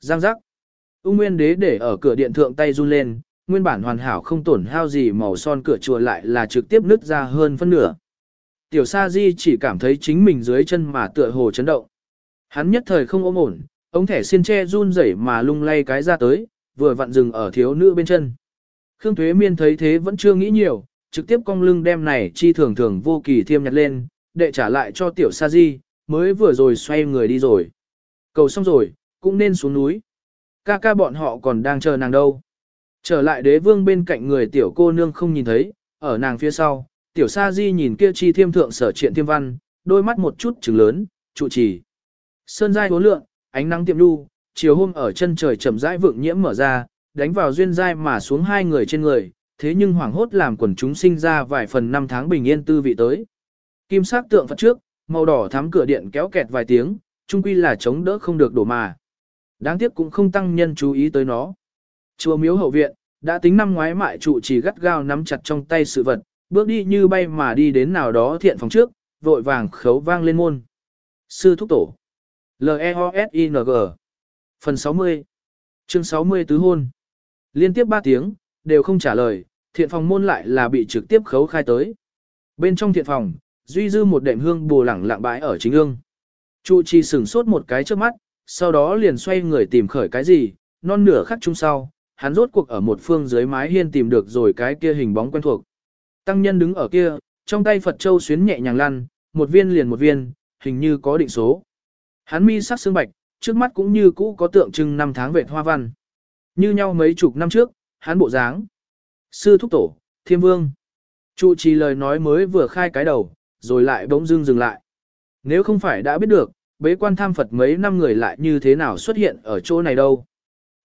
Giang giác. Ung Nguyên Đế để ở cửa điện thượng tay run lên, nguyên bản hoàn hảo không tổn hao gì màu son cửa chùa lại là trực tiếp nứt ra hơn phân nửa. Tiểu Sa Di chỉ cảm thấy chính mình dưới chân mà tựa hồ chấn động. Hắn nhất thời không ôm ổn, ống thẻ xiên tre run rẩy mà lung lay cái ra tới, vừa vặn dừng ở thiếu nữ bên chân. Khương Thuế Miên thấy thế vẫn chưa nghĩ nhiều, trực tiếp cong lưng đem này chi thường thường vô kỳ thiêm nhặt lên, để trả lại cho tiểu sa di, mới vừa rồi xoay người đi rồi. Cầu xong rồi, cũng nên xuống núi. Ca ca bọn họ còn đang chờ nàng đâu. Trở lại đế vương bên cạnh người tiểu cô nương không nhìn thấy, ở nàng phía sau, tiểu sa di nhìn kia chi thiêm thượng sở triện thiêm văn, đôi mắt một chút trừng lớn, trụ trì. Sơn dai hố lượng, ánh nắng tiệm đu, chiều hôm ở chân trời chậm rãi vượng nhiễm mở ra, đánh vào duyên dai mà xuống hai người trên người, thế nhưng hoảng hốt làm quần chúng sinh ra vài phần năm tháng bình yên tư vị tới. Kim sắc tượng Phật trước, màu đỏ thắm cửa điện kéo kẹt vài tiếng, chung quy là chống đỡ không được đổ mà. Đáng tiếc cũng không tăng nhân chú ý tới nó. Chùa miếu hậu viện, đã tính năm ngoái mại trụ chỉ gắt gao nắm chặt trong tay sự vật, bước đi như bay mà đi đến nào đó thiện phòng trước, vội vàng khấu vang lên môn. Sư thúc tổ. L-E-O-S-I-N-G Phần 60 Chương 60 tứ hôn Liên tiếp 3 tiếng, đều không trả lời, thiện phòng môn lại là bị trực tiếp khấu khai tới. Bên trong thiện phòng, duy dư một đệm hương bù lẳng lặng bãi ở chính ương. Trụ trì sửng sốt một cái trước mắt, sau đó liền xoay người tìm khởi cái gì, non nửa khắc chung sau, hắn rốt cuộc ở một phương dưới mái hiên tìm được rồi cái kia hình bóng quen thuộc. Tăng nhân đứng ở kia, trong tay Phật Châu xuyến nhẹ nhàng lăn, một viên liền một viên, hình như có định số. Hắn mi sắc xương bạch, trước mắt cũng như cũ có tượng trưng năm tháng vệt hoa văn. Như nhau mấy chục năm trước, hắn bộ dáng. Sư thúc tổ, thiên vương. Trụ trì lời nói mới vừa khai cái đầu, rồi lại bỗng dưng dừng lại. Nếu không phải đã biết được, bế quan tham Phật mấy năm người lại như thế nào xuất hiện ở chỗ này đâu.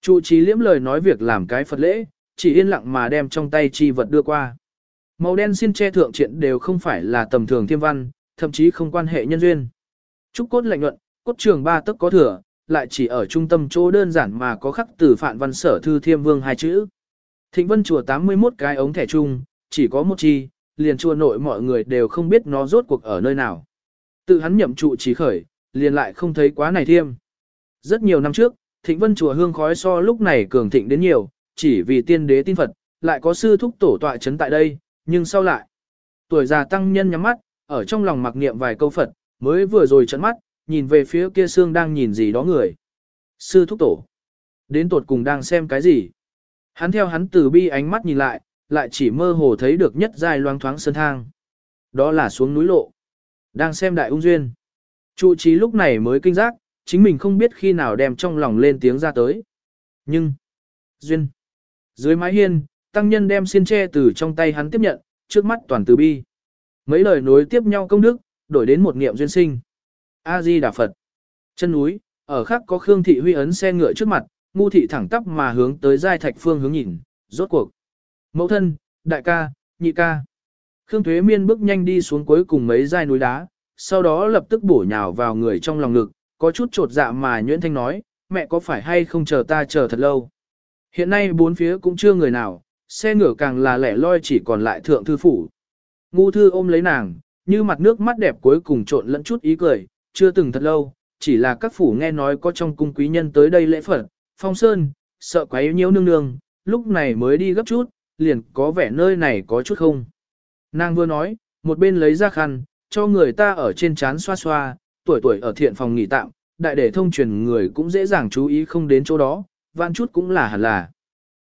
Trụ trì liễm lời nói việc làm cái Phật lễ, chỉ yên lặng mà đem trong tay chi vật đưa qua. Màu đen xin che thượng triện đều không phải là tầm thường thiêm văn, thậm chí không quan hệ nhân duyên. Trúc cốt lạnh luận, cốt trường ba tấc có thừa, lại chỉ ở trung tâm chỗ đơn giản mà có khắc từ phạn văn sở thư thiêm vương hai chữ. Thịnh vân chùa 81 cái ống thẻ chung, chỉ có một chi, liền chùa nội mọi người đều không biết nó rốt cuộc ở nơi nào. Tự hắn nhậm trụ trí khởi, liền lại không thấy quá này thiêm. Rất nhiều năm trước, thịnh vân chùa hương khói so lúc này cường thịnh đến nhiều, chỉ vì tiên đế tin Phật, lại có sư thúc tổ tọa chấn tại đây, nhưng sau lại. Tuổi già tăng nhân nhắm mắt, ở trong lòng mặc niệm vài câu Phật, mới vừa rồi chấn mắt, nhìn về phía kia xương đang nhìn gì đó người. Sư thúc tổ. Đến tột cùng đang xem cái gì? Hắn theo hắn từ bi ánh mắt nhìn lại, lại chỉ mơ hồ thấy được nhất dài loang thoáng sơn thang. Đó là xuống núi lộ. Đang xem đại ung duyên. Trụ trí lúc này mới kinh giác, chính mình không biết khi nào đem trong lòng lên tiếng ra tới. Nhưng, duyên. Dưới mái hiên, tăng nhân đem xiên tre từ trong tay hắn tiếp nhận, trước mắt toàn từ bi. Mấy lời nối tiếp nhau công đức, đổi đến một niệm duyên sinh. A-di Đà Phật. Chân núi, ở khác có Khương Thị Huy ấn xe ngựa trước mặt, ngu thị thẳng tắp mà hướng tới giai thạch phương hướng nhìn, rốt cuộc. Mẫu thân, đại ca, nhị ca. Khương Thuế Miên bước nhanh đi xuống cuối cùng mấy giai núi đá, sau đó lập tức bổ nhào vào người trong lòng ngực, có chút trột dạ mà Nguyễn Thanh nói, mẹ có phải hay không chờ ta chờ thật lâu. Hiện nay bốn phía cũng chưa người nào, xe ngựa càng là lẻ loi chỉ còn lại thượng thư phủ. Ngu thư ôm lấy nàng, như mặt nước mắt đẹp cuối cùng trộn lẫn chút ý cười, chưa từng thật lâu, chỉ là các phủ nghe nói có trong cung quý nhân tới đây lễ Phật, phong sơn, sợ quấy nhiễu nương nương, lúc này mới đi gấp chút, liền có vẻ nơi này có chút không. Nàng vừa nói, một bên lấy ra khăn, cho người ta ở trên chán xoa xoa, tuổi tuổi ở thiện phòng nghỉ tạm, đại để thông truyền người cũng dễ dàng chú ý không đến chỗ đó, vạn chút cũng là hẳn là.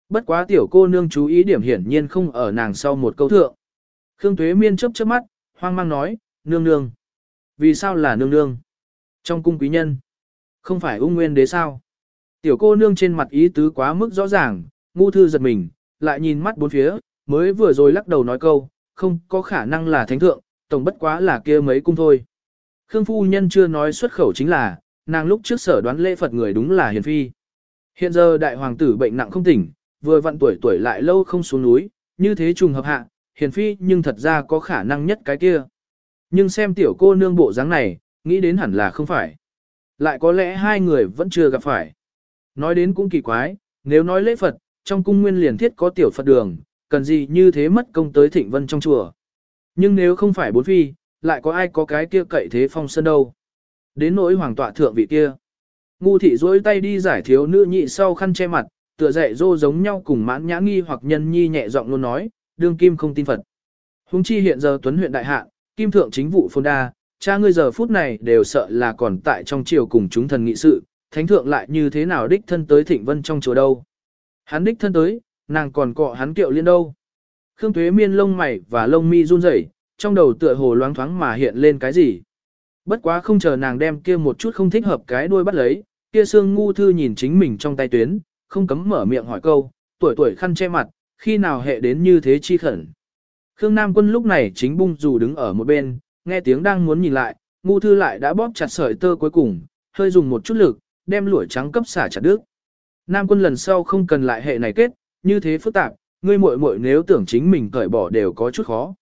Bất quá tiểu cô nương chú ý điểm hiển nhiên không ở nàng sau một câu thượng. Khương Tuế Miên chớp chớp mắt, hoang mang nói, nương nương. Vì sao là nương nương? Trong cung quý nhân, không phải ung nguyên đế sao? Tiểu cô nương trên mặt ý tứ quá mức rõ ràng, ngu thư giật mình, lại nhìn mắt bốn phía, mới vừa rồi lắc đầu nói câu, không có khả năng là thánh thượng, tổng bất quá là kia mấy cung thôi. Khương phu nhân chưa nói xuất khẩu chính là, nàng lúc trước sở đoán lễ Phật người đúng là hiền phi. Hiện giờ đại hoàng tử bệnh nặng không tỉnh, vừa vặn tuổi tuổi lại lâu không xuống núi, như thế trùng hợp hạ, hiền phi nhưng thật ra có khả năng nhất cái kia. Nhưng xem tiểu cô nương bộ dáng này, nghĩ đến hẳn là không phải. Lại có lẽ hai người vẫn chưa gặp phải. Nói đến cũng kỳ quái, nếu nói lễ Phật, trong cung nguyên liền thiết có tiểu Phật đường, cần gì như thế mất công tới thịnh vân trong chùa. Nhưng nếu không phải bốn phi, lại có ai có cái kia cậy thế phong sơn đâu. Đến nỗi hoàng tọa thượng vị kia. ngu thị dối tay đi giải thiếu nữ nhị sau khăn che mặt, tựa dạy dô giống nhau cùng mãn nhã nghi hoặc nhân nhi nhẹ giọng luôn nói, đương kim không tin Phật. Hùng chi hiện giờ tuấn huyện đại hạ, kim thượng chính vụ phôn đa, cha ngươi giờ phút này đều sợ là còn tại trong triều cùng chúng thần nghị sự, thánh thượng lại như thế nào đích thân tới thịnh vân trong chùa đâu. Hắn đích thân tới, nàng còn cọ hắn kiệu liên đâu. Khương Tuế Miên lông mày và lông mi run rẩy, trong đầu tựa hồ loáng thoáng mà hiện lên cái gì. Bất quá không chờ nàng đem kia một chút không thích hợp cái đuôi bắt lấy, kia xương ngu thư nhìn chính mình trong tay tuyến, không cấm mở miệng hỏi câu, tuổi tuổi khăn che mặt, khi nào hệ đến như thế chi khẩn. Khương Nam Quân lúc này chính bung dù đứng ở một bên, nghe tiếng đang muốn nhìn lại, ngu thư lại đã bóp chặt sợi tơ cuối cùng, hơi dùng một chút lực, đem lũi trắng cấp xả chặt đứt. Nam Quân lần sau không cần lại hệ này kết, như thế phức tạp, ngươi muội muội nếu tưởng chính mình cởi bỏ đều có chút khó.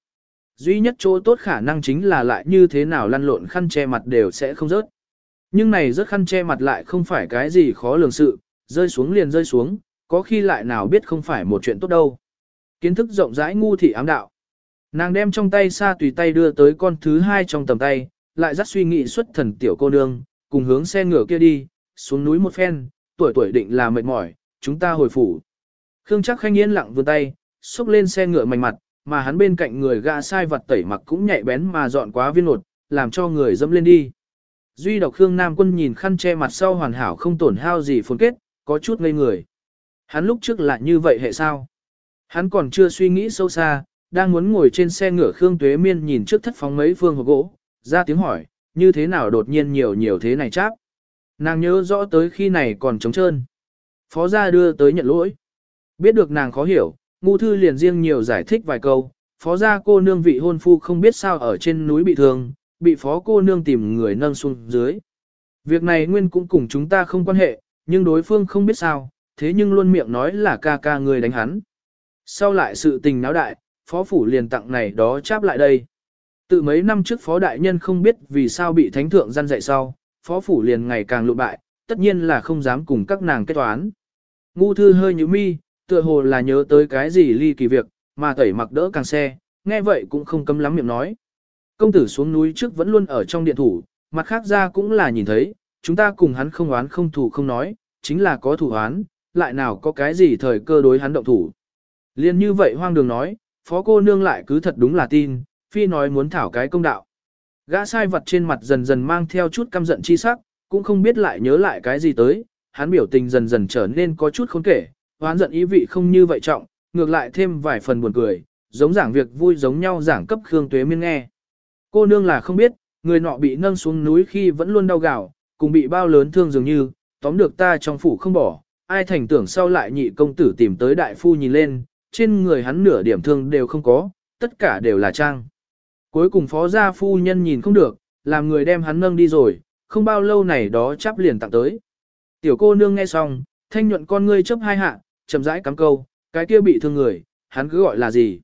Duy nhất chỗ tốt khả năng chính là lại như thế nào lăn lộn khăn che mặt đều sẽ không rớt. Nhưng này rớt khăn che mặt lại không phải cái gì khó lường sự, rơi xuống liền rơi xuống, có khi lại nào biết không phải một chuyện tốt đâu. Kiến thức rộng rãi ngu thị ám đạo. Nàng đem trong tay xa tùy tay đưa tới con thứ hai trong tầm tay, lại dắt suy nghĩ xuất thần tiểu cô nương, cùng hướng xe ngựa kia đi, xuống núi một phen, tuổi tuổi định là mệt mỏi, chúng ta hồi phủ. Khương chắc khanh yên lặng vươn tay, xúc lên xe ngựa mảnh mặt, mà hắn bên cạnh người gã sai vật tẩy mặc cũng nhạy bén mà dọn quá viên nột, làm cho người dẫm lên đi. Duy độc Khương Nam quân nhìn khăn che mặt sau hoàn hảo không tổn hao gì phồn kết, có chút ngây người. Hắn lúc trước lại như vậy hệ sao? Hắn còn chưa suy nghĩ sâu xa, đang muốn ngồi trên xe ngựa Khương Tuế Miên nhìn trước thất phóng mấy phương hộp gỗ, ra tiếng hỏi, như thế nào đột nhiên nhiều nhiều thế này cháp. Nàng nhớ rõ tới khi này còn trống trơn. Phó gia đưa tới nhận lỗi. Biết được nàng khó hiểu, ngu thư liền riêng nhiều giải thích vài câu, phó gia cô nương vị hôn phu không biết sao ở trên núi bị thương, bị phó cô nương tìm người nâng xuống dưới. Việc này nguyên cũng cùng chúng ta không quan hệ, nhưng đối phương không biết sao, thế nhưng luôn miệng nói là ca ca người đánh hắn. Sau lại sự tình náo đại, phó phủ liền tặng này đó cháp lại đây. Từ mấy năm trước phó đại nhân không biết vì sao bị thánh thượng gian dạy sau, phó phủ liền ngày càng lụ bại, tất nhiên là không dám cùng các nàng kết toán. Ngu thư hơi như mi, tựa hồ là nhớ tới cái gì ly kỳ việc, mà tẩy mặc đỡ càng xe, nghe vậy cũng không cấm lắm miệng nói. Công tử xuống núi trước vẫn luôn ở trong điện thủ, mặt khác ra cũng là nhìn thấy, chúng ta cùng hắn không oán không thủ không nói, chính là có thủ oán, lại nào có cái gì thời cơ đối hắn động thủ. Liên như vậy hoang đường nói, phó cô nương lại cứ thật đúng là tin, phi nói muốn thảo cái công đạo. Gã sai vật trên mặt dần dần mang theo chút căm giận chi sắc, cũng không biết lại nhớ lại cái gì tới, hắn biểu tình dần dần trở nên có chút khốn kể, hoán giận ý vị không như vậy trọng, ngược lại thêm vài phần buồn cười, giống giảng việc vui giống nhau giảng cấp Khương Tuế Miên nghe. Cô nương là không biết, người nọ bị nâng xuống núi khi vẫn luôn đau gạo, cùng bị bao lớn thương dường như, tóm được ta trong phủ không bỏ, ai thành tưởng sau lại nhị công tử tìm tới đại phu nhìn lên, trên người hắn nửa điểm thương đều không có, tất cả đều là trang. Cuối cùng phó gia phu nhân nhìn không được, làm người đem hắn nâng đi rồi, không bao lâu này đó chắp liền tặng tới. Tiểu cô nương nghe xong, thanh nhuận con ngươi chấp hai hạ, chậm rãi cắm câu, cái kia bị thương người, hắn cứ gọi là gì?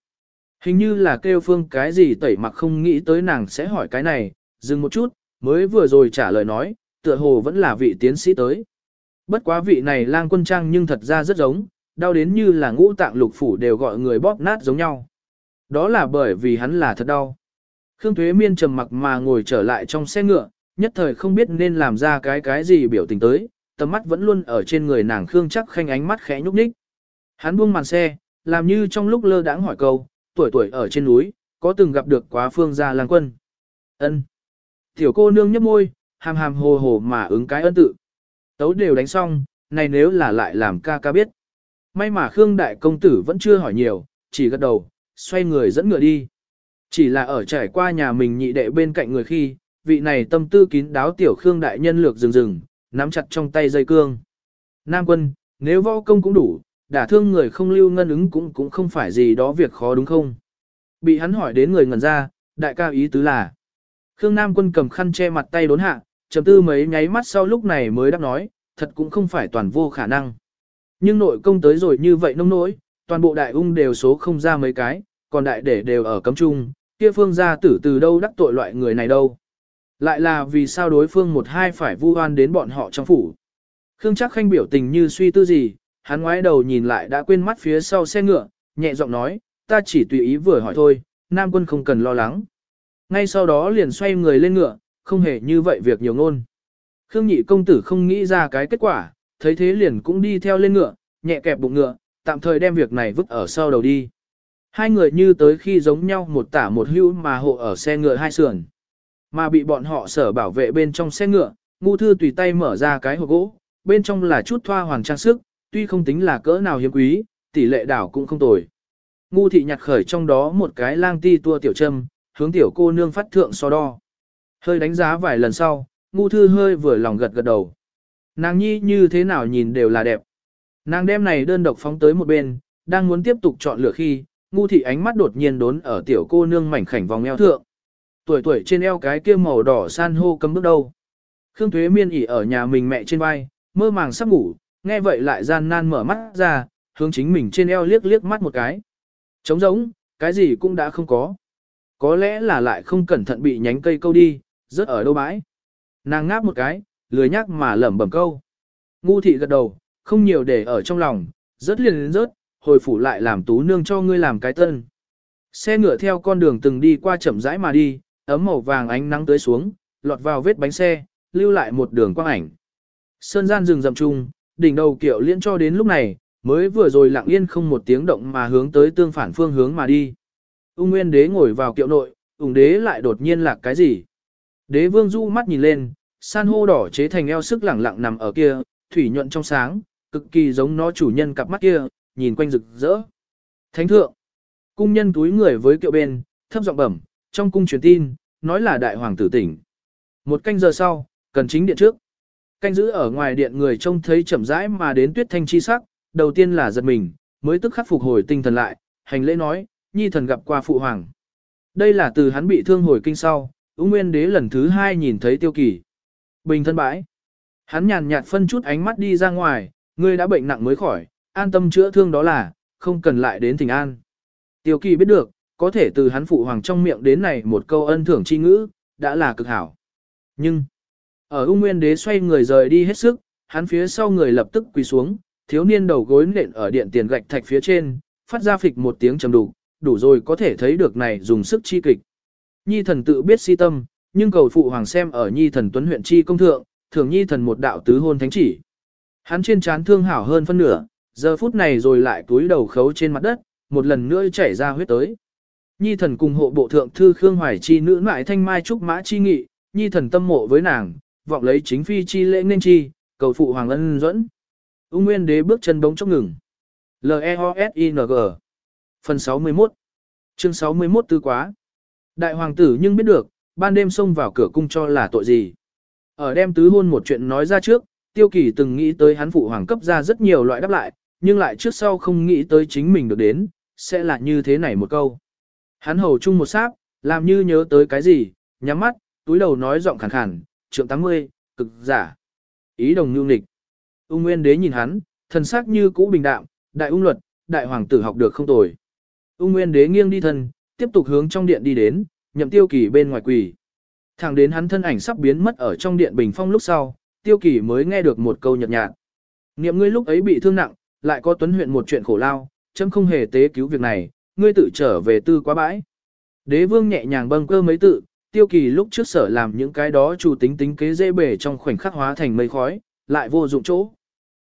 Hình như là kêu phương cái gì tẩy mặc không nghĩ tới nàng sẽ hỏi cái này, dừng một chút, mới vừa rồi trả lời nói, tựa hồ vẫn là vị tiến sĩ tới. Bất quá vị này lang quân trang nhưng thật ra rất giống, đau đến như là ngũ tạng lục phủ đều gọi người bóp nát giống nhau. Đó là bởi vì hắn là thật đau. Khương Thuế Miên trầm mặc mà ngồi trở lại trong xe ngựa, nhất thời không biết nên làm ra cái cái gì biểu tình tới, tầm mắt vẫn luôn ở trên người nàng Khương chắc khanh ánh mắt khẽ nhúc nhích. Hắn buông màn xe, làm như trong lúc lơ đãng hỏi câu, tuổi tuổi ở trên núi, có từng gặp được quá phương gia lang quân. ân Tiểu cô nương nhấp môi, hàm hàm hồ hồ mà ứng cái ân tự. Tấu đều đánh xong, này nếu là lại làm ca ca biết. May mà Khương Đại Công Tử vẫn chưa hỏi nhiều, chỉ gật đầu, xoay người dẫn ngựa đi. Chỉ là ở trải qua nhà mình nhị đệ bên cạnh người khi, vị này tâm tư kín đáo tiểu Khương Đại Nhân lược rừng rừng, nắm chặt trong tay dây cương. Nam quân, nếu võ công cũng đủ, đả thương người không lưu ngân ứng cũng cũng không phải gì đó việc khó đúng không? Bị hắn hỏi đến người ngẩn ra, đại ca ý tứ là. Khương Nam quân cầm khăn che mặt tay đốn hạ, trầm tư mấy nháy mắt sau lúc này mới đáp nói, thật cũng không phải toàn vô khả năng. Nhưng nội công tới rồi như vậy nông nỗi, toàn bộ đại ung đều số không ra mấy cái, còn đại để đều ở cấm trung, kia phương gia tử từ đâu đắc tội loại người này đâu. Lại là vì sao đối phương một hai phải vu oan đến bọn họ trong phủ. Khương chắc khanh biểu tình như suy tư gì, hắn ngoái đầu nhìn lại đã quên mắt phía sau xe ngựa, nhẹ giọng nói, ta chỉ tùy ý vừa hỏi thôi, nam quân không cần lo lắng. Ngay sau đó liền xoay người lên ngựa, không hề như vậy việc nhiều ngôn. Khương nhị công tử không nghĩ ra cái kết quả, thấy thế liền cũng đi theo lên ngựa, nhẹ kẹp bụng ngựa, tạm thời đem việc này vứt ở sau đầu đi. Hai người như tới khi giống nhau một tả một hữu mà hộ ở xe ngựa hai sườn. Mà bị bọn họ sở bảo vệ bên trong xe ngựa, ngu thư tùy tay mở ra cái hộp gỗ, bên trong là chút thoa hoàng trang sức, tuy không tính là cỡ nào hiếm quý, tỷ lệ đảo cũng không tồi. Ngu thị nhặt khởi trong đó một cái lang ti tua tiểu châm, hướng tiểu cô nương phát thượng so đo. Hơi đánh giá vài lần sau, ngu thư hơi vừa lòng gật gật đầu. Nàng nhi như thế nào nhìn đều là đẹp. Nàng đem này đơn độc phóng tới một bên, đang muốn tiếp tục chọn lựa khi, ngu thị ánh mắt đột nhiên đốn ở tiểu cô nương mảnh khảnh vòng eo thượng. Tuổi tuổi trên eo cái kia màu đỏ san hô cấm bước đâu. Khương Thuế Miên ỉ ở nhà mình mẹ trên vai, mơ màng sắp ngủ, nghe vậy lại gian nan mở mắt ra, hướng chính mình trên eo liếc liếc mắt một cái. Trống rỗng, cái gì cũng đã không có. Có lẽ là lại không cẩn thận bị nhánh cây câu đi, rớt ở đâu bãi. Nàng ngáp một cái, lười nhắc mà lẩm bẩm câu. Ngu thị gật đầu, không nhiều để ở trong lòng, rớt liền đến rớt, hồi phủ lại làm tú nương cho ngươi làm cái tân. Xe ngựa theo con đường từng đi qua chậm rãi mà đi, ấm màu vàng ánh nắng tới xuống, lọt vào vết bánh xe, lưu lại một đường quang ảnh. Sơn gian rừng rậm trung, đỉnh đầu kiệu liên cho đến lúc này, mới vừa rồi lặng yên không một tiếng động mà hướng tới tương phản phương hướng mà đi. Ung Nguyên đế ngồi vào kiệu nội, ung đế lại đột nhiên lạc cái gì? Đế vương du mắt nhìn lên, san hô đỏ chế thành eo sức lẳng lặng nằm ở kia, thủy nhuận trong sáng, cực kỳ giống nó chủ nhân cặp mắt kia, nhìn quanh rực rỡ. Thánh thượng, cung nhân túi người với kiệu bên, thấp giọng bẩm, trong cung truyền tin, nói là đại hoàng tử tỉnh. Một canh giờ sau, cần chính điện trước. Canh giữ ở ngoài điện người trông thấy chậm rãi mà đến tuyết thanh chi sắc, đầu tiên là giật mình, mới tức khắc phục hồi tinh thần lại, hành lễ nói, nhi thần gặp qua phụ hoàng. Đây là từ hắn bị thương hồi kinh sau, Úng Nguyên Đế lần thứ hai nhìn thấy tiêu kỳ. Bình thân bãi. Hắn nhàn nhạt phân chút ánh mắt đi ra ngoài, ngươi đã bệnh nặng mới khỏi, an tâm chữa thương đó là, không cần lại đến thỉnh an. Tiêu kỳ biết được, có thể từ hắn phụ hoàng trong miệng đến này một câu ân thưởng chi ngữ, đã là cực hảo. Nhưng, ở ung nguyên đế xoay người rời đi hết sức, hắn phía sau người lập tức quỳ xuống, thiếu niên đầu gối nện ở điện tiền gạch thạch phía trên, phát ra phịch một tiếng trầm đủ, đủ rồi có thể thấy được này dùng sức chi kịch. Nhi thần tự biết si tâm, nhưng cầu phụ hoàng xem ở nhi thần tuấn huyện chi công thượng, thường nhi thần một đạo tứ hôn thánh chỉ. Hắn trên trán thương hảo hơn phân nửa, giờ phút này rồi lại túi đầu khấu trên mặt đất, một lần nữa chảy ra huyết tới. Nhi thần cùng hộ bộ thượng thư Khương Hoài chi nữ ngoại thanh mai trúc mã chi nghị, nhi thần tâm mộ với nàng, vọng lấy chính phi chi lễ nên chi, cầu phụ hoàng ân dẫn. Ung Nguyên đế bước chân bóng chốc ngừng. L-E-O-S-I-N-G Phần 61 Chương 61 tư quá Đại hoàng tử nhưng biết được, ban đêm xông vào cửa cung cho là tội gì. Ở đem tứ hôn một chuyện nói ra trước, tiêu kỳ từng nghĩ tới hắn phụ hoàng cấp ra rất nhiều loại đáp lại, nhưng lại trước sau không nghĩ tới chính mình được đến, sẽ là như thế này một câu. Hắn hầu chung một sáp, làm như nhớ tới cái gì, nhắm mắt, túi đầu nói giọng khàn khàn, trượng 80, cực giả. Ý đồng nương nghịch. Ung Nguyên đế nhìn hắn, thần sắc như cũ bình đạm, đại ung luật, đại hoàng tử học được không tồi. Ung Nguyên đế nghiêng đi thân, tiếp tục hướng trong điện đi đến, nhậm tiêu kỳ bên ngoài quỳ. Thẳng đến hắn thân ảnh sắp biến mất ở trong điện bình phong lúc sau, tiêu kỳ mới nghe được một câu nhợt nhạt. Niệm ngươi lúc ấy bị thương nặng, lại có tuấn huyện một chuyện khổ lao, chấm không hề tế cứu việc này, ngươi tự trở về tư quá bãi. Đế vương nhẹ nhàng bâng cơ mấy tự, tiêu kỳ lúc trước sở làm những cái đó chủ tính tính kế dễ bể trong khoảnh khắc hóa thành mây khói, lại vô dụng chỗ.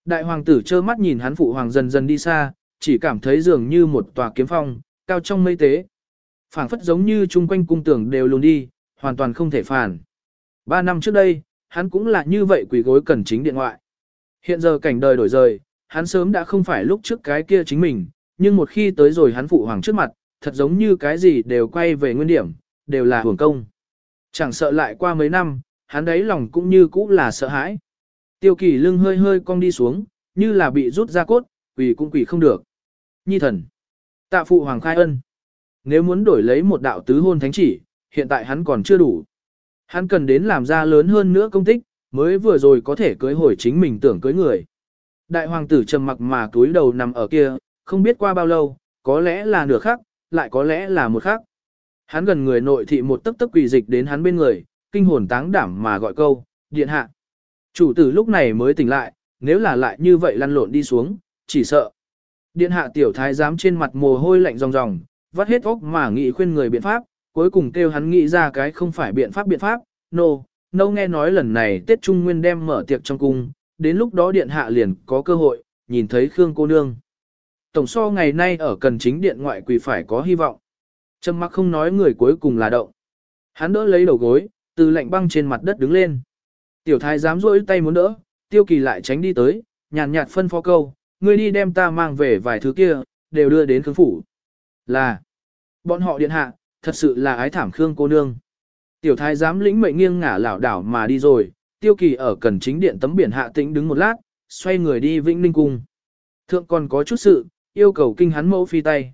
Đại hoàng tử trơ mắt nhìn hắn phụ hoàng dần dần đi xa, chỉ cảm thấy dường như một tòa kiếm phong, cao trong mây tế. phảng phất giống như chung quanh cung tưởng đều lùn đi, hoàn toàn không thể phản. Ba năm trước đây, hắn cũng là như vậy quỳ gối cần chính điện ngoại. Hiện giờ cảnh đời đổi rời, hắn sớm đã không phải lúc trước cái kia chính mình, nhưng một khi tới rồi hắn phụ hoàng trước mặt, thật giống như cái gì đều quay về nguyên điểm, đều là hưởng công. Chẳng sợ lại qua mấy năm, hắn đấy lòng cũng như cũ là sợ hãi. Tiêu kỳ lưng hơi hơi cong đi xuống, như là bị rút ra cốt, quỷ cũng quỷ không được. Nhi thần. Tạ phụ hoàng khai ân. Nếu muốn đổi lấy một đạo tứ hôn thánh chỉ, hiện tại hắn còn chưa đủ. Hắn cần đến làm ra lớn hơn nữa công tích, mới vừa rồi có thể cưới hồi chính mình tưởng cưới người. Đại hoàng tử trầm mặc mà túi đầu nằm ở kia, không biết qua bao lâu, có lẽ là nửa khắc, lại có lẽ là một khắc. Hắn gần người nội thị một tấc tấc quỷ dịch đến hắn bên người, kinh hồn táng đảm mà gọi câu, điện hạ. Chủ tử lúc này mới tỉnh lại, nếu là lại như vậy lăn lộn đi xuống, chỉ sợ. Điện hạ tiểu thái giám trên mặt mồ hôi lạnh ròng ròng, vắt hết óc mà nghĩ khuyên người biện pháp, cuối cùng kêu hắn nghĩ ra cái không phải biện pháp biện pháp, nô, no, nâu nghe nói lần này Tết Trung Nguyên đem mở tiệc trong cung, đến lúc đó điện hạ liền có cơ hội, nhìn thấy Khương cô nương. Tổng so ngày nay ở cần chính điện ngoại quỳ phải có hy vọng. Trầm mặc không nói người cuối cùng là động. Hắn đỡ lấy đầu gối, từ lạnh băng trên mặt đất đứng lên. Tiểu thái dám rỗi tay muốn đỡ, tiêu kỳ lại tránh đi tới, nhàn nhạt phân phó câu, ngươi đi đem ta mang về vài thứ kia, đều đưa đến khương phủ. Là, bọn họ điện hạ, thật sự là ái thảm khương cô nương. Tiểu thái Dám lĩnh mệnh nghiêng ngả lảo đảo mà đi rồi, tiêu kỳ ở cần chính điện tấm biển hạ tĩnh đứng một lát, xoay người đi Vĩnh Ninh Cung. Thượng còn có chút sự, yêu cầu kinh hắn mẫu phi tay.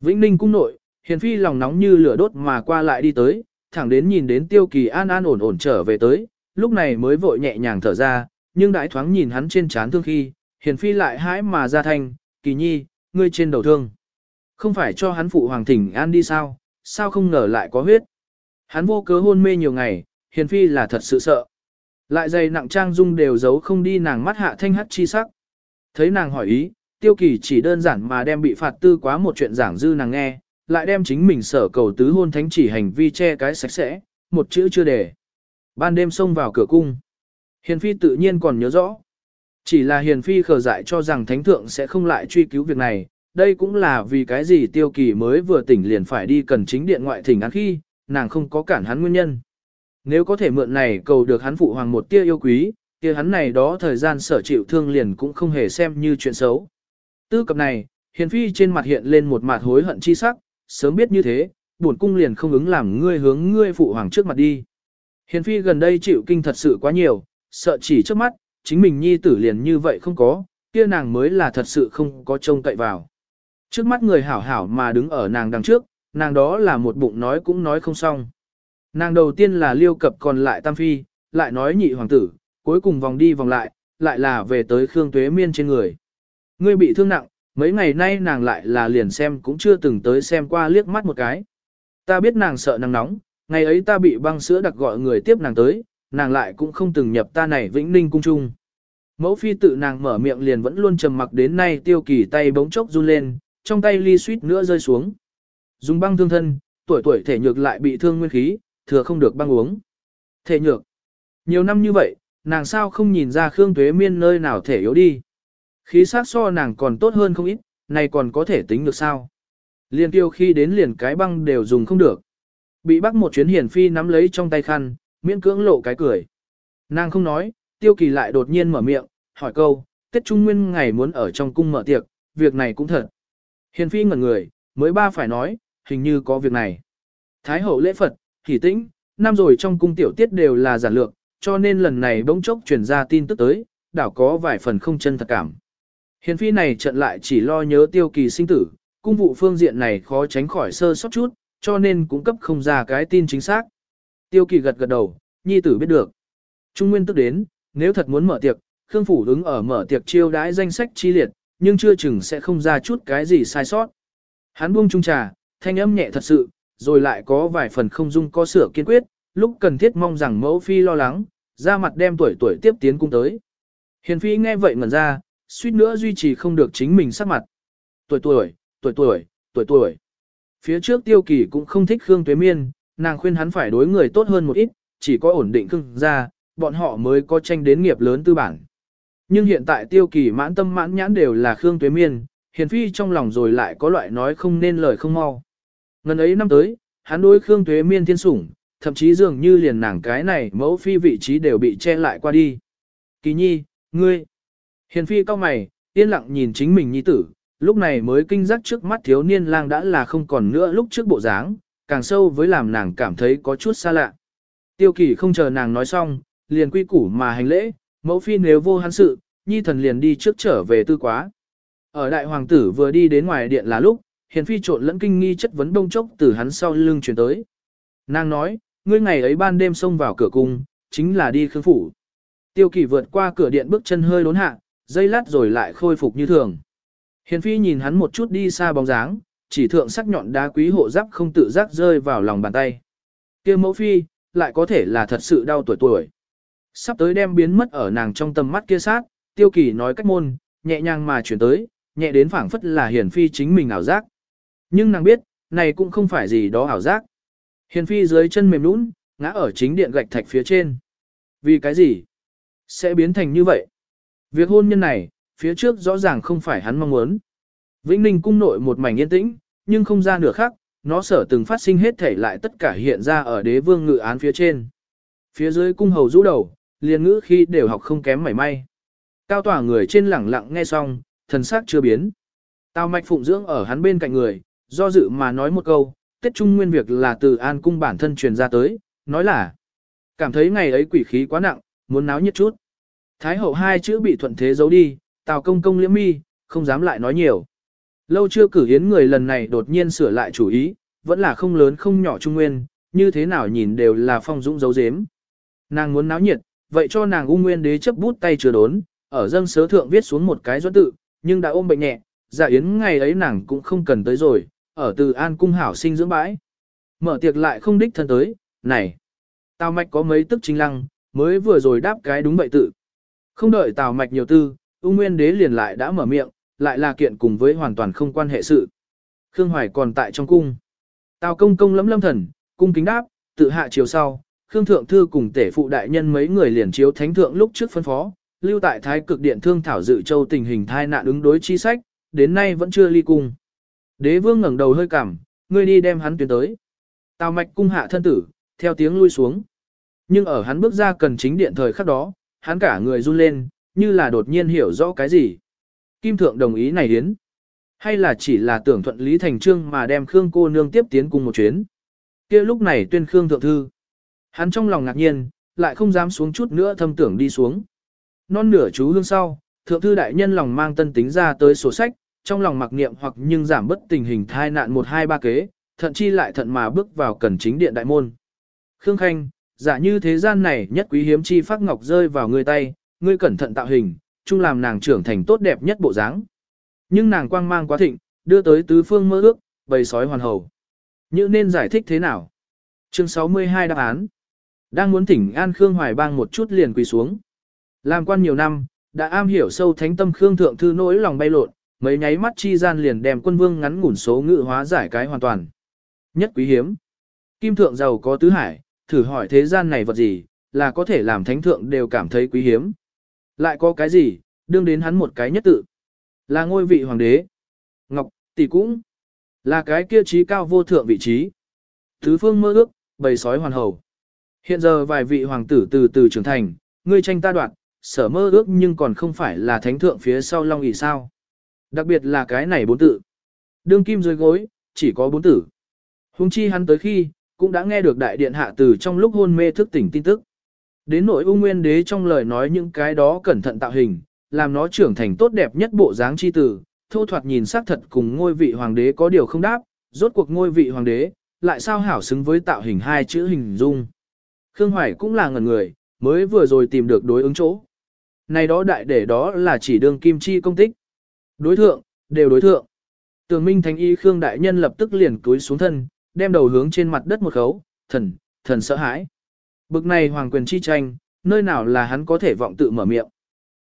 Vĩnh Ninh Cung nội, hiền phi lòng nóng như lửa đốt mà qua lại đi tới, thẳng đến nhìn đến tiêu kỳ an an ổn ổn trở về tới, lúc này mới vội nhẹ nhàng thở ra, nhưng đại thoáng nhìn hắn trên trán thương khi, hiền phi lại hãi mà ra thành kỳ nhi, ngươi trên đầu thương. Không phải cho hắn phụ hoàng thỉnh an đi sao, sao không ngờ lại có huyết. Hắn vô cớ hôn mê nhiều ngày, hiền phi là thật sự sợ. Lại dày nặng trang dung đều giấu không đi nàng mắt hạ thanh hắt chi sắc. Thấy nàng hỏi ý, tiêu kỳ chỉ đơn giản mà đem bị phạt tư quá một chuyện giảng dư nàng nghe, lại đem chính mình sở cầu tứ hôn thánh chỉ hành vi che cái sạch sẽ, một chữ chưa để. Ban đêm xông vào cửa cung. Hiền phi tự nhiên còn nhớ rõ. Chỉ là hiền phi khờ dại cho rằng thánh thượng sẽ không lại truy cứu việc này, đây cũng là vì cái gì tiêu kỳ mới vừa tỉnh liền phải đi cần chính điện ngoại thỉnh án khi, nàng không có cản hắn nguyên nhân. Nếu có thể mượn này cầu được hắn phụ hoàng một tia yêu quý, kia hắn này đó thời gian sở chịu thương liền cũng không hề xem như chuyện xấu. Tư cập này, hiền phi trên mặt hiện lên một mặt hối hận chi sắc, sớm biết như thế, buồn cung liền không ứng làm ngươi hướng ngươi phụ hoàng trước mặt đi. Hiền phi gần đây chịu kinh thật sự quá nhiều, sợ chỉ trước mắt, chính mình nhi tử liền như vậy không có, kia nàng mới là thật sự không có trông cậy vào. Trước mắt người hảo hảo mà đứng ở nàng đằng trước, nàng đó là một bụng nói cũng nói không xong. Nàng đầu tiên là liêu cập còn lại tam phi, lại nói nhị hoàng tử, cuối cùng vòng đi vòng lại, lại là về tới Khương Tuế Miên trên người. Ngươi bị thương nặng, mấy ngày nay nàng lại là liền xem cũng chưa từng tới xem qua liếc mắt một cái. Ta biết nàng sợ nắng nóng, ngày ấy ta bị băng sữa đặc gọi người tiếp nàng tới, nàng lại cũng không từng nhập ta này vĩnh ninh cung trung. Mẫu phi tự nàng mở miệng liền vẫn luôn trầm mặc đến nay tiêu kỳ tay bỗng chốc run lên, trong tay ly suýt nữa rơi xuống. Dùng băng thương thân, tuổi tuổi thể nhược lại bị thương nguyên khí, thừa không được băng uống. Thể nhược. Nhiều năm như vậy, nàng sao không nhìn ra Khương Tuế Miên nơi nào thể yếu đi. Khí sát so nàng còn tốt hơn không ít, này còn có thể tính được sao. Liên tiêu khi đến liền cái băng đều dùng không được. Bị bắt một chuyến hiển phi nắm lấy trong tay khăn, miễn cưỡng lộ cái cười. Nàng không nói, tiêu kỳ lại đột nhiên mở miệng, hỏi câu, Tết Trung Nguyên ngày muốn ở trong cung mở tiệc, việc này cũng thật. Hiền phi ngẩn người, mới ba phải nói, hình như có việc này. Thái hậu lễ Phật, hỷ tĩnh, năm rồi trong cung tiểu tiết đều là giản lược, cho nên lần này bỗng chốc truyền ra tin tức tới, đảo có vài phần không chân thật cảm. Hiền phi này trận lại chỉ lo nhớ tiêu kỳ sinh tử, cung vụ phương diện này khó tránh khỏi sơ sót chút, cho nên cũng cấp không ra cái tin chính xác. Tiêu kỳ gật gật đầu, nhi tử biết được. Trung nguyên tức đến, nếu thật muốn mở tiệc, Khương Phủ đứng ở mở tiệc chiêu đãi danh sách chi liệt, nhưng chưa chừng sẽ không ra chút cái gì sai sót. Hắn buông trung trà, thanh âm nhẹ thật sự, rồi lại có vài phần không dung có sửa kiên quyết, lúc cần thiết mong rằng mẫu phi lo lắng, ra mặt đem tuổi tuổi tiếp tiến cung tới. Hiền phi nghe vậy ngẩn ra, suýt nữa duy trì không được chính mình sắc mặt. Tuổi tuổi, tuổi tuổi, tuổi tuổi. Phía trước tiêu kỳ cũng không thích Khương Tuế Miên, nàng khuyên hắn phải đối người tốt hơn một ít, chỉ có ổn định Khương ra, bọn họ mới có tranh đến nghiệp lớn tư bản. Nhưng hiện tại tiêu kỳ mãn tâm mãn nhãn đều là Khương Tuế Miên, hiền phi trong lòng rồi lại có loại nói không nên lời không mau. Ngần ấy năm tới, hắn đối Khương Tuế Miên thiên sủng, thậm chí dường như liền nàng cái này mẫu phi vị trí đều bị che lại qua đi. Kỳ nhi, ngươi. Hiền phi cao mày, yên lặng nhìn chính mình nhi tử, lúc này mới kinh giác trước mắt thiếu niên lang đã là không còn nữa lúc trước bộ dáng, càng sâu với làm nàng cảm thấy có chút xa lạ. Tiêu kỳ không chờ nàng nói xong, liền quy củ mà hành lễ, mẫu phi nếu vô hắn sự, nhi thần liền đi trước trở về tư quá. Ở đại hoàng tử vừa đi đến ngoài điện là lúc, hiền phi trộn lẫn kinh nghi chất vấn đông chốc từ hắn sau lưng chuyển tới. Nàng nói, ngươi ngày ấy ban đêm xông vào cửa cung, chính là đi khương phủ. Tiêu kỳ vượt qua cửa điện bước chân hơi đốn hạ, dây lát rồi lại khôi phục như thường. Hiền phi nhìn hắn một chút đi xa bóng dáng, chỉ thượng sắc nhọn đá quý hộ giáp không tự giác rơi vào lòng bàn tay. kia mẫu phi, lại có thể là thật sự đau tuổi tuổi. Sắp tới đem biến mất ở nàng trong tầm mắt kia sát, tiêu kỳ nói cách môn, nhẹ nhàng mà chuyển tới, nhẹ đến phảng phất là hiền phi chính mình ảo giác. Nhưng nàng biết, này cũng không phải gì đó ảo giác. Hiền phi dưới chân mềm nũng, ngã ở chính điện gạch thạch phía trên. Vì cái gì? Sẽ biến thành như vậy. Việc hôn nhân này, phía trước rõ ràng không phải hắn mong muốn. Vĩnh Ninh cung nội một mảnh yên tĩnh, nhưng không ra nửa khác, nó sở từng phát sinh hết thể lại tất cả hiện ra ở đế vương ngự án phía trên. Phía dưới cung hầu rũ đầu, liền ngữ khi đều học không kém mảy may. Cao tỏa người trên lẳng lặng nghe xong, thần sắc chưa biến. Tào mạch phụng dưỡng ở hắn bên cạnh người, do dự mà nói một câu, Tết Trung Nguyên việc là từ an cung bản thân truyền ra tới, nói là cảm thấy ngày ấy quỷ khí quá nặng, muốn náo nhiệt chút. Thái hậu hai chữ bị thuận thế giấu đi, Tào công công liễm mi, không dám lại nói nhiều. Lâu chưa cử hiến người lần này đột nhiên sửa lại chủ ý, vẫn là không lớn không nhỏ trung nguyên, như thế nào nhìn đều là phong dũng dấu dếm. Nàng muốn náo nhiệt, vậy cho nàng ung nguyên đế chấp bút tay chưa đốn, ở dâng sớ thượng viết xuống một cái doãn tự, nhưng đã ôm bệnh nhẹ, dạ yến ngày ấy nàng cũng không cần tới rồi, ở từ an cung hảo sinh dưỡng bãi. Mở tiệc lại không đích thân tới, này, tào mạch có mấy tức chính lăng, mới vừa rồi đáp cái đúng vậy tự. Không đợi tào mạch nhiều tư, ung nguyên đế liền lại đã mở miệng, lại là kiện cùng với hoàn toàn không quan hệ sự. Khương Hoài còn tại trong cung. Tào công công lấm lâm thần, cung kính đáp, tự hạ chiều sau, Khương Thượng Thư cùng tể phụ đại nhân mấy người liền chiếu thánh thượng lúc trước phân phó, lưu tại thái cực điện thương thảo dự châu tình hình thai nạn ứng đối chi sách, đến nay vẫn chưa ly cung. Đế vương ngẩng đầu hơi cảm, ngươi đi đem hắn tuyến tới. Tào mạch cung hạ thân tử, theo tiếng lui xuống. Nhưng ở hắn bước ra cần chính điện thời khắc đó, hắn cả người run lên, như là đột nhiên hiểu rõ cái gì. Kim thượng đồng ý này đến. Hay là chỉ là tưởng thuận lý thành trương mà đem Khương cô nương tiếp tiến cùng một chuyến. kia lúc này tuyên Khương thượng thư. Hắn trong lòng ngạc nhiên, lại không dám xuống chút nữa thâm tưởng đi xuống. Non nửa chú hương sau, thượng thư đại nhân lòng mang tân tính ra tới sổ sách, trong lòng mặc niệm hoặc nhưng giảm bất tình hình thai nạn một hai ba kế, thận chi lại thận mà bước vào cần chính điện đại môn. Khương Khanh, giả như thế gian này nhất quý hiếm chi phát ngọc rơi vào người tay, ngươi cẩn thận tạo hình, chung làm nàng trưởng thành tốt đẹp nhất bộ dáng. Nhưng nàng quang mang quá thịnh, đưa tới tứ phương mơ ước, bầy sói hoàn hầu. Như nên giải thích thế nào? Chương 62 đáp án. Đang muốn thỉnh An Khương Hoài Bang một chút liền quỳ xuống. Làm quan nhiều năm, đã am hiểu sâu thánh tâm Khương Thượng Thư nỗi lòng bay lộn, mấy nháy mắt chi gian liền đem quân vương ngắn ngủn số ngự hóa giải cái hoàn toàn. Nhất quý hiếm. Kim Thượng giàu có tứ hải, thử hỏi thế gian này vật gì, là có thể làm thánh thượng đều cảm thấy quý hiếm. Lại có cái gì, đương đến hắn một cái nhất tự. Là ngôi vị hoàng đế. Ngọc, tỷ cũng. Là cái kia trí cao vô thượng vị trí. Thứ phương mơ ước, bầy sói hoàn hầu. Hiện giờ vài vị hoàng tử từ từ trưởng thành, ngươi tranh ta đoạt sở mơ ước nhưng còn không phải là thánh thượng phía sau long ỷ sao. Đặc biệt là cái này bốn tử Đương kim dưới gối, chỉ có bốn tử. Hùng chi hắn tới khi, cũng đã nghe được đại điện hạ từ trong lúc hôn mê thức tỉnh tin tức. Đến nội ung nguyên đế trong lời nói những cái đó cẩn thận tạo hình, làm nó trưởng thành tốt đẹp nhất bộ dáng chi tử, thô thoạt nhìn xác thật cùng ngôi vị hoàng đế có điều không đáp, rốt cuộc ngôi vị hoàng đế, lại sao hảo xứng với tạo hình hai chữ hình dung. Khương Hoài cũng là ngần người, mới vừa rồi tìm được đối ứng chỗ. Này đó đại để đó là chỉ đường kim chi công tích. Đối thượng, đều đối thượng. Tường Minh Thánh Y Khương Đại Nhân lập tức liền cúi xuống thân, đem đầu hướng trên mặt đất một khấu, thần, thần sợ hãi. Bực này hoàng quyền chi tranh, nơi nào là hắn có thể vọng tự mở miệng.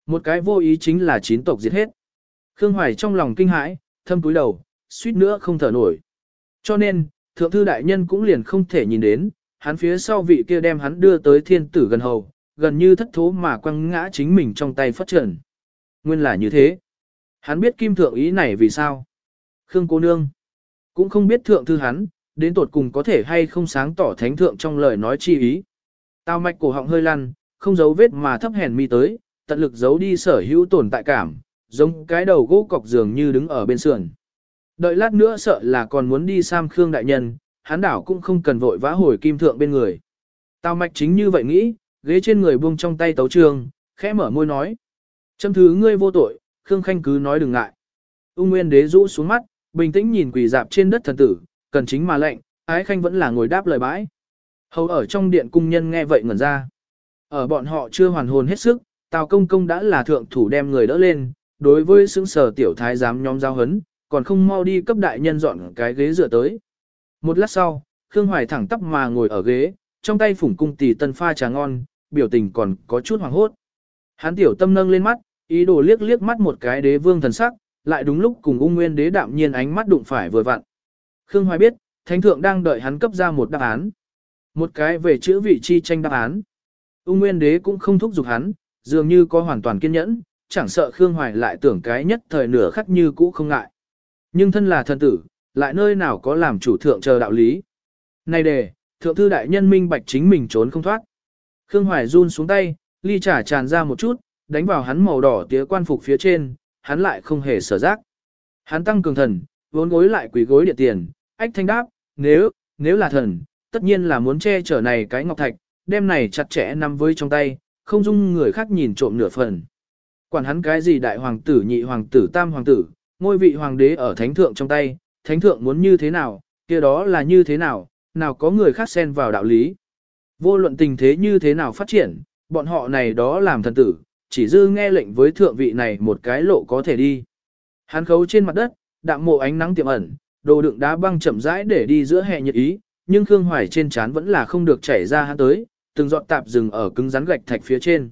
Một cái vô ý chính là chín tộc diệt hết. Khương Hoài trong lòng kinh hãi, thâm túi đầu, suýt nữa không thở nổi. Cho nên, thượng thư đại nhân cũng liền không thể nhìn đến, hắn phía sau vị kia đem hắn đưa tới thiên tử gần hầu, gần như thất thố mà quăng ngã chính mình trong tay phát trần. Nguyên là như thế. Hắn biết kim thượng ý này vì sao. Khương cô nương. Cũng không biết thượng thư hắn, đến tột cùng có thể hay không sáng tỏ thánh thượng trong lời nói chi ý. Tao mạch cổ họng hơi lăn, không giấu vết mà thấp hèn mi tới, tận lực giấu đi sở hữu tồn tại cảm, giống cái đầu gỗ cọc giường như đứng ở bên sườn. Đợi lát nữa sợ là còn muốn đi Sam Khương đại nhân, hắn đảo cũng không cần vội vã hồi kim thượng bên người. Tao mạch chính như vậy nghĩ, ghế trên người buông trong tay tấu trường, khẽ mở môi nói. Châm thứ ngươi vô tội, Khương Khanh cứ nói đừng ngại. Ung Nguyên đế rũ xuống mắt, bình tĩnh nhìn quỳ dạp trên đất thần tử, cần chính mà lệnh, ái khanh vẫn là ngồi đáp lời bãi. Hầu ở trong điện cung nhân nghe vậy ngẩn ra. Ở bọn họ chưa hoàn hồn hết sức, Tào Công Công đã là thượng thủ đem người đỡ lên, đối với xứng sở tiểu thái giám nhóm giao hấn, còn không mau đi cấp đại nhân dọn cái ghế dựa tới. Một lát sau, Khương Hoài thẳng tắp mà ngồi ở ghế, trong tay phủng cung tỷ tân pha trà ngon, biểu tình còn có chút hoàng hốt. Hán tiểu tâm nâng lên mắt, ý đồ liếc liếc mắt một cái đế vương thần sắc, lại đúng lúc cùng ung nguyên đế đạm nhiên ánh mắt đụng phải vừa vặn. Khương Hoài biết, thánh thượng đang đợi hắn cấp ra một đáp án. Một cái về chữ vị chi tranh đáp án. Ung Nguyên Đế cũng không thúc giục hắn, dường như có hoàn toàn kiên nhẫn, chẳng sợ Khương Hoài lại tưởng cái nhất thời nửa khắc như cũ không ngại. Nhưng thân là thần tử, lại nơi nào có làm chủ thượng chờ đạo lý. Này đề, thượng thư đại nhân minh bạch chính mình trốn không thoát. Khương Hoài run xuống tay, ly trà tràn ra một chút, đánh vào hắn màu đỏ tía quan phục phía trên, hắn lại không hề sở giác. Hắn tăng cường thần, vốn gối lại quỷ gối địa tiền, ách thanh đáp, nếu, nếu là thần, tất nhiên là muốn che chở này cái ngọc thạch, đem này chặt chẽ nằm với trong tay, không dung người khác nhìn trộm nửa phần. Quản hắn cái gì đại hoàng tử nhị hoàng tử tam hoàng tử, ngôi vị hoàng đế ở thánh thượng trong tay, thánh thượng muốn như thế nào, kia đó là như thế nào, nào có người khác xen vào đạo lý. Vô luận tình thế như thế nào phát triển, bọn họ này đó làm thần tử, chỉ dư nghe lệnh với thượng vị này một cái lộ có thể đi. Hắn khấu trên mặt đất, đạm mộ ánh nắng tiệm ẩn, đồ đựng đá băng chậm rãi để đi giữa hè nhiệt ý, nhưng Khương Hoài trên trán vẫn là không được chảy ra hắn tới, từng giọt tạp dừng ở cứng rắn gạch thạch phía trên.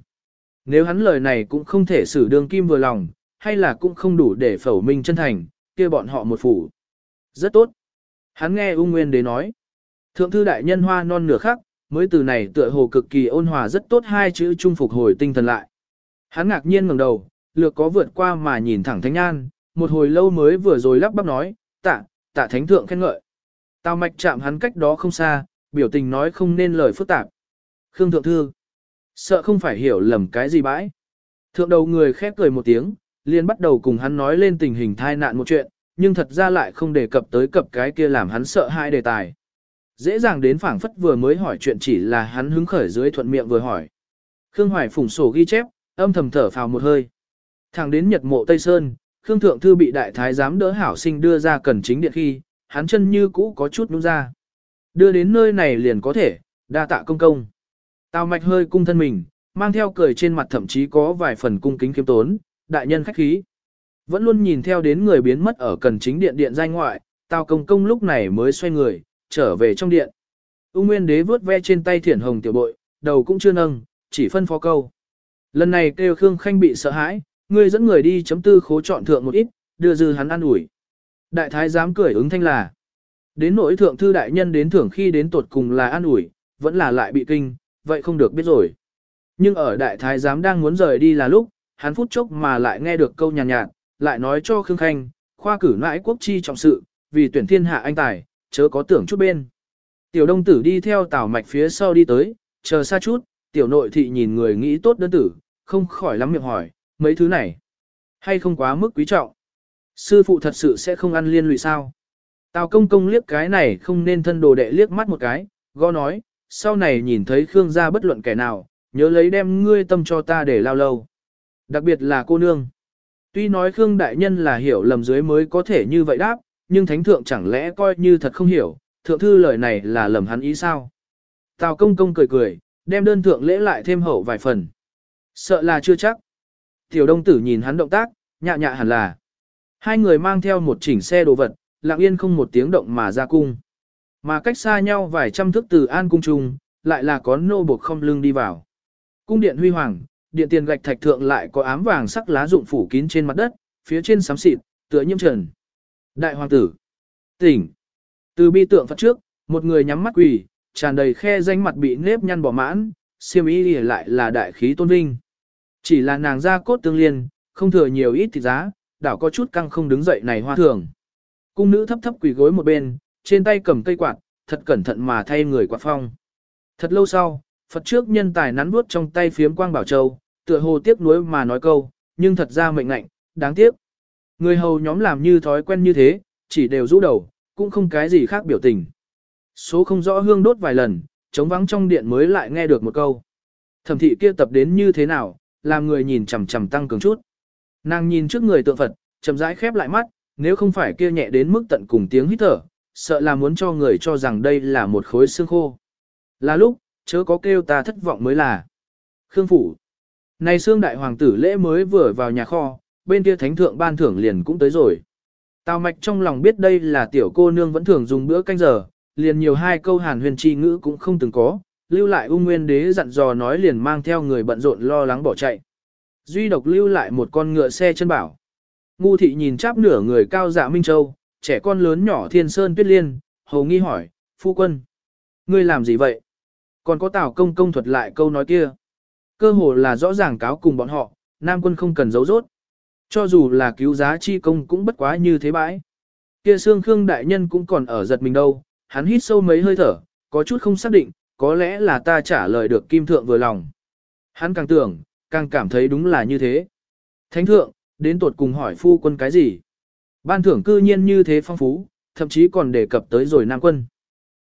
Nếu hắn lời này cũng không thể xử đường kim vừa lòng, hay là cũng không đủ để phẩu minh chân thành, kia bọn họ một phủ. Rất tốt. Hắn nghe ung nguyên đế nói. Thượng thư đại nhân hoa non nửa khắc, mới từ này tựa hồ cực kỳ ôn hòa rất tốt hai chữ trung phục hồi tinh thần lại. Hắn ngạc nhiên ngẩng đầu, lược có vượt qua mà nhìn thẳng thánh an, một hồi lâu mới vừa rồi lắp bắp nói, tạ, tạ thánh thượng khen ngợi. Tào mạch chạm hắn cách đó không xa, biểu tình nói không nên lời phức tạp. Khương thượng thư, sợ không phải hiểu lầm cái gì bãi. Thượng đầu người khép cười một tiếng, liền bắt đầu cùng hắn nói lên tình hình thai nạn một chuyện, nhưng thật ra lại không đề cập tới cập cái kia làm hắn sợ hai đề tài. Dễ dàng đến phảng phất vừa mới hỏi chuyện chỉ là hắn hứng khởi dưới thuận miệng vừa hỏi. Khương Hoài phủng sổ ghi chép, âm thầm thở phào một hơi. Thẳng đến Nhật mộ Tây Sơn, Khương Thượng Thư bị đại thái giám đỡ hảo sinh đưa ra cần chính điện khi, hắn chân như cũ có chút nhung ra. Đưa đến nơi này liền có thể, đa tạ công công. Tào mạch hơi cung thân mình, mang theo cười trên mặt thậm chí có vài phần cung kính kiếm tốn, đại nhân khách khí. Vẫn luôn nhìn theo đến người biến mất ở cần chính điện điện danh ngoại, Tào công công lúc này mới xoay người, trở về trong điện. Ung Nguyên Đế vớt ve trên tay thiển hồng tiểu bội, đầu cũng chưa nâng, chỉ phân phó câu. Lần này kêu Khương Khanh bị sợ hãi, ngươi dẫn người đi chấm tư khố chọn thượng một ít, đưa dư hắn ăn ủi. Đại thái dám cười ứng thanh là. Đến nỗi thượng thư đại nhân đến thưởng khi đến tột cùng là ăn ủi, vẫn là lại bị kinh, vậy không được biết rồi. Nhưng ở đại thái giám đang muốn rời đi là lúc, hắn phút chốc mà lại nghe được câu nhàn nhạt, nhạt, lại nói cho Khương Khanh, khoa cử nãi quốc chi trọng sự, vì tuyển thiên hạ anh tài, chớ có tưởng chút bên. Tiểu đông tử đi theo tảo mạch phía sau đi tới, chờ xa chút, tiểu nội thị nhìn người nghĩ tốt đơn tử, không khỏi lắm miệng hỏi, mấy thứ này, hay không quá mức quý trọng. Sư phụ thật sự sẽ không ăn liên lụy sao. Tào công công liếc cái này không nên thân đồ đệ liếc mắt một cái, gõ nói, sau này nhìn thấy Khương gia bất luận kẻ nào, nhớ lấy đem ngươi tâm cho ta để lao lâu. Đặc biệt là cô nương. Tuy nói Khương đại nhân là hiểu lầm dưới mới có thể như vậy đáp, nhưng thánh thượng chẳng lẽ coi như thật không hiểu, thượng thư lời này là lầm hắn ý sao. Tào công công cười cười, đem đơn thượng lễ lại thêm hậu vài phần. Sợ là chưa chắc. Tiểu đông tử nhìn hắn động tác, nhạ nhạ hẳn là. Hai người mang theo một chỉnh xe đồ vật, lặng yên không một tiếng động mà ra cung. Mà cách xa nhau vài trăm thước từ an cung trung, lại là có nô buộc không lưng đi vào. Cung điện huy hoàng, điện tiền gạch thạch thượng lại có ám vàng sắc lá dụng phủ kín trên mặt đất, phía trên sám xịt, tựa nhiễm trần. Đại hoàng tử, tỉnh. Từ bi tượng Phật trước, một người nhắm mắt quỳ, tràn đầy khe danh mặt bị nếp nhăn bỏ mãn, siêm ý lại là đại khí tôn vinh. Chỉ là nàng da cốt tương liên, không thừa nhiều ít thịt giá, đảo có chút căng không đứng dậy này hoa thường. Cung nữ thấp thấp quỳ gối một bên, trên tay cầm cây quạt, thật cẩn thận mà thay người quạt phong. Thật lâu sau, Phật trước nhân tài nắn vuốt trong tay phiếm quang bảo châu, tựa hồ tiếc nuối mà nói câu, nhưng thật ra mệnh ngạnh, đáng tiếc. Người hầu nhóm làm như thói quen như thế, chỉ đều rũ đầu, cũng không cái gì khác biểu tình. Số không rõ hương đốt vài lần, chống vắng trong điện mới lại nghe được một câu. Thẩm thị kia tập đến như thế nào, làm người nhìn chằm chằm tăng cường chút. Nàng nhìn trước người tượng Phật, chậm rãi khép lại mắt, nếu không phải kia nhẹ đến mức tận cùng tiếng hít thở, sợ là muốn cho người cho rằng đây là một khối xương khô. Là lúc, chớ có kêu ta thất vọng mới là. Khương Phủ. Này xương đại hoàng tử lễ mới vừa vào nhà kho, bên kia thánh thượng ban thưởng liền cũng tới rồi. Tào mạch trong lòng biết đây là tiểu cô nương vẫn thường dùng bữa canh giờ, liền nhiều hai câu hàn huyền chi ngữ cũng không từng có, lưu lại ung nguyên đế dặn dò nói liền mang theo người bận rộn lo lắng bỏ chạy. Duy độc lưu lại một con ngựa xe chân bảo. Ngu thị nhìn cháp nửa người cao dạ Minh Châu, trẻ con lớn nhỏ thiên sơn tuyết liên, hầu nghi hỏi, phu quân. Ngươi làm gì vậy? Còn có Tào công công thuật lại câu nói kia. Cơ hồ là rõ ràng cáo cùng bọn họ, Nam quân không cần giấu rốt. Cho dù là cứu giá chi công cũng bất quá như thế bãi. Kia xương Khương đại nhân cũng còn ở giật mình đâu, hắn hít sâu mấy hơi thở, có chút không xác định, có lẽ là ta trả lời được kim thượng vừa lòng. Hắn càng tưởng, càng cảm thấy đúng là như thế. Thánh thượng, đến tột cùng hỏi phu quân cái gì? Ban thưởng cư nhiên như thế phong phú, thậm chí còn đề cập tới rồi nam quân.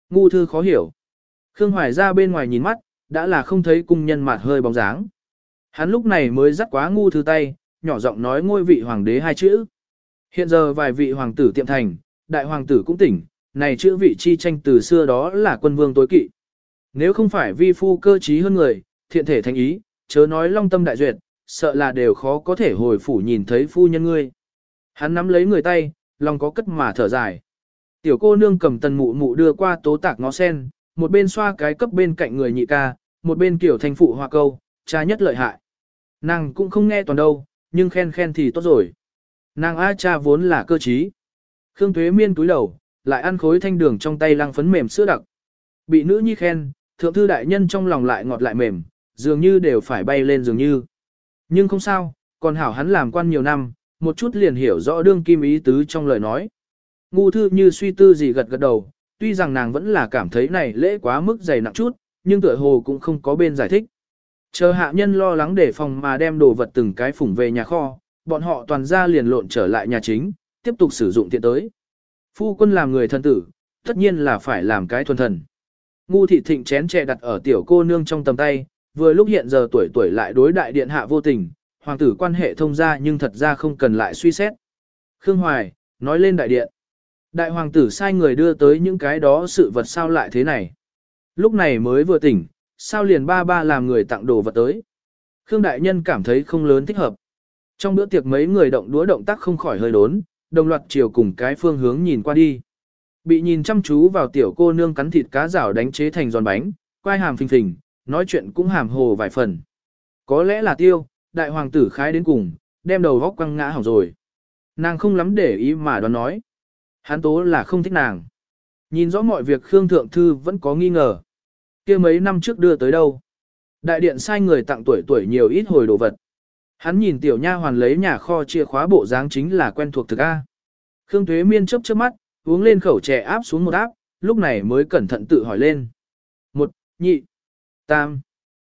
Ngu thư khó hiểu. Khương Hoài ra bên ngoài nhìn mắt, đã là không thấy cung nhân mặt hơi bóng dáng. Hắn lúc này mới dắt quá ngu thư tay, nhỏ giọng nói ngôi vị hoàng đế hai chữ. Hiện giờ vài vị hoàng tử tiệm thành, đại hoàng tử cũng tỉnh, này chữ vị chi tranh từ xưa đó là quân vương tối kỵ. Nếu không phải vi phu cơ trí hơn người, thiện thể thành ý, chớ nói long tâm đại duyệt, sợ là đều khó có thể hồi phủ nhìn thấy phu nhân ngươi. Hắn nắm lấy người tay, lòng có cất mà thở dài. Tiểu cô nương cầm tần mụ mụ đưa qua tố tạc ngó sen, một bên xoa cái cấp bên cạnh người nhị ca, một bên kiểu thành phụ hoa câu, cha nhất lợi hại. Nàng cũng không nghe toàn đâu, nhưng khen khen thì tốt rồi. Nàng A cha vốn là cơ trí. Khương Tuế Miên túi đầu, lại ăn khối thanh đường trong tay lăng phấn mềm sữa đặc. Bị nữ nhi khen, thượng thư đại nhân trong lòng lại ngọt lại mềm, dường như đều phải bay lên dường như. Nhưng không sao, còn hảo hắn làm quan nhiều năm, một chút liền hiểu rõ đương kim ý tứ trong lời nói. Ngu thư như suy tư gì gật gật đầu, tuy rằng nàng vẫn là cảm thấy này lễ quá mức dày nặng chút, nhưng tựa hồ cũng không có bên giải thích. Chờ hạ nhân lo lắng để phòng mà đem đồ vật từng cái phủng về nhà kho, bọn họ toàn ra liền lộn trở lại nhà chính, tiếp tục sử dụng tiện tới. Phu quân làm người thân tử, tất nhiên là phải làm cái thuần thần. Ngu thị thịnh chén chè đặt ở tiểu cô nương trong tầm tay, vừa lúc hiện giờ tuổi tuổi lại đối đại điện hạ vô tình, hoàng tử quan hệ thông ra nhưng thật ra không cần lại suy xét. Khương Hoài, nói lên đại điện. Đại hoàng tử sai người đưa tới những cái đó sự vật sao lại thế này. Lúc này mới vừa tỉnh, sao liền ba ba làm người tặng đồ vật tới. Khương đại nhân cảm thấy không lớn thích hợp. Trong bữa tiệc mấy người động đũa động tác không khỏi hơi đốn, đồng loạt chiều cùng cái phương hướng nhìn qua đi. Bị nhìn chăm chú vào tiểu cô nương cắn thịt cá rảo đánh chế thành giòn bánh, quai hàm phình phình, nói chuyện cũng hàm hồ vài phần. Có lẽ là tiêu, đại hoàng tử khái đến cùng, đem đầu góc quăng ngã hỏng rồi. Nàng không lắm để ý mà đoán nói. Hắn tố là không thích nàng. Nhìn rõ mọi việc Khương Thượng Thư vẫn có nghi ngờ. kia mấy năm trước đưa tới đâu. Đại điện sai người tặng tuổi tuổi nhiều ít hồi đồ vật. Hắn nhìn tiểu nha hoàn lấy nhà kho chìa khóa bộ dáng chính là quen thuộc thực A. Khương Thuế Miên chớp trước mắt, uống lên khẩu chè áp xuống một áp, lúc này mới cẩn thận tự hỏi lên. Một, nhị, tam.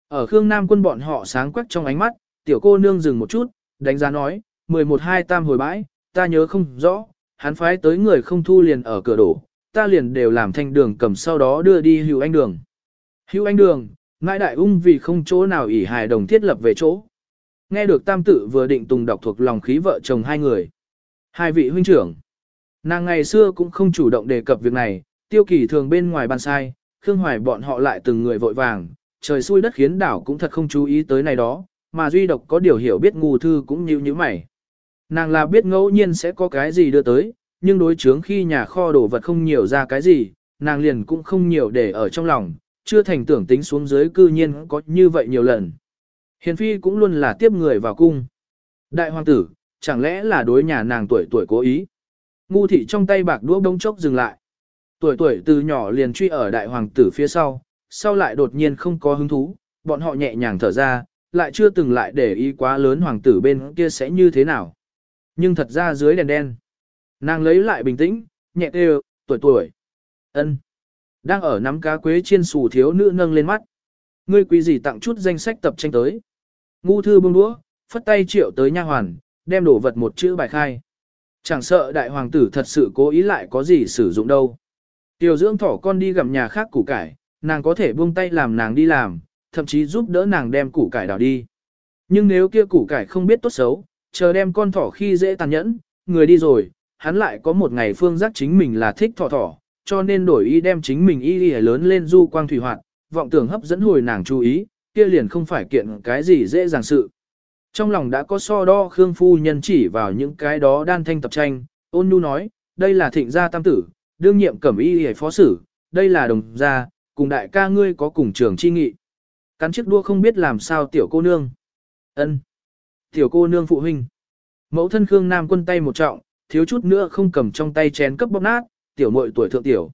Ở Khương Nam quân bọn họ sáng quắc trong ánh mắt, tiểu cô nương dừng một chút, đánh giá nói, 11 hai tam hồi bãi, ta nhớ không rõ, hắn phái tới người không thu liền ở cửa đổ, ta liền đều làm thanh đường cầm sau đó đưa đi hữu anh đường. Hữu anh đường, ngại đại ung vì không chỗ nào ỷ hài đồng thiết lập về chỗ. Nghe được tam tự vừa định tùng đọc thuộc lòng khí vợ chồng hai người. Hai vị huynh trưởng. Nàng ngày xưa cũng không chủ động đề cập việc này, tiêu kỳ thường bên ngoài ban sai, Khương Hoài bọn họ lại từng người vội vàng, trời xui đất khiến đảo cũng thật không chú ý tới này đó, mà duy độc có điều hiểu biết ngu thư cũng như như mày. Nàng là biết ngẫu nhiên sẽ có cái gì đưa tới, nhưng đối chướng khi nhà kho đồ vật không nhiều ra cái gì, nàng liền cũng không nhiều để ở trong lòng, chưa thành tưởng tính xuống dưới cư nhiên có như vậy nhiều lần. Hiền phi cũng luôn là tiếp người vào cung. Đại hoàng tử, chẳng lẽ là đối nhà nàng tuổi tuổi cố ý. Ngu thị trong tay bạc đũa bông chốc dừng lại. Tuổi tuổi từ nhỏ liền truy ở đại hoàng tử phía sau, sau lại đột nhiên không có hứng thú, bọn họ nhẹ nhàng thở ra, lại chưa từng lại để ý quá lớn hoàng tử bên kia sẽ như thế nào. Nhưng thật ra dưới đèn đen, nàng lấy lại bình tĩnh, nhẹ kêu, tuổi tuổi. ân Đang ở nắm cá quế chiên xù thiếu nữ nâng lên mắt. Ngươi quý gì tặng chút danh sách tập tranh tới. Ngu thư buông đũa, phất tay triệu tới nha hoàn, đem đổ vật một chữ bài khai. Chẳng sợ đại hoàng tử thật sự cố ý lại có gì sử dụng đâu. Tiểu dưỡng thỏ con đi gặm nhà khác củ cải, nàng có thể buông tay làm nàng đi làm, thậm chí giúp đỡ nàng đem củ cải đào đi. Nhưng nếu kia củ cải không biết tốt xấu, chờ đem con thỏ khi dễ tàn nhẫn, người đi rồi, hắn lại có một ngày phương giác chính mình là thích thỏ thỏ, cho nên đổi ý đem chính mình y y lớn lên du quang thủy hoạt, vọng tưởng hấp dẫn hồi nàng chú ý, kia liền không phải kiện cái gì dễ dàng sự. Trong lòng đã có so đo Khương Phu Nhân chỉ vào những cái đó đan thanh tập tranh, ôn nhu nói, đây là thịnh gia tam tử, đương nhiệm cẩm y hề phó sử, đây là đồng gia, cùng đại ca ngươi có cùng trường chi nghị. Cắn chiếc đua không biết làm sao tiểu cô nương. ân Tiểu cô nương phụ huynh. Mẫu thân Khương Nam quân tay một trọng, thiếu chút nữa không cầm trong tay chén cấp bóp nát, tiểu muội tuổi thượng tiểu.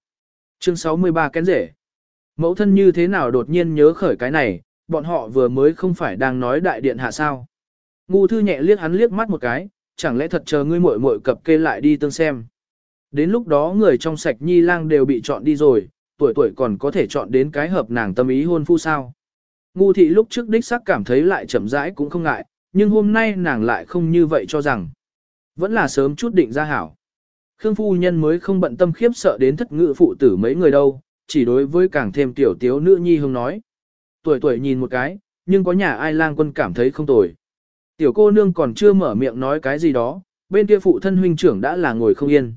Chương 63 kén rể. Mẫu thân như thế nào đột nhiên nhớ khởi cái này, bọn họ vừa mới không phải đang nói đại điện hạ sao. Ngu thư nhẹ liếc hắn liếc mắt một cái, chẳng lẽ thật chờ ngươi muội muội cập kê lại đi tương xem. Đến lúc đó người trong sạch nhi lang đều bị chọn đi rồi, tuổi tuổi còn có thể chọn đến cái hợp nàng tâm ý hôn phu sao. Ngu thị lúc trước đích xác cảm thấy lại chậm rãi cũng không ngại, nhưng hôm nay nàng lại không như vậy cho rằng. Vẫn là sớm chút định ra hảo. Khương phu nhân mới không bận tâm khiếp sợ đến thất ngự phụ tử mấy người đâu, chỉ đối với càng thêm tiểu tiếu nữ nhi hương nói. Tuổi tuổi nhìn một cái, nhưng có nhà ai lang quân cảm thấy không tồi. Tiểu cô nương còn chưa mở miệng nói cái gì đó, bên kia phụ thân huynh trưởng đã là ngồi không yên.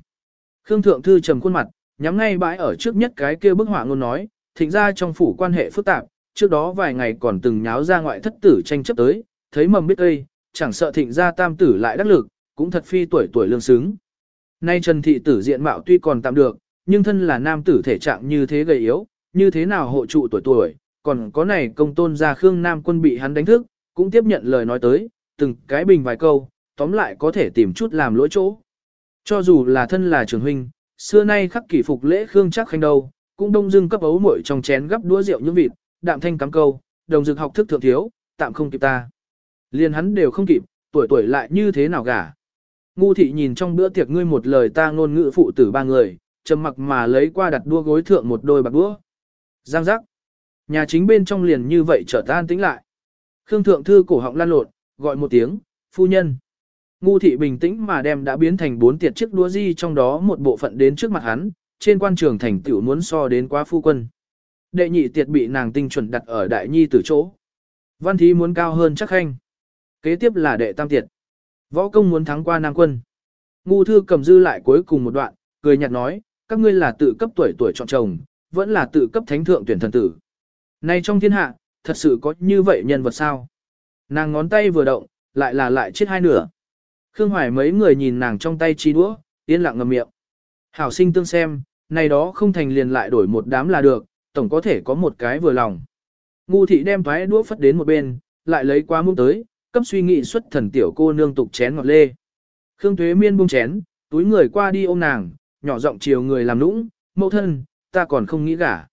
Khương thượng thư trầm khuôn mặt, nhắm ngay bãi ở trước nhất cái kia bức họa ngôn nói, thịnh ra trong phủ quan hệ phức tạp, trước đó vài ngày còn từng nháo ra ngoại thất tử tranh chấp tới, thấy mầm biết cây, chẳng sợ thịnh ra tam tử lại đắc lực, cũng thật phi tuổi tuổi lương xứng. Nay Trần Thị tử diện mạo tuy còn tạm được, nhưng thân là nam tử thể trạng như thế gầy yếu, như thế nào hộ trụ tuổi tuổi, còn có này công tôn gia Khương Nam quân bị hắn đánh thức, cũng tiếp nhận lời nói tới, từng cái bình vài câu, tóm lại có thể tìm chút làm lỗi chỗ. Cho dù là thân là trường huynh, xưa nay khắc kỷ phục lễ Khương chắc khanh đâu, cũng đông dưng cấp ấu muội trong chén gấp đũa rượu những vịt, đạm thanh cắm câu, đồng dực học thức thượng thiếu, tạm không kịp ta. Liên hắn đều không kịp, tuổi tuổi lại như thế nào gả. Ngu thị nhìn trong bữa tiệc ngươi một lời ta ngôn ngữ phụ tử ba người, trầm mặc mà lấy qua đặt đua gối thượng một đôi bạc đũa. Giang giác. Nhà chính bên trong liền như vậy trở tan tĩnh lại. Khương thượng thư cổ họng lan lột, gọi một tiếng, phu nhân. Ngu thị bình tĩnh mà đem đã biến thành bốn tiệt chiếc đũa di trong đó một bộ phận đến trước mặt hắn, trên quan trường thành tiểu muốn so đến quá phu quân. Đệ nhị tiệt bị nàng tinh chuẩn đặt ở đại nhi tử chỗ. Văn thí muốn cao hơn chắc khanh. Kế tiếp là đệ tam tiệt. Võ công muốn thắng qua nam quân. Ngu thư cầm dư lại cuối cùng một đoạn, cười nhạt nói, các ngươi là tự cấp tuổi tuổi chọn chồng, vẫn là tự cấp thánh thượng tuyển thần tử. Nay trong thiên hạ, thật sự có như vậy nhân vật sao? Nàng ngón tay vừa động, lại là lại chết hai nửa. Khương Hoài mấy người nhìn nàng trong tay chi đũa, yên lặng ngầm miệng. Hảo sinh tương xem, này đó không thành liền lại đổi một đám là được, tổng có thể có một cái vừa lòng. Ngu thị đem thoái đũa phất đến một bên, lại lấy qua muỗng tới, cấp suy nghĩ xuất thần tiểu cô nương tục chén ngọt lê. Khương Thuế Miên buông chén, túi người qua đi ôm nàng, nhỏ giọng chiều người làm nũng, mẫu thân, ta còn không nghĩ gả.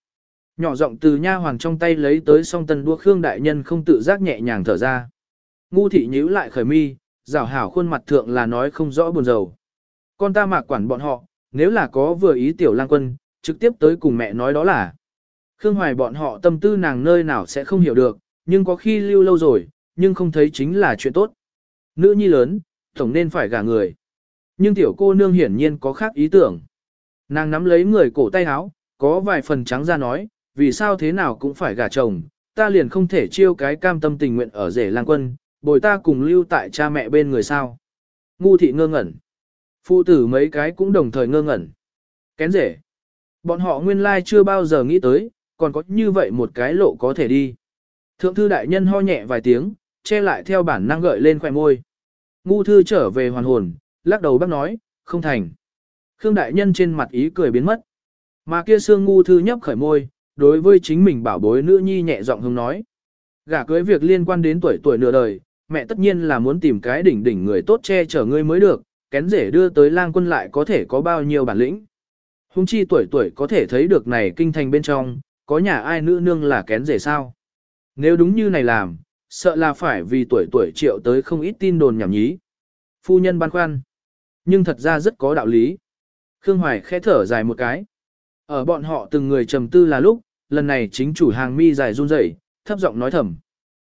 Nhỏ giọng từ nha hoàng trong tay lấy tới song tân đua Khương đại nhân không tự giác nhẹ nhàng thở ra. Ngu thị nhíu lại khởi mi, rảo hảo khuôn mặt thượng là nói không rõ buồn rầu. Con ta mạc quản bọn họ, nếu là có vừa ý tiểu lang quân, trực tiếp tới cùng mẹ nói đó là. Khương Hoài bọn họ tâm tư nàng nơi nào sẽ không hiểu được, nhưng có khi lưu lâu rồi, nhưng không thấy chính là chuyện tốt. Nữ nhi lớn, tổng nên phải gả người. Nhưng tiểu cô nương hiển nhiên có khác ý tưởng. Nàng nắm lấy người cổ tay áo, có vài phần trắng ra nói, vì sao thế nào cũng phải gả chồng, ta liền không thể chiêu cái cam tâm tình nguyện ở rể lang quân, bồi ta cùng lưu tại cha mẹ bên người sao. Ngu thị ngơ ngẩn. Phụ tử mấy cái cũng đồng thời ngơ ngẩn. Kén rể. Bọn họ nguyên lai chưa bao giờ nghĩ tới, còn có như vậy một cái lộ có thể đi. Thượng thư đại nhân ho nhẹ vài tiếng, che lại theo bản năng gợi lên khoẻ môi. Ngu thư trở về hoàn hồn, lắc đầu bác nói, không thành. Khương đại nhân trên mặt ý cười biến mất. Mà kia xương ngu thư nhấp khởi môi, đối với chính mình bảo bối nữ nhi nhẹ giọng hứng nói. Gả cưới việc liên quan đến tuổi tuổi nửa đời, mẹ tất nhiên là muốn tìm cái đỉnh đỉnh người tốt che chở ngươi mới được, kén rể đưa tới lang quân lại có thể có bao nhiêu bản lĩnh. Hùng chi tuổi tuổi có thể thấy được này kinh thành bên trong, có nhà ai nữ nương là kén rể sao. Nếu đúng như này làm, sợ là phải vì tuổi tuổi triệu tới không ít tin đồn nhảm nhí. Phu nhân băn khoăn, nhưng thật ra rất có đạo lý. Khương Hoài khẽ thở dài một cái. Ở bọn họ từng người trầm tư là lúc, lần này chính chủ hàng mi dài run rẩy, thấp giọng nói thầm.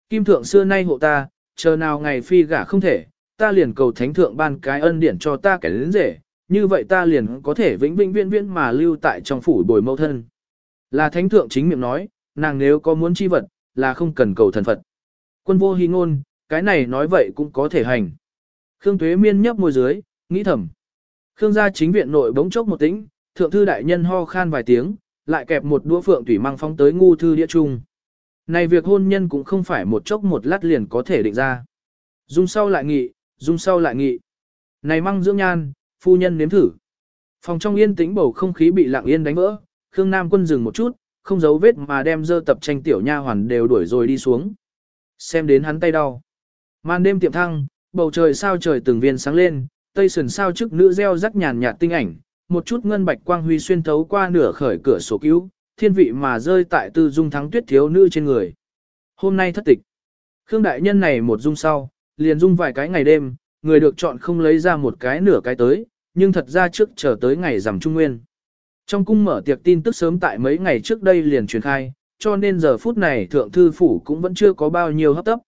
Kim thượng xưa nay hộ ta, chờ nào ngày phi gả không thể, ta liền cầu thánh thượng ban cái ân điển cho ta kẻ lớn rể, như vậy ta liền có thể vĩnh vĩnh viễn viễn mà lưu tại trong phủ bồi mẫu thân. Là thánh thượng chính miệng nói, nàng nếu có muốn chi vật, là không cần cầu thần Phật. Quân vô hy ngôn, cái này nói vậy cũng có thể hành. Khương Tuế Miên nhấp môi dưới, nghĩ thầm. Khương gia chính viện nội bỗng chốc một tĩnh, thượng thư đại nhân ho khan vài tiếng, lại kẹp một đũa phượng thủy mang phóng tới ngu thư đĩa trung. Này việc hôn nhân cũng không phải một chốc một lát liền có thể định ra. Dung sau lại nghị, dung sau lại nghị. Này măng dưỡng nhan, phu nhân nếm thử. Phòng trong yên tĩnh bầu không khí bị lặng yên đánh vỡ, Khương Nam quân dừng một chút, không giấu vết mà đem dơ tập tranh tiểu nha hoàn đều đuổi rồi đi xuống. Xem đến hắn tay đau. Màn đêm tiệm thăng, bầu trời sao trời từng viên sáng lên, tây sườn sao trước nữ reo rắc nhàn nhạt tinh ảnh, một chút ngân bạch quang huy xuyên thấu qua nửa khởi cửa sổ cứu, thiên vị mà rơi tại tư dung thắng tuyết thiếu nữ trên người. Hôm nay thất tịch. Khương đại nhân này một dung sau, liền dung vài cái ngày đêm, người được chọn không lấy ra một cái nửa cái tới, nhưng thật ra trước chờ tới ngày rằm trung nguyên. Trong cung mở tiệc tin tức sớm tại mấy ngày trước đây liền truyền khai, cho nên giờ phút này thượng thư phủ cũng vẫn chưa có bao nhiêu hấp tấp.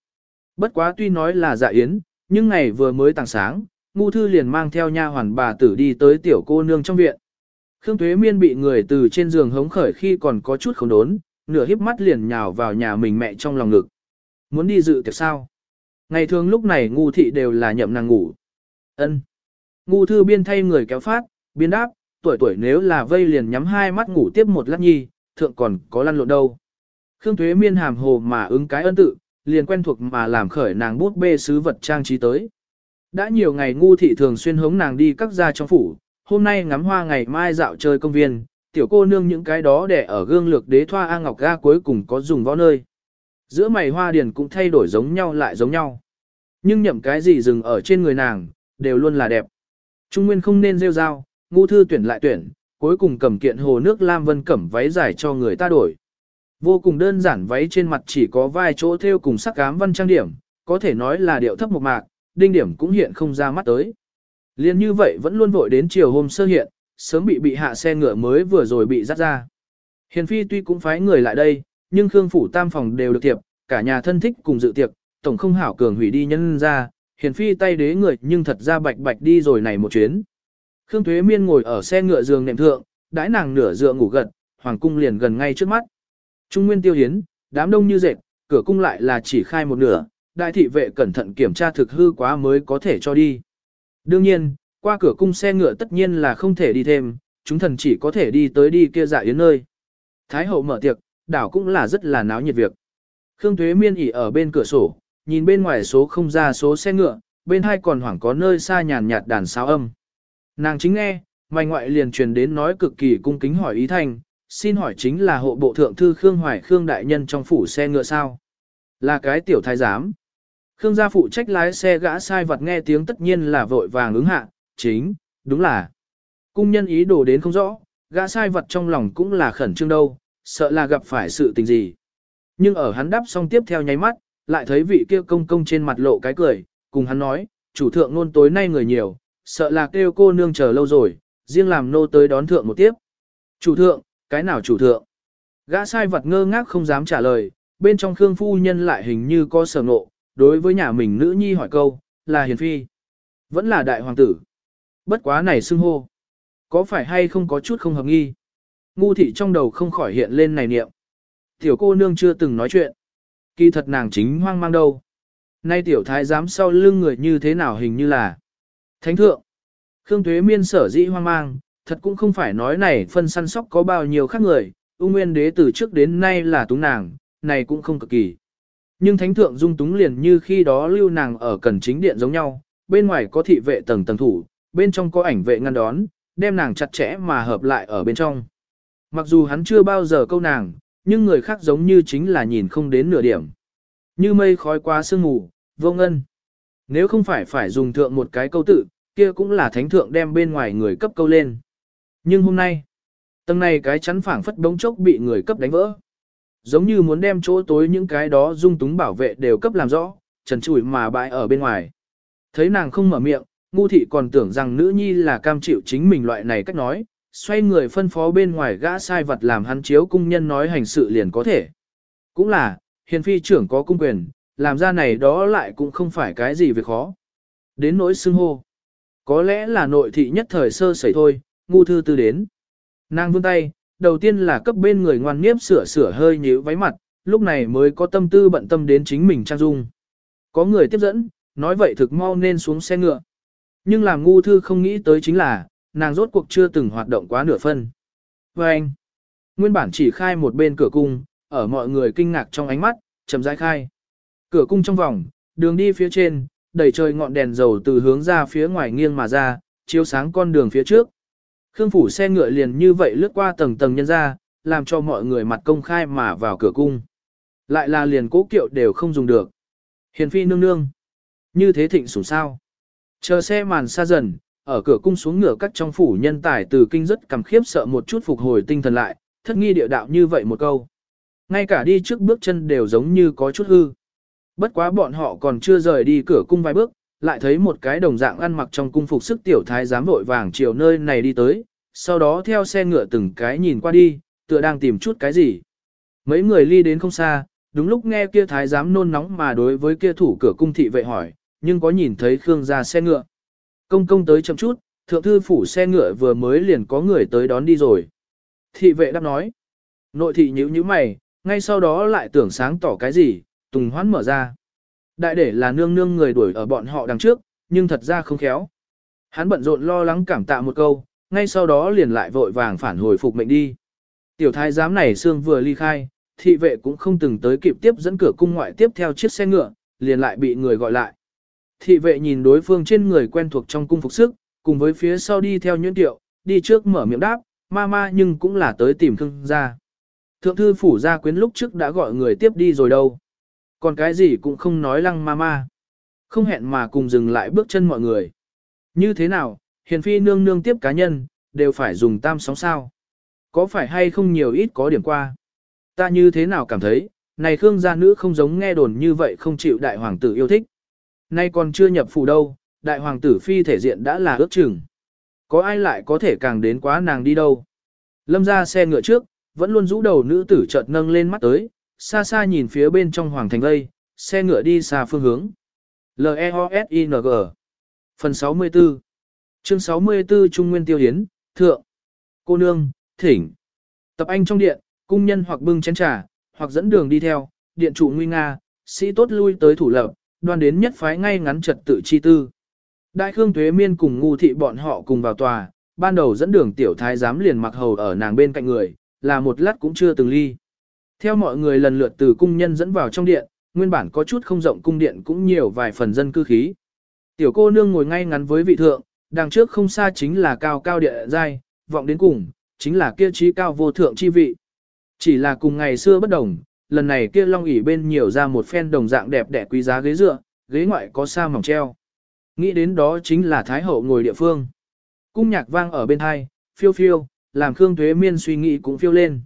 Bất quá tuy nói là dạ yến, nhưng ngày vừa mới tàng sáng, ngu thư liền mang theo nha hoàn bà tử đi tới tiểu cô nương trong viện. Khương Tuế Miên bị người từ trên giường hống khởi khi còn có chút không đốn, nửa híp mắt liền nhào vào nhà mình mẹ trong lòng ngực. Muốn đi dự tiệc sao? Ngày thường lúc này ngu thị đều là nhậm nàng ngủ. ân Ngu thư biên thay người kéo phát, biên đáp, tuổi tuổi nếu là vây liền nhắm hai mắt ngủ tiếp một lát nhi, thượng còn có lăn lộn đâu. Khương Thuế Miên hàm hồ mà ứng cái ân tự, liền quen thuộc mà làm khởi nàng bút bê sứ vật trang trí tới. Đã nhiều ngày ngu thị thường xuyên hống nàng đi các gia trong phủ, hôm nay ngắm hoa ngày mai dạo chơi công viên, tiểu cô nương những cái đó để ở gương lược đế thoa A Ngọc ga cuối cùng có dùng võ nơi. Giữa mày hoa điền cũng thay đổi giống nhau lại giống nhau. Nhưng nhậm cái gì dừng ở trên người nàng, đều luôn là đẹp. Trung Nguyên không nên rêu rao, ngu thư tuyển lại tuyển, cuối cùng cầm kiện hồ nước lam vân cẩm váy dài cho người ta đổi. Vô cùng đơn giản váy trên mặt chỉ có vài chỗ thêu cùng sắc cám văn trang điểm, có thể nói là điệu thấp một mạc, đinh điểm cũng hiện không ra mắt tới. Liên như vậy vẫn luôn vội đến chiều hôm sơ hiện, sớm bị bị hạ xe ngựa mới vừa rồi bị dắt ra. Hiền phi tuy cũng phái người lại đây, nhưng Khương phủ tam phòng đều được tiệp, cả nhà thân thích cùng dự tiệc, tổng không hảo cường hủy đi nhân ra, hiền phi tay đế người nhưng thật ra bạch bạch đi rồi này một chuyến. Khương Thuế Miên ngồi ở xe ngựa giường nệm thượng, đãi nàng nửa dựa ngủ gật, hoàng cung liền gần ngay trước mắt. Trung nguyên tiêu hiến, đám đông như dệt, cửa cung lại là chỉ khai một nửa, đại thị vệ cẩn thận kiểm tra thực hư quá mới có thể cho đi. Đương nhiên, qua cửa cung xe ngựa tất nhiên là không thể đi thêm, chúng thần chỉ có thể đi tới đi kia dạ yến nơi. Thái hậu mở tiệc, đảo cũng là rất là náo nhiệt việc. Khương Thuế Miên ỉ ở bên cửa sổ, nhìn bên ngoài số không ra số xe ngựa, bên hai còn hoảng có nơi xa nhàn nhạt đàn sáo âm. Nàng chính nghe, mày ngoại liền truyền đến nói cực kỳ cung kính hỏi ý thành, xin hỏi chính là hộ bộ thượng thư Khương Hoài Khương đại nhân trong phủ xe ngựa sao? Là cái tiểu thái giám. Khương gia phụ trách lái xe gã sai vật nghe tiếng tất nhiên là vội vàng ứng hạ, chính, đúng là. Cung nhân ý đồ đến không rõ, gã sai vật trong lòng cũng là khẩn trương đâu, sợ là gặp phải sự tình gì. Nhưng ở hắn đáp xong tiếp theo nháy mắt, lại thấy vị kia công công trên mặt lộ cái cười, cùng hắn nói, chủ thượng nôn tối nay người nhiều, sợ là kêu cô nương chờ lâu rồi, riêng làm nô tới đón thượng một tiếp. Chủ thượng, cái nào chủ thượng? Gã sai vật ngơ ngác không dám trả lời, bên trong Khương phu nhân lại hình như có sở ngộ, đối với nhà mình nữ nhi hỏi câu, là hiền phi. Vẫn là đại hoàng tử. Bất quá này xưng hô. Có phải hay không có chút không hợp nghi? Ngu thị trong đầu không khỏi hiện lên này niệm. Tiểu cô nương chưa từng nói chuyện. Kỳ thật nàng chính hoang mang đâu. Nay tiểu thái giám sau lưng người như thế nào hình như là. Thánh thượng. Khương Tuế Miên sở dĩ hoang mang, thật cũng không phải nói này phân săn sóc có bao nhiêu khác người, ung nguyên đế từ trước đến nay là túng nàng, này cũng không cực kỳ. Nhưng thánh thượng dung túng liền như khi đó lưu nàng ở cần chính điện giống nhau, bên ngoài có thị vệ tầng tầng thủ, bên trong có ảnh vệ ngăn đón, đem nàng chặt chẽ mà hợp lại ở bên trong. Mặc dù hắn chưa bao giờ câu nàng, nhưng người khác giống như chính là nhìn không đến nửa điểm. Như mây khói qua sương mù, vô ngân. Nếu không phải phải dùng thượng một cái câu tự, kia cũng là thánh thượng đem bên ngoài người cấp câu lên. Nhưng hôm nay, tầng này cái chắn phảng phất đống chốc bị người cấp đánh vỡ. Giống như muốn đem chỗ tối những cái đó dung túng bảo vệ đều cấp làm rõ, trần trụi mà bãi ở bên ngoài. Thấy nàng không mở miệng, ngu thị còn tưởng rằng nữ nhi là cam chịu chính mình loại này cách nói, xoay người phân phó bên ngoài gã sai vật làm hắn chiếu cung nhân nói hành sự liền có thể. Cũng là, hiền phi trưởng có cung quyền, làm ra này đó lại cũng không phải cái gì việc khó. Đến nỗi xưng hô. Có lẽ là nội thị nhất thời sơ sẩy thôi, ngu thư tư đến. Nàng vươn tay, đầu tiên là cấp bên người ngoan nghiếp sửa sửa hơi nhíu váy mặt, lúc này mới có tâm tư bận tâm đến chính mình trang dung. Có người tiếp dẫn, nói vậy thực mau nên xuống xe ngựa. Nhưng làm ngu thư không nghĩ tới chính là, nàng rốt cuộc chưa từng hoạt động quá nửa phân. Và anh, nguyên bản chỉ khai một bên cửa cung, ở mọi người kinh ngạc trong ánh mắt, chậm rãi khai. Cửa cung trong vòng, đường đi phía trên, đầy trời ngọn đèn dầu từ hướng ra phía ngoài nghiêng mà ra, chiếu sáng con đường phía trước. Khương phủ xe ngựa liền như vậy lướt qua tầng tầng nhân ra, làm cho mọi người mặt công khai mà vào cửa cung. Lại là liền cố kiệu đều không dùng được. Hiền phi nương nương. Như thế thịnh sủng sao. Chờ xe màn xa dần, ở cửa cung xuống ngựa các trong phủ nhân tài từ kinh rất cầm khiếp sợ một chút phục hồi tinh thần lại, thất nghi địa đạo như vậy một câu. Ngay cả đi trước bước chân đều giống như có chút hư. Bất quá bọn họ còn chưa rời đi cửa cung vài bước, lại thấy một cái đồng dạng ăn mặc trong cung phục sức tiểu thái giám vội vàng chiều nơi này đi tới, sau đó theo xe ngựa từng cái nhìn qua đi, tựa đang tìm chút cái gì. Mấy người ly đến không xa, đúng lúc nghe kia thái giám nôn nóng mà đối với kia thủ cửa cung thị vệ hỏi, nhưng có nhìn thấy Khương ra xe ngựa. Công công tới chậm chút, thượng thư phủ xe ngựa vừa mới liền có người tới đón đi rồi. Thị vệ đáp nói. Nội thị nhíu nhíu mày, ngay sau đó lại tưởng sáng tỏ cái gì, tùng hoán mở ra. Đại để là nương nương người đuổi ở bọn họ đằng trước, nhưng thật ra không khéo. Hắn bận rộn lo lắng cảm tạ một câu, ngay sau đó liền lại vội vàng phản hồi phục mệnh đi. Tiểu thái giám này xương vừa ly khai, thị vệ cũng không từng tới kịp tiếp dẫn cửa cung ngoại tiếp theo chiếc xe ngựa, liền lại bị người gọi lại. Thị vệ nhìn đối phương trên người quen thuộc trong cung phục sức, cùng với phía sau đi theo nhuyễn tiệu, đi trước mở miệng đáp, ma ma nhưng cũng là tới tìm thương gia. Thượng thư phủ gia quyến lúc trước đã gọi người tiếp đi rồi đâu. Còn cái gì cũng không nói lăng ma ma. Không hẹn mà cùng dừng lại bước chân mọi người. Như thế nào, hiền phi nương nương tiếp cá nhân, đều phải dùng tam sóng sao. Có phải hay không nhiều ít có điểm qua. Ta như thế nào cảm thấy, này Khương gia nữ không giống nghe đồn như vậy không chịu đại hoàng tử yêu thích. Nay còn chưa nhập phủ đâu, đại hoàng tử phi thể diện đã là ước chừng. Có ai lại có thể càng đến quá nàng đi đâu. Lâm ra xe ngựa trước, vẫn luôn rũ đầu nữ tử chợt nâng lên mắt tới, xa xa nhìn phía bên trong hoàng thành lây, xe ngựa đi xa phương hướng. L-E-O-S-I-N-G Phần 64 Chương 64 Trung Nguyên Tiêu Hiến, Thượng Cô Nương, Thỉnh Tập Anh trong điện, cung nhân hoặc bưng chén trà, hoặc dẫn đường đi theo, điện chủ nguy nga, sĩ tốt lui tới thủ lập, đoan đến nhất phái ngay ngắn trật tự chi tư. Đại Khương Tuế Miên cùng ngu thị bọn họ cùng vào tòa, ban đầu dẫn đường tiểu thái giám liền mặc hầu ở nàng bên cạnh người, là một lát cũng chưa từng ly. Theo mọi người lần lượt từ cung nhân dẫn vào trong điện, nguyên bản có chút không rộng cung điện cũng nhiều vài phần dân cư khí. Tiểu cô nương ngồi ngay ngắn với vị thượng, đằng trước không xa chính là cao cao địa giai, vọng đến cùng, chính là kia trí cao vô thượng chi vị. Chỉ là cùng ngày xưa bất đồng, lần này kia long ỉ bên nhiều ra một phen đồng dạng đẹp đẽ quý giá ghế dựa, ghế ngoại có sa mỏng treo. Nghĩ đến đó chính là Thái Hậu ngồi địa phương. Cung nhạc vang ở bên hai, phiêu phiêu, làm Khương Thuế Miên suy nghĩ cũng phiêu lên.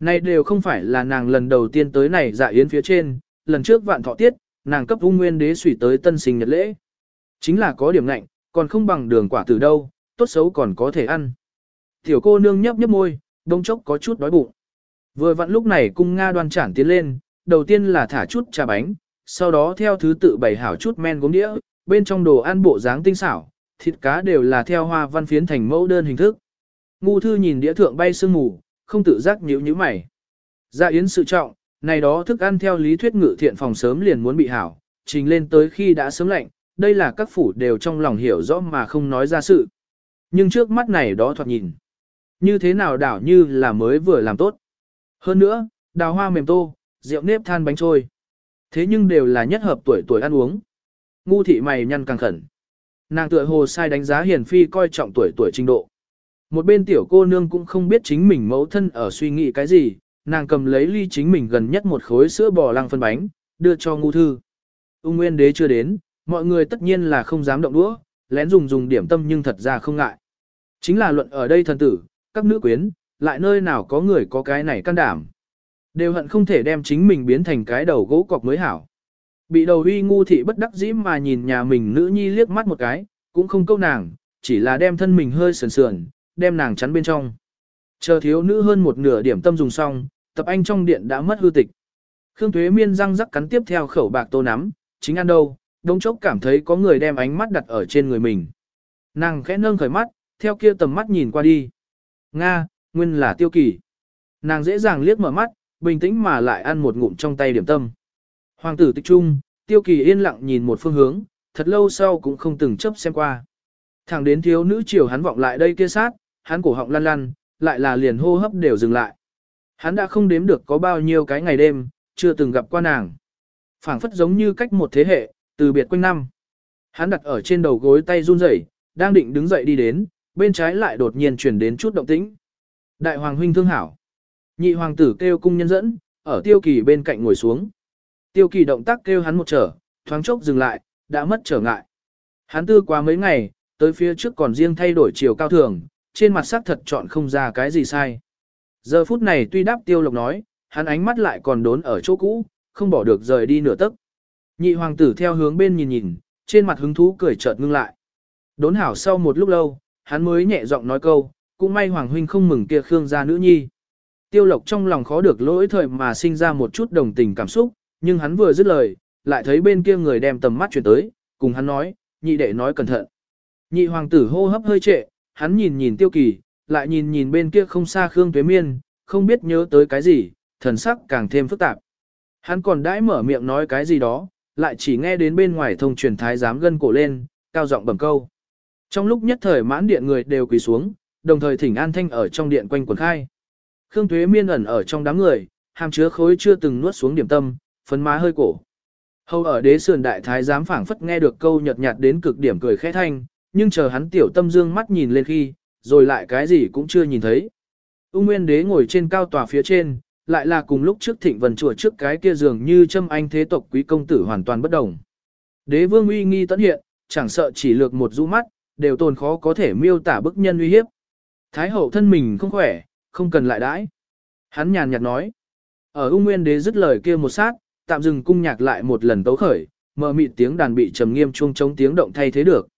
Này đều không phải là nàng lần đầu tiên tới này dạ yến phía trên, lần trước vạn thọ tiết, nàng cấp ung nguyên đế suy tới tân sinh nhật lễ. Chính là có điểm ngạnh, còn không bằng đường quả từ đâu, tốt xấu còn có thể ăn. Tiểu cô nương nhấp nhấp môi, đông chốc có chút đói bụng. Vừa vặn lúc này cung Nga đoan chản tiến lên, đầu tiên là thả chút trà bánh, sau đó theo thứ tự bày hảo chút men gốm đĩa, bên trong đồ ăn bộ dáng tinh xảo, thịt cá đều là theo hoa văn phiến thành mẫu đơn hình thức. Ngu thư nhìn đĩa thượng bay sương mù, không tự giác nhíu nhíu mày. Dạ yến sự trọng, này đó thức ăn theo lý thuyết ngự thiện phòng sớm liền muốn bị hảo, trình lên tới khi đã sớm lạnh, đây là các phủ đều trong lòng hiểu rõ mà không nói ra sự. Nhưng trước mắt này đó thoạt nhìn. Như thế nào đảo như là mới vừa làm tốt. Hơn nữa, đào hoa mềm tô, rượu nếp than bánh trôi. Thế nhưng đều là nhất hợp tuổi tuổi ăn uống. Ngu thị mày nhăn càng khẩn. Nàng tựa hồ sai đánh giá hiền phi coi trọng tuổi tuổi trình độ. Một bên tiểu cô nương cũng không biết chính mình mẫu thân ở suy nghĩ cái gì, nàng cầm lấy ly chính mình gần nhất một khối sữa bò lăng phân bánh, đưa cho ngu thư. Ung nguyên đế chưa đến, mọi người tất nhiên là không dám động đũa, lén dùng dùng điểm tâm nhưng thật ra không ngại. Chính là luận ở đây thần tử, các nữ quyến, lại nơi nào có người có cái này can đảm. Đều hận không thể đem chính mình biến thành cái đầu gỗ cọc mới hảo. Bị đầu uy ngu thị bất đắc dĩ mà nhìn nhà mình nữ nhi liếc mắt một cái, cũng không câu nàng, chỉ là đem thân mình hơi sườn sườn, đem nàng chắn bên trong. Chờ thiếu nữ hơn một nửa điểm tâm dùng xong, tập anh trong điện đã mất hư tịch. Khương Thuế Miên răng rắc cắn tiếp theo khẩu bạc tô nắm, chính ăn đâu, đống chốc cảm thấy có người đem ánh mắt đặt ở trên người mình. Nàng khẽ nâng khởi mắt, theo kia tầm mắt nhìn qua đi. Nga, nguyên là tiêu kỳ. Nàng dễ dàng liếc mở mắt, bình tĩnh mà lại ăn một ngụm trong tay điểm tâm. Hoàng tử tịch trung, tiêu kỳ yên lặng nhìn một phương hướng, thật lâu sau cũng không từng chấp xem qua. Thẳng đến thiếu nữ chiều hắn vọng lại đây kia sát, hắn cổ họng lăn lăn, lại là liền hô hấp đều dừng lại. Hắn đã không đếm được có bao nhiêu cái ngày đêm, chưa từng gặp qua nàng. phảng phất giống như cách một thế hệ, từ biệt quanh năm. Hắn đặt ở trên đầu gối tay run rẩy, đang định đứng dậy đi đến, bên trái lại đột nhiên chuyển đến chút động tĩnh. Đại hoàng huynh thương hảo. Nhị hoàng tử kêu cung nhân dẫn, ở tiêu kỳ bên cạnh ngồi xuống. Tiêu kỳ động tác kêu hắn một trở, thoáng chốc dừng lại, đã mất trở ngại. Hắn tư qua mấy ngày, tới phía trước còn riêng thay đổi chiều cao thường, trên mặt sắc thật chọn không ra cái gì sai. Giờ phút này tuy đáp tiêu lộc nói, hắn ánh mắt lại còn đốn ở chỗ cũ, không bỏ được rời đi nửa tấc. Nhị hoàng tử theo hướng bên nhìn nhìn, trên mặt hứng thú cười chợt ngưng lại. Đốn hảo sau một lúc lâu, hắn mới nhẹ giọng nói câu, cũng may hoàng huynh không mừng kia khương gia nữ nhi. Tiêu lộc trong lòng khó được lỗi thời mà sinh ra một chút đồng tình cảm xúc, nhưng hắn vừa dứt lời, lại thấy bên kia người đem tầm mắt chuyển tới, cùng hắn nói, nhị đệ nói cẩn thận. Nhị hoàng tử hô hấp hơi trệ, hắn nhìn nhìn tiêu kỳ, lại nhìn nhìn bên kia không xa Khương Tuế Miên, không biết nhớ tới cái gì, thần sắc càng thêm phức tạp. Hắn còn đãi mở miệng nói cái gì đó, lại chỉ nghe đến bên ngoài thông truyền thái giám gân cổ lên, cao giọng bẩm câu. Trong lúc nhất thời mãn điện người đều quỳ xuống, đồng thời thỉnh an thanh ở trong điện quanh quần khai. Khương Tuế Miên ẩn ở trong đám người, hàm chứa khối chưa từng nuốt xuống điểm tâm, phấn má hơi cổ. Hầu ở đế sườn đại thái giám phảng phất nghe được câu nhợt nhạt đến cực điểm cười khẽ thanh, nhưng chờ hắn tiểu tâm dương mắt nhìn lên khi, rồi lại cái gì cũng chưa nhìn thấy. Ung Nguyên đế ngồi trên cao tòa phía trên, lại là cùng lúc trước thịnh vần chùa trước cái kia dường như châm anh thế tộc quý công tử hoàn toàn bất đồng. Đế vương uy nghi tận hiện, chẳng sợ chỉ lược một du mắt, đều tồn khó có thể miêu tả bức nhân uy hiếp. Thái hậu thân mình không khỏe, không cần lại đãi. Hắn nhàn nhạt nói. Ở ung nguyên đế dứt lời kia một sát, tạm dừng cung nhạc lại một lần tấu khởi, mờ mịt tiếng đàn bị trầm nghiêm chuông chống tiếng động thay thế được.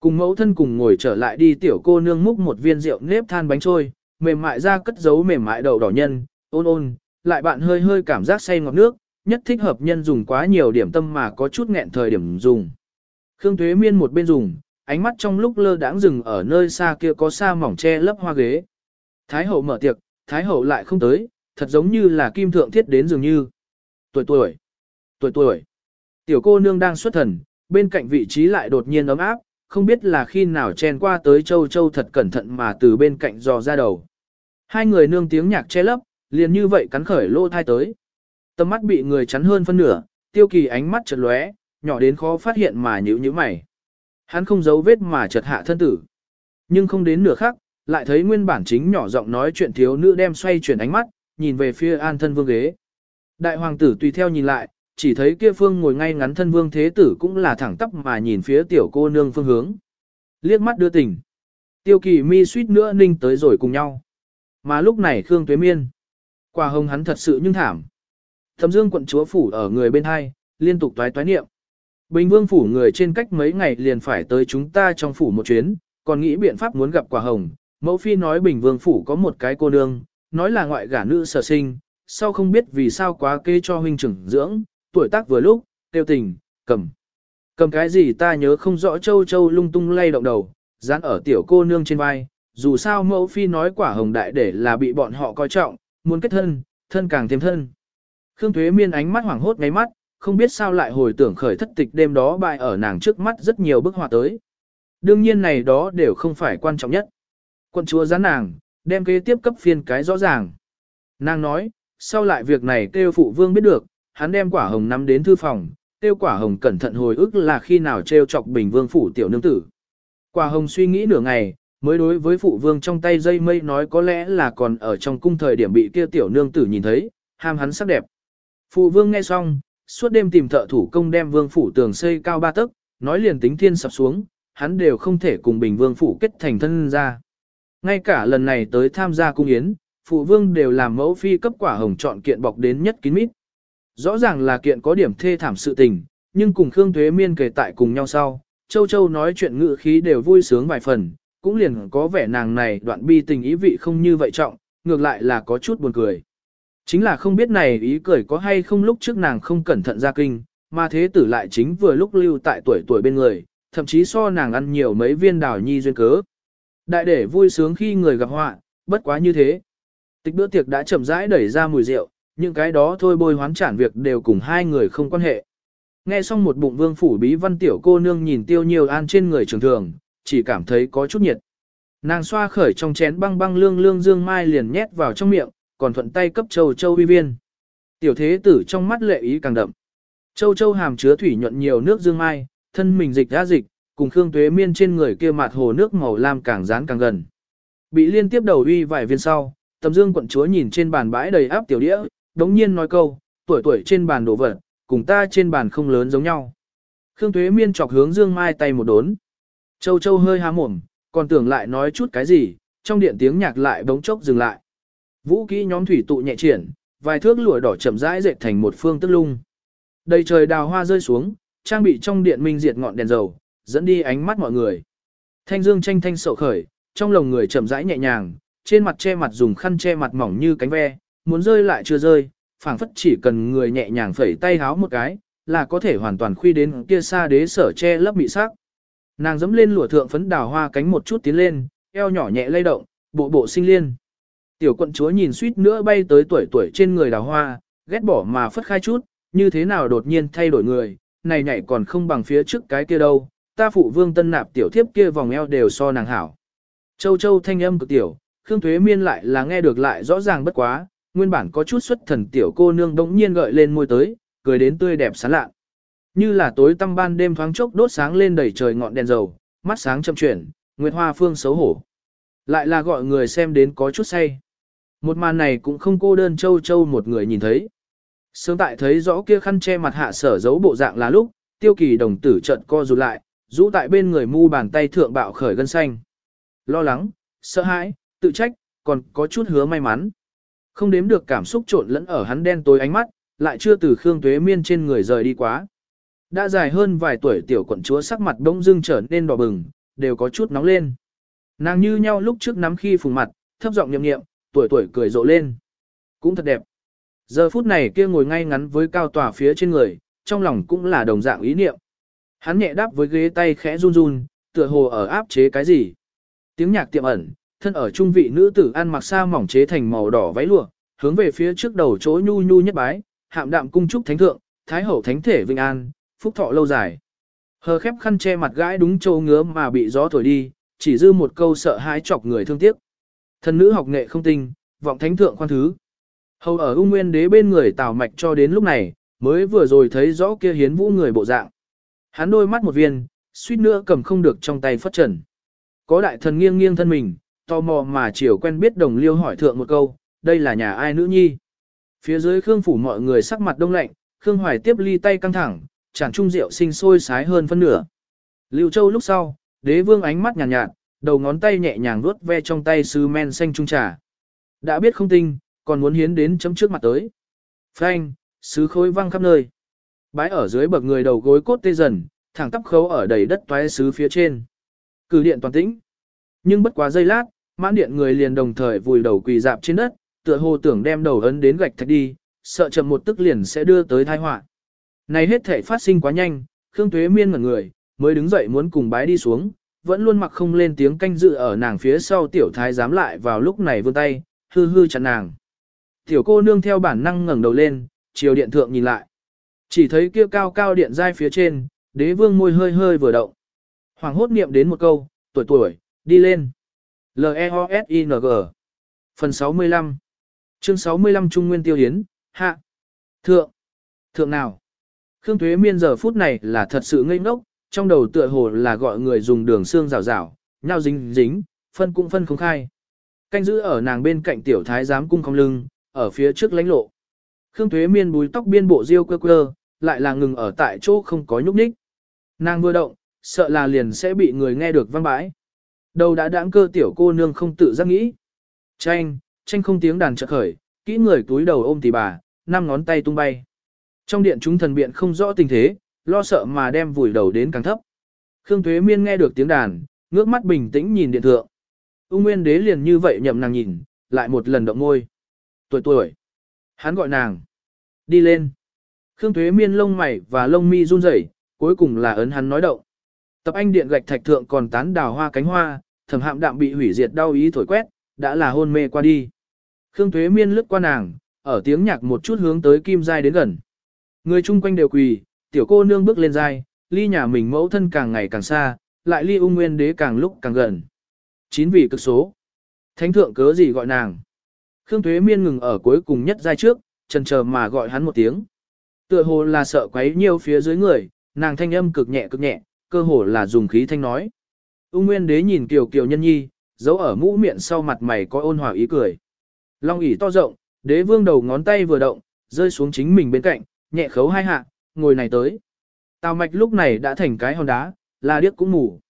Cùng mẫu thân cùng ngồi trở lại đi tiểu cô nương múc một viên rượu nếp than bánh trôi, mềm mại ra cất giấu mềm mại đầu đỏ nhân, ôn ôn, lại bạn hơi hơi cảm giác say ngọt nước, nhất thích hợp nhân dùng quá nhiều điểm tâm mà có chút nghẹn thời điểm dùng. Khương thuế Miên một bên dùng, ánh mắt trong lúc lơ đãng dừng ở nơi xa kia có sa mỏng che lấp hoa ghế. Thái hậu mở tiệc, Thái hậu lại không tới, thật giống như là kim thượng thiết đến dường như. Tuổi tuổi, tuổi tuổi. Tiểu cô nương đang xuất thần, bên cạnh vị trí lại đột nhiên ấm áp, không biết là khi nào chen qua tới châu châu thật cẩn thận mà từ bên cạnh dò ra đầu. Hai người nương tiếng nhạc che lấp, liền như vậy cắn khởi lô thai tới. Tầm mắt bị người chắn hơn phân nửa, tiêu kỳ ánh mắt chật lóe, nhỏ đến khó phát hiện mà nhíu nhíu mày. Hắn không giấu vết mà chật hạ thân tử. Nhưng không đến nửa khắc, lại thấy nguyên bản chính nhỏ giọng nói chuyện thiếu nữ đem xoay chuyển ánh mắt, nhìn về phía an thân vương ghế. Đại hoàng tử tùy theo nhìn lại, chỉ thấy kia phương ngồi ngay ngắn thân vương thế tử cũng là thẳng tắp mà nhìn phía tiểu cô nương phương hướng. Liếc mắt đưa tình. Tiêu kỳ mi suýt nữa ninh tới rồi cùng nhau. Mà lúc này Khương Tuế Miên. Quả hồng hắn thật sự nhưng thảm. Thâm dương quận chúa phủ ở người bên hai, liên tục toái toái niệm. Bình vương phủ người trên cách mấy ngày liền phải tới chúng ta trong phủ một chuyến, còn nghĩ biện pháp muốn gặp quả hồng. Mẫu phi nói bình vương phủ có một cái cô nương, nói là ngoại gả nữ sở sinh, sau không biết vì sao quá kê cho huynh trưởng dưỡng, tuổi tác vừa lúc, tiêu tình, cầm. Cầm cái gì ta nhớ không rõ châu châu lung tung lay động đầu, dán ở tiểu cô nương trên vai, dù sao mẫu phi nói quả hồng đại để là bị bọn họ coi trọng, muốn kết thân, thân càng thêm thân. Khương Thuế Miên ánh mắt hoảng hốt ngáy mắt, không biết sao lại hồi tưởng khởi thất tịch đêm đó bại ở nàng trước mắt rất nhiều bức họa tới. Đương nhiên này đó đều không phải quan trọng nhất. Quân chúa gián nàng, đem kế tiếp cấp phiên cái rõ ràng. Nàng nói, sau lại việc này kêu phụ vương biết được, hắn đem quả hồng nắm đến thư phòng, tiêu quả hồng cẩn thận hồi ức là khi nào treo chọc bình vương phủ tiểu nương tử. Quả hồng suy nghĩ nửa ngày, mới đối với phụ vương trong tay dây mây nói có lẽ là còn ở trong cung thời điểm bị kia tiểu nương tử nhìn thấy, ham hắn sắc đẹp. Phụ vương nghe xong, suốt đêm tìm thợ thủ công đem vương phủ tường xây cao ba tấc, nói liền tính thiên sập xuống, hắn đều không thể cùng bình vương phủ kết thành thân ra. Ngay cả lần này tới tham gia cung yến, phụ vương đều làm mẫu phi cấp quả hồng chọn kiện bọc đến nhất kín mít. Rõ ràng là kiện có điểm thê thảm sự tình, nhưng cùng Khương Thuế Miên kể tại cùng nhau sau, Châu Châu nói chuyện ngự khí đều vui sướng vài phần, cũng liền có vẻ nàng này đoạn bi tình ý vị không như vậy trọng, ngược lại là có chút buồn cười. Chính là không biết này ý cười có hay không lúc trước nàng không cẩn thận ra kinh, mà thế tử lại chính vừa lúc lưu tại tuổi tuổi bên người, thậm chí so nàng ăn nhiều mấy viên đào nhi duyên cớ. Đại để vui sướng khi người gặp họa, bất quá như thế. Tịch bữa tiệc đã chậm rãi đẩy ra mùi rượu, những cái đó thôi bôi hoán trản việc đều cùng hai người không quan hệ. Nghe xong một bụng vương phủ bí văn tiểu cô nương nhìn tiêu nhiều an trên người trường thường, chỉ cảm thấy có chút nhiệt. Nàng xoa khởi trong chén băng băng lương lương dương mai liền nhét vào trong miệng, còn thuận tay cấp châu châu uy viên. Tiểu thế tử trong mắt lệ ý càng đậm. Châu châu hàm chứa thủy nhuận nhiều nước dương mai, thân mình dịch ra dịch, cùng Khương Tuế Miên trên người kia mặt hồ nước màu lam càng dán càng gần. Bị liên tiếp đầu uy vài viên sau, Tầm Dương quận chúa nhìn trên bàn bãi đầy áp tiểu đĩa, đống nhiên nói câu, tuổi tuổi trên bàn đổ vật, cùng ta trên bàn không lớn giống nhau. Khương Tuế Miên chọc hướng Dương Mai tay một đốn. Châu Châu hơi há mồm, còn tưởng lại nói chút cái gì, trong điện tiếng nhạc lại bỗng chốc dừng lại. Vũ kỹ nhóm thủy tụ nhẹ triển, vài thước lụa đỏ chậm rãi dệt thành một phương tức lung. Đầy trời đào hoa rơi xuống, trang bị trong điện minh diệt ngọn đèn dầu, dẫn đi ánh mắt mọi người. Thanh dương tranh thanh sầu khởi, trong lòng người chậm rãi nhẹ nhàng, trên mặt che mặt dùng khăn che mặt mỏng như cánh ve, muốn rơi lại chưa rơi, phảng phất chỉ cần người nhẹ nhàng phẩy tay háo một cái, là có thể hoàn toàn khuy đến kia xa đế sở che lấp bị sắc. Nàng dẫm lên lụa thượng phấn đào hoa cánh một chút tiến lên, eo nhỏ nhẹ lay động, bộ bộ sinh liên. Tiểu quận chúa nhìn suýt nữa bay tới tuổi tuổi trên người đào hoa, ghét bỏ mà phất khai chút, như thế nào đột nhiên thay đổi người, này nhảy còn không bằng phía trước cái kia đâu, ta phụ vương tân nạp tiểu thiếp kia vòng eo đều so nàng hảo. Châu châu thanh âm cực tiểu, Khương Thuế Miên lại là nghe được lại rõ ràng bất quá, nguyên bản có chút xuất thần tiểu cô nương đống nhiên gợi lên môi tới, cười đến tươi đẹp sáng lạ. Như là tối tăm ban đêm thoáng chốc đốt sáng lên đầy trời ngọn đèn dầu, mắt sáng chậm chuyển, Nguyệt Hoa Phương xấu hổ. Lại là gọi người xem đến có chút say. Một màn này cũng không cô đơn châu châu một người nhìn thấy. Sớm tại thấy rõ kia khăn che mặt hạ sở giấu bộ dạng là lúc, tiêu kỳ đồng tử trận co rụt lại, rũ tại bên người mu bàn tay thượng bạo khởi gân xanh. Lo lắng, sợ hãi, tự trách, còn có chút hứa may mắn. Không đếm được cảm xúc trộn lẫn ở hắn đen tối ánh mắt, lại chưa từ Khương Tuế Miên trên người rời đi quá. Đã dài hơn vài tuổi tiểu quận chúa sắc mặt bỗng dưng trở nên đỏ bừng, đều có chút nóng lên. Nàng như nhau lúc trước nắm khi phùng mặt, thấp giọng nhậm nghiệm, tuổi tuổi cười rộ lên. Cũng thật đẹp. Giờ phút này kia ngồi ngay ngắn với cao tòa phía trên người, trong lòng cũng là đồng dạng ý niệm. Hắn nhẹ đáp với ghế tay khẽ run run, tựa hồ ở áp chế cái gì. Tiếng nhạc tiệm ẩn, thân ở trung vị nữ tử ăn mặc sa mỏng chế thành màu đỏ váy lụa, hướng về phía trước đầu chỗ nhu nhu nhất bái, hạm đạm cung trúc thánh thượng, thái hậu thánh thể vinh an, phúc thọ lâu dài. Hờ khép khăn che mặt gãi đúng châu ngứa mà bị gió thổi đi, chỉ dư một câu sợ hãi chọc người thương tiếc. Thần nữ học nghệ không tinh, vọng thánh thượng khoan thứ. Hầu ở ung nguyên đế bên người tào mạch cho đến lúc này, mới vừa rồi thấy rõ kia hiến vũ người bộ dạng. Hắn đôi mắt một viên, suýt nữa cầm không được trong tay phất trần. Có đại thần nghiêng nghiêng thân mình, tò mò mà chiều quen biết đồng liêu hỏi thượng một câu, đây là nhà ai nữ nhi. Phía dưới Khương phủ mọi người sắc mặt đông lạnh, Khương Hoài tiếp ly tay căng thẳng, chẳng trung rượu sinh sôi sái hơn phân nửa. Lưu Châu lúc sau, đế vương ánh mắt nhàn nhạt, nhạt, đầu ngón tay nhẹ nhàng vuốt ve trong tay sứ men xanh trung trà. Đã biết không tinh, còn muốn hiến đến chấm trước mặt tới. Phanh, sứ khối văng khắp nơi. Bái ở dưới bậc người đầu gối cốt tê dần, thẳng tắp khấu ở đầy đất toái sứ phía trên. Cử điện toàn tĩnh. Nhưng bất quá giây lát, mãn điện người liền đồng thời vùi đầu quỳ dạp trên đất, tựa hồ tưởng đem đầu ấn đến gạch thạch đi, sợ chậm một tức liền sẽ đưa tới tai họa. Này hết thể phát sinh quá nhanh, Khương Tuế Miên ngẩn người, mới đứng dậy muốn cùng bái đi xuống, vẫn luôn mặc không lên tiếng canh dự ở nàng phía sau tiểu thái dám lại vào lúc này vươn tay, hư hư chặn nàng. Tiểu cô nương theo bản năng ngẩng đầu lên, chiều điện thượng nhìn lại. Chỉ thấy kia cao cao điện giai phía trên, đế vương môi hơi hơi vừa động. Hoàng hốt niệm đến một câu, tuổi tuổi, đi lên. L-E-O-S-I-N-G Phần 65 Chương 65 Trung Nguyên Tiêu Hiến, Hạ Thượng Thượng nào Khương Thuế Miên giờ phút này là thật sự ngây ngốc, trong đầu tựa hồ là gọi người dùng đường xương rào rào, nhau dính dính, phân cũng phân không khai. Canh giữ ở nàng bên cạnh tiểu thái giám cung không lưng, ở phía trước lánh lộ. Khương Thuế Miên búi tóc biên bộ riêu quơ quơ, lại là ngừng ở tại chỗ không có nhúc nhích. Nàng vừa động, sợ là liền sẽ bị người nghe được văng bãi. Đầu đã đãng cơ tiểu cô nương không tự giác nghĩ. Tranh, tranh không tiếng đàn chợt khởi, kỹ người túi đầu ôm tỷ bà, năm ngón tay tung bay. Trong điện chúng thần biện không rõ tình thế, lo sợ mà đem vùi đầu đến càng thấp. Khương Tuế Miên nghe được tiếng đàn, ngước mắt bình tĩnh nhìn điện thượng. Ung Nguyên Đế liền như vậy nhậm nàng nhìn, lại một lần động ngôi, Tuổi tuổi. Hắn gọi nàng. Đi lên. Khương Tuế Miên lông mày và lông mi run rẩy, cuối cùng là ấn hắn nói động. Tập anh điện gạch thạch thượng còn tán đào hoa cánh hoa, thẩm hạm đạm bị hủy diệt đau ý thổi quét, đã là hôn mê qua đi. Khương Thuế Miên lướt qua nàng, ở tiếng nhạc một chút hướng tới kim giai đến gần. Người chung quanh đều quỳ, tiểu cô nương bước lên giai, ly nhà mình mẫu thân càng ngày càng xa, lại ly ung nguyên đế càng lúc càng gần. Chín vị cực số. Thánh thượng cớ gì gọi nàng. Khương Thuế Miên ngừng ở cuối cùng nhất giai trước, chần chờ mà gọi hắn một tiếng. Tựa hồ là sợ quấy nhiều phía dưới người, nàng thanh âm cực nhẹ cực nhẹ, cơ hồ là dùng khí thanh nói. Ung Nguyên Đế nhìn Kiều Kiều Nhân Nhi, giấu ở mũ miệng sau mặt mày có ôn hòa ý cười. Long ỉ to rộng, đế vương đầu ngón tay vừa động, rơi xuống chính mình bên cạnh, nhẹ khấu hai hạ, ngồi này tới. Tào mạch lúc này đã thành cái hòn đá, là điếc cũng mù.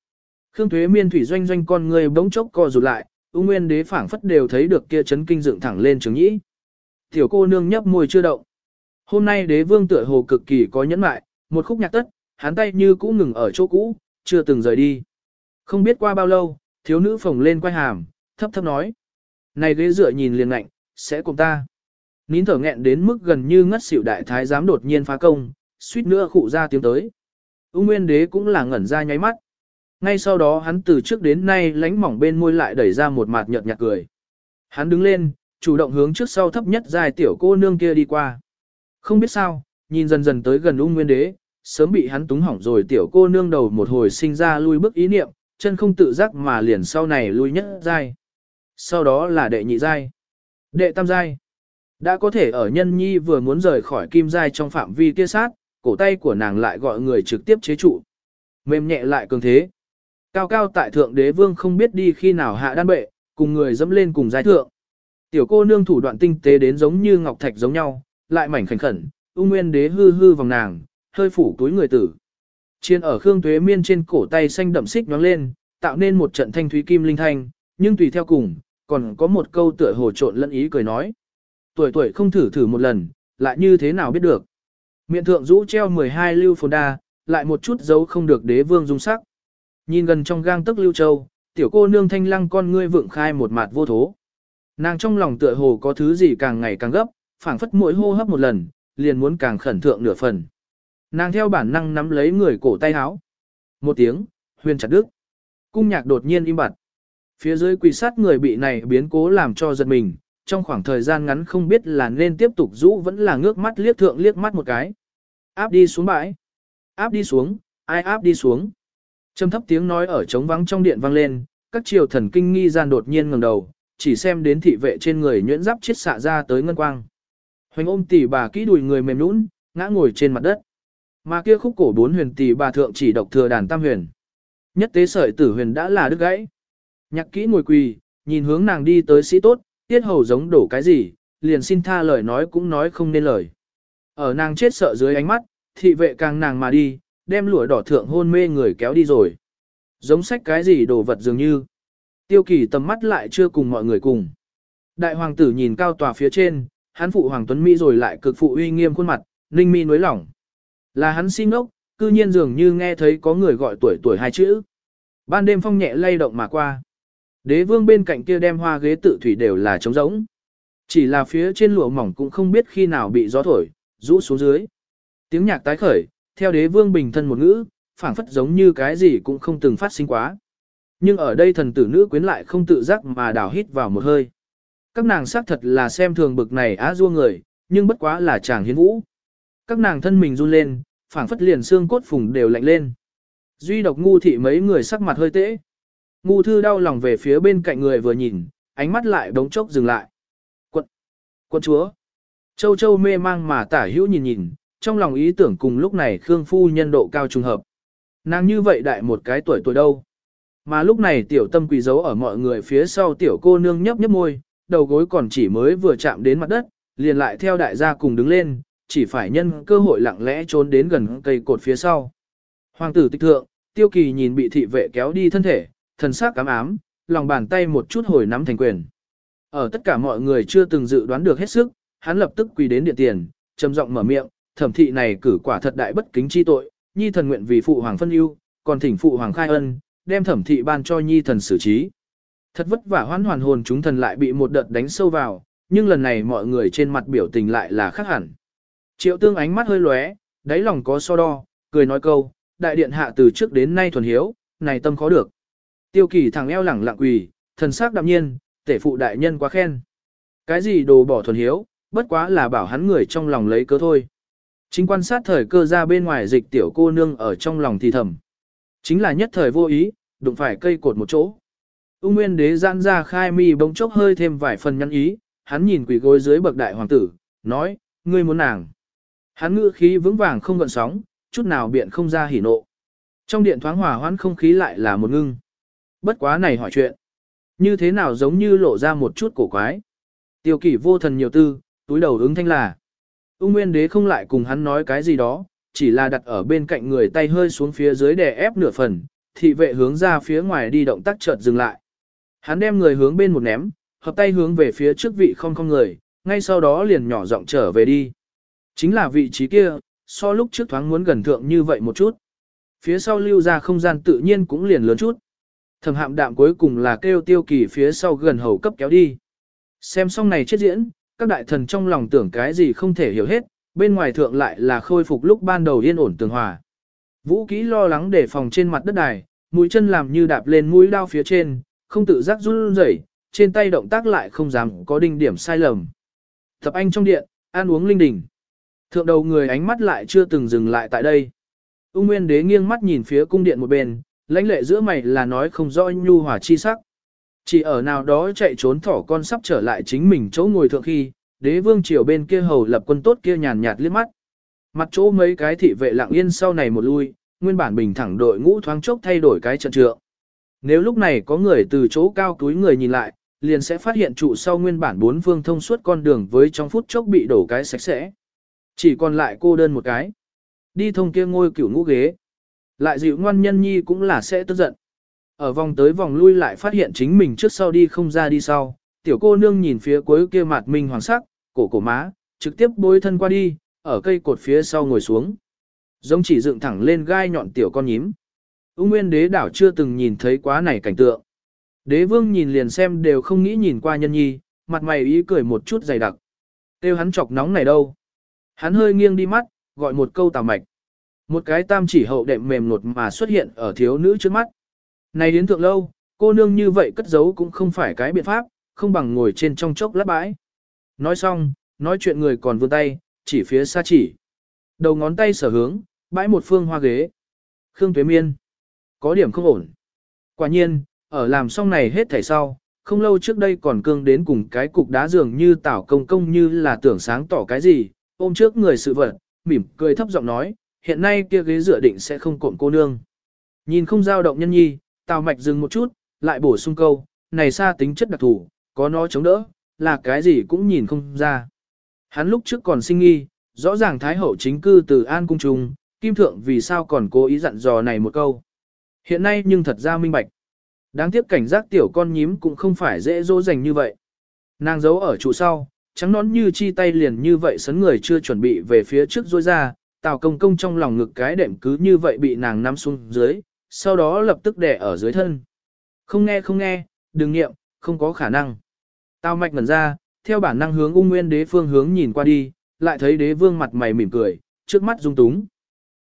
Khương Thuế Miên thủy doanh doanh con người bỗng chốc co rụt lại, ung nguyên đế phảng phất đều thấy được kia chấn kinh dựng thẳng lên trường nhĩ. Tiểu cô nương nhấp môi chưa động. Hôm nay đế vương tựa hồ cực kỳ có nhẫn mại, một khúc nhạc tất, hắn tay như cũ ngừng ở chỗ cũ, chưa từng rời đi. Không biết qua bao lâu, thiếu nữ phồng lên quay hàm, thấp thấp nói. Này ghế dựa nhìn liền lạnh, sẽ cùng ta. Nín thở nghẹn đến mức gần như ngất xỉu đại thái giám đột nhiên phá công, suýt nữa khụ ra tiếng tới. Ung Nguyên Đế cũng là ngẩn ra nháy mắt. Ngay sau đó hắn từ trước đến nay lánh mỏng bên môi lại đẩy ra một mặt nhợt nhạt cười. Hắn đứng lên, chủ động hướng trước sau thấp nhất dài tiểu cô nương kia đi qua. Không biết sao, nhìn dần dần tới gần Ung Nguyên Đế, sớm bị hắn túng hỏng rồi tiểu cô nương đầu một hồi sinh ra lui bước ý niệm, chân không tự giác mà liền sau này lui nhất giai. Sau đó là đệ nhị giai, đệ tam giai. Đã có thể ở nhân nhi vừa muốn rời khỏi kim giai trong phạm vi kia sát, cổ tay của nàng lại gọi người trực tiếp chế trụ. Mềm nhẹ lại cường thế. Cao cao tại thượng đế vương không biết đi khi nào hạ đan bệ, cùng người dẫm lên cùng giai thượng. Tiểu cô nương thủ đoạn tinh tế đến giống như ngọc thạch giống nhau, lại mảnh khảnh khẩn, ung nguyên đế hư hư vòng nàng, hơi phủ túi người tử. Chiên ở Khương Tuế Miên trên cổ tay xanh đậm xích nhoáng lên, tạo nên một trận thanh thúy kim linh thanh, nhưng tùy theo cùng, còn có một câu tựa hồ trộn lẫn ý cười nói. Tuổi tuổi không thử thử một lần, lại như thế nào biết được. Miệng thượng rũ treo 12 lưu phồn đa, lại một chút dấu không được đế vương dung sắc. Nhìn gần trong gang tức lưu châu, tiểu cô nương thanh lăng con ngươi vượng khai một mặt vô thố. Nàng trong lòng tựa hồ có thứ gì càng ngày càng gấp, phảng phất mỗi hô hấp một lần, liền muốn càng khẩn thượng nửa phần. Nàng theo bản năng nắm lấy người cổ tay áo. Một tiếng, huyền chặt đứt. Cung nhạc đột nhiên im bặt. Phía dưới quỳ sát người bị này biến cố làm cho giật mình, trong khoảng thời gian ngắn không biết là nên tiếp tục rũ vẫn là ngước mắt liếc thượng liếc mắt một cái. Áp đi xuống bãi. Áp đi xuống, ai áp đi xuống. Trầm thấp tiếng nói ở trống vắng trong điện vang lên, các triều thần kinh nghi gian đột nhiên ngẩng đầu, chỉ xem đến thị vệ trên người nhuyễn giáp chết xạ ra tới ngân quang. Hoành ôm tỷ bà kỹ đùi người mềm nũng, ngã ngồi trên mặt đất. Mà kia khúc cổ bốn huyền tỷ bà thượng chỉ độc thừa đàn tam huyền. Nhất tế sợi tử huyền đã là đứt gãy. Nhạc kỹ ngồi quỳ, nhìn hướng nàng đi tới sĩ tốt, tiết hầu giống đổ cái gì, liền xin tha lời nói cũng nói không nên lời. Ở nàng chết sợ dưới ánh mắt, thị vệ càng nàng mà đi, đem lụa đỏ thượng hôn mê người kéo đi rồi. Giống sách cái gì đồ vật dường như. Tiêu kỳ tầm mắt lại chưa cùng mọi người cùng. Đại hoàng tử nhìn cao tòa phía trên, hắn phụ hoàng tuấn Mỹ rồi lại cực phụ uy nghiêm khuôn mặt, ninh mi nối lỏng. Là hắn xin ngốc, cư nhiên dường như nghe thấy có người gọi tuổi tuổi hai chữ. Ban đêm phong nhẹ lay động mà qua. Đế vương bên cạnh kia đem hoa ghế tự thủy đều là trống rỗng. Chỉ là phía trên lụa mỏng cũng không biết khi nào bị gió thổi, rũ xuống dưới. Tiếng nhạc tái khởi, theo đế vương bình thân một ngữ, phảng phất giống như cái gì cũng không từng phát sinh quá. Nhưng ở đây thần tử nữ quyến lại không tự giác mà đào hít vào một hơi. Các nàng xác thật là xem thường bực này á dua người, nhưng bất quá là chàng hiến vũ. Các nàng thân mình run lên, phảng phất liền xương cốt phùng đều lạnh lên. Duy độc ngu thị mấy người sắc mặt hơi tễ. Ngu thư đau lòng về phía bên cạnh người vừa nhìn, ánh mắt lại đống chốc dừng lại. Quận! Quân chúa! Châu châu mê mang mà tả hữu nhìn nhìn, trong lòng ý tưởng cùng lúc này Khương Phu nhân độ cao trùng hợp. Nàng như vậy đại một cái tuổi tuổi đâu. Mà lúc này tiểu tâm quỳ giấu ở mọi người phía sau tiểu cô nương nhấp nhấp môi, đầu gối còn chỉ mới vừa chạm đến mặt đất, liền lại theo đại gia cùng đứng lên, chỉ phải nhân cơ hội lặng lẽ trốn đến gần cây cột phía sau. Hoàng tử tịch thượng, tiêu kỳ nhìn bị thị vệ kéo đi thân thể, thần sắc cám ám, lòng bàn tay một chút hồi nắm thành quyền. Ở tất cả mọi người chưa từng dự đoán được hết sức, hắn lập tức quỳ đến điện tiền, trầm giọng mở miệng, thẩm thị này cử quả thật đại bất kính chi tội, nhi thần nguyện vì phụ hoàng phân ưu, còn thỉnh phụ hoàng khai ân, đem thẩm thị ban cho nhi thần xử trí. Thật vất vả hoan hoàn hồn chúng thần lại bị một đợt đánh sâu vào, nhưng lần này mọi người trên mặt biểu tình lại là khác hẳn. Triệu tương ánh mắt hơi lóe, đáy lòng có so đo, cười nói câu, đại điện hạ từ trước đến nay thuần hiếu, này tâm khó được. Tiêu kỳ thằng eo lẳng lặng quỳ, thần sắc đạm nhiên, tể phụ đại nhân quá khen. Cái gì đồ bỏ thuần hiếu, bất quá là bảo hắn người trong lòng lấy cớ thôi. Chính quan sát thời cơ ra bên ngoài dịch tiểu cô nương ở trong lòng thì thầm. Chính là nhất thời vô ý, đụng phải cây cột một chỗ. Ung Nguyên đế giãn ra khai mi bỗng chốc hơi thêm vài phần nhăn ý, hắn nhìn quỷ gối dưới bậc đại hoàng tử, nói, ngươi muốn nàng. Hắn ngữ khí vững vàng không gợn sóng, chút nào biện không ra hỉ nộ. Trong điện thoáng hòa hoãn không khí lại là một ngưng. Bất quá này hỏi chuyện. Như thế nào giống như lộ ra một chút cổ quái. Tiêu kỷ vô thần nhiều tư, túi đầu ứng thanh là. Ung Nguyên Đế không lại cùng hắn nói cái gì đó, chỉ là đặt ở bên cạnh người tay hơi xuống phía dưới để ép nửa phần, thị vệ hướng ra phía ngoài đi động tác chợt dừng lại. Hắn đem người hướng bên một ném, hợp tay hướng về phía trước vị không không người, ngay sau đó liền nhỏ giọng trở về đi. Chính là vị trí kia, so lúc trước thoáng muốn gần thượng như vậy một chút. Phía sau lưu ra không gian tự nhiên cũng liền lớn chút. Thẩm hạm đạm cuối cùng là kêu tiêu kỳ phía sau gần hầu cấp kéo đi. Xem xong này chết diễn, các đại thần trong lòng tưởng cái gì không thể hiểu hết, bên ngoài thượng lại là khôi phục lúc ban đầu yên ổn tường hòa. Vũ kỹ lo lắng để phòng trên mặt đất đài, mũi chân làm như đạp lên mũi đao phía trên, không tự giác run rẩy, trên tay động tác lại không dám có đinh điểm sai lầm. Thập anh trong điện, ăn uống linh đình. Thượng đầu người ánh mắt lại chưa từng dừng lại tại đây. Ung Nguyên Đế nghiêng mắt nhìn phía cung điện một bên, lãnh lệ giữa mày là nói không rõ nhu hòa chi sắc. Chỉ ở nào đó chạy trốn thỏ con sắp trở lại chính mình chỗ ngồi thượng khi, đế vương triều bên kia hầu lập quân tốt kia nhàn nhạt liếc mắt. Mặt chỗ mấy cái thị vệ lặng yên sau này một lui, nguyên bản bình thẳng đội ngũ thoáng chốc thay đổi cái trận trượng. Nếu lúc này có người từ chỗ cao túi người nhìn lại, liền sẽ phát hiện trụ sau nguyên bản bốn phương thông suốt con đường với trong phút chốc bị đổ cái sạch sẽ. Chỉ còn lại cô đơn một cái. Đi thông kia ngôi cửu ngũ ghế. Lại dịu ngoan nhân nhi cũng là sẽ tức giận. Ở vòng tới vòng lui lại phát hiện chính mình trước sau đi không ra đi sau. Tiểu cô nương nhìn phía cuối kia mặt minh hoàng sắc, cổ cổ má, trực tiếp bối thân qua đi, ở cây cột phía sau ngồi xuống. Giống chỉ dựng thẳng lên gai nhọn tiểu con nhím. Úng Nguyên đế đảo chưa từng nhìn thấy quá này cảnh tượng. Đế vương nhìn liền xem đều không nghĩ nhìn qua nhân nhi, mặt mày ý cười một chút dày đặc. Tiêu hắn chọc nóng này đâu. Hắn hơi nghiêng đi mắt, gọi một câu tào mạch. Một cái tam chỉ hậu đệm mềm nột mà xuất hiện ở thiếu nữ trước mắt. Này đến thượng lâu, cô nương như vậy cất giấu cũng không phải cái biện pháp, không bằng ngồi trên trong chốc lát bãi. Nói xong, nói chuyện người còn vươn tay, chỉ phía xa chỉ. Đầu ngón tay sở hướng, bãi một phương hoa ghế. Khương Tuế Miên. Có điểm không ổn. Quả nhiên, ở làm xong này hết thảy sau, không lâu trước đây còn cương đến cùng cái cục đá dường như tảo công công như là tưởng sáng tỏ cái gì, ôm trước người sự vật, mỉm cười thấp giọng nói, hiện nay kia ghế dựa định sẽ không cộm cô nương. Nhìn không dao động nhân nhi, tào mạch dừng một chút, lại bổ sung câu, này xa tính chất đặc thù, có nó chống đỡ, là cái gì cũng nhìn không ra. Hắn lúc trước còn sinh nghi, rõ ràng Thái Hậu chính cư từ An Cung Trung, Kim Thượng vì sao còn cố ý dặn dò này một câu. Hiện nay nhưng thật ra minh bạch. Đáng tiếc cảnh giác tiểu con nhím cũng không phải dễ dỗ dành như vậy. Nàng giấu ở trụ sau, trắng nón như chi tay liền như vậy sấn người chưa chuẩn bị về phía trước rôi ra, tào công công trong lòng ngực cái đệm cứ như vậy bị nàng nắm xuống dưới, sau đó lập tức đè ở dưới thân. Không nghe không nghe, đừng nghiệm, không có khả năng. Tào mạch ngẩn ra, theo bản năng hướng ung nguyên đế phương hướng nhìn qua đi, lại thấy đế vương mặt mày mỉm cười, trước mắt dung túng.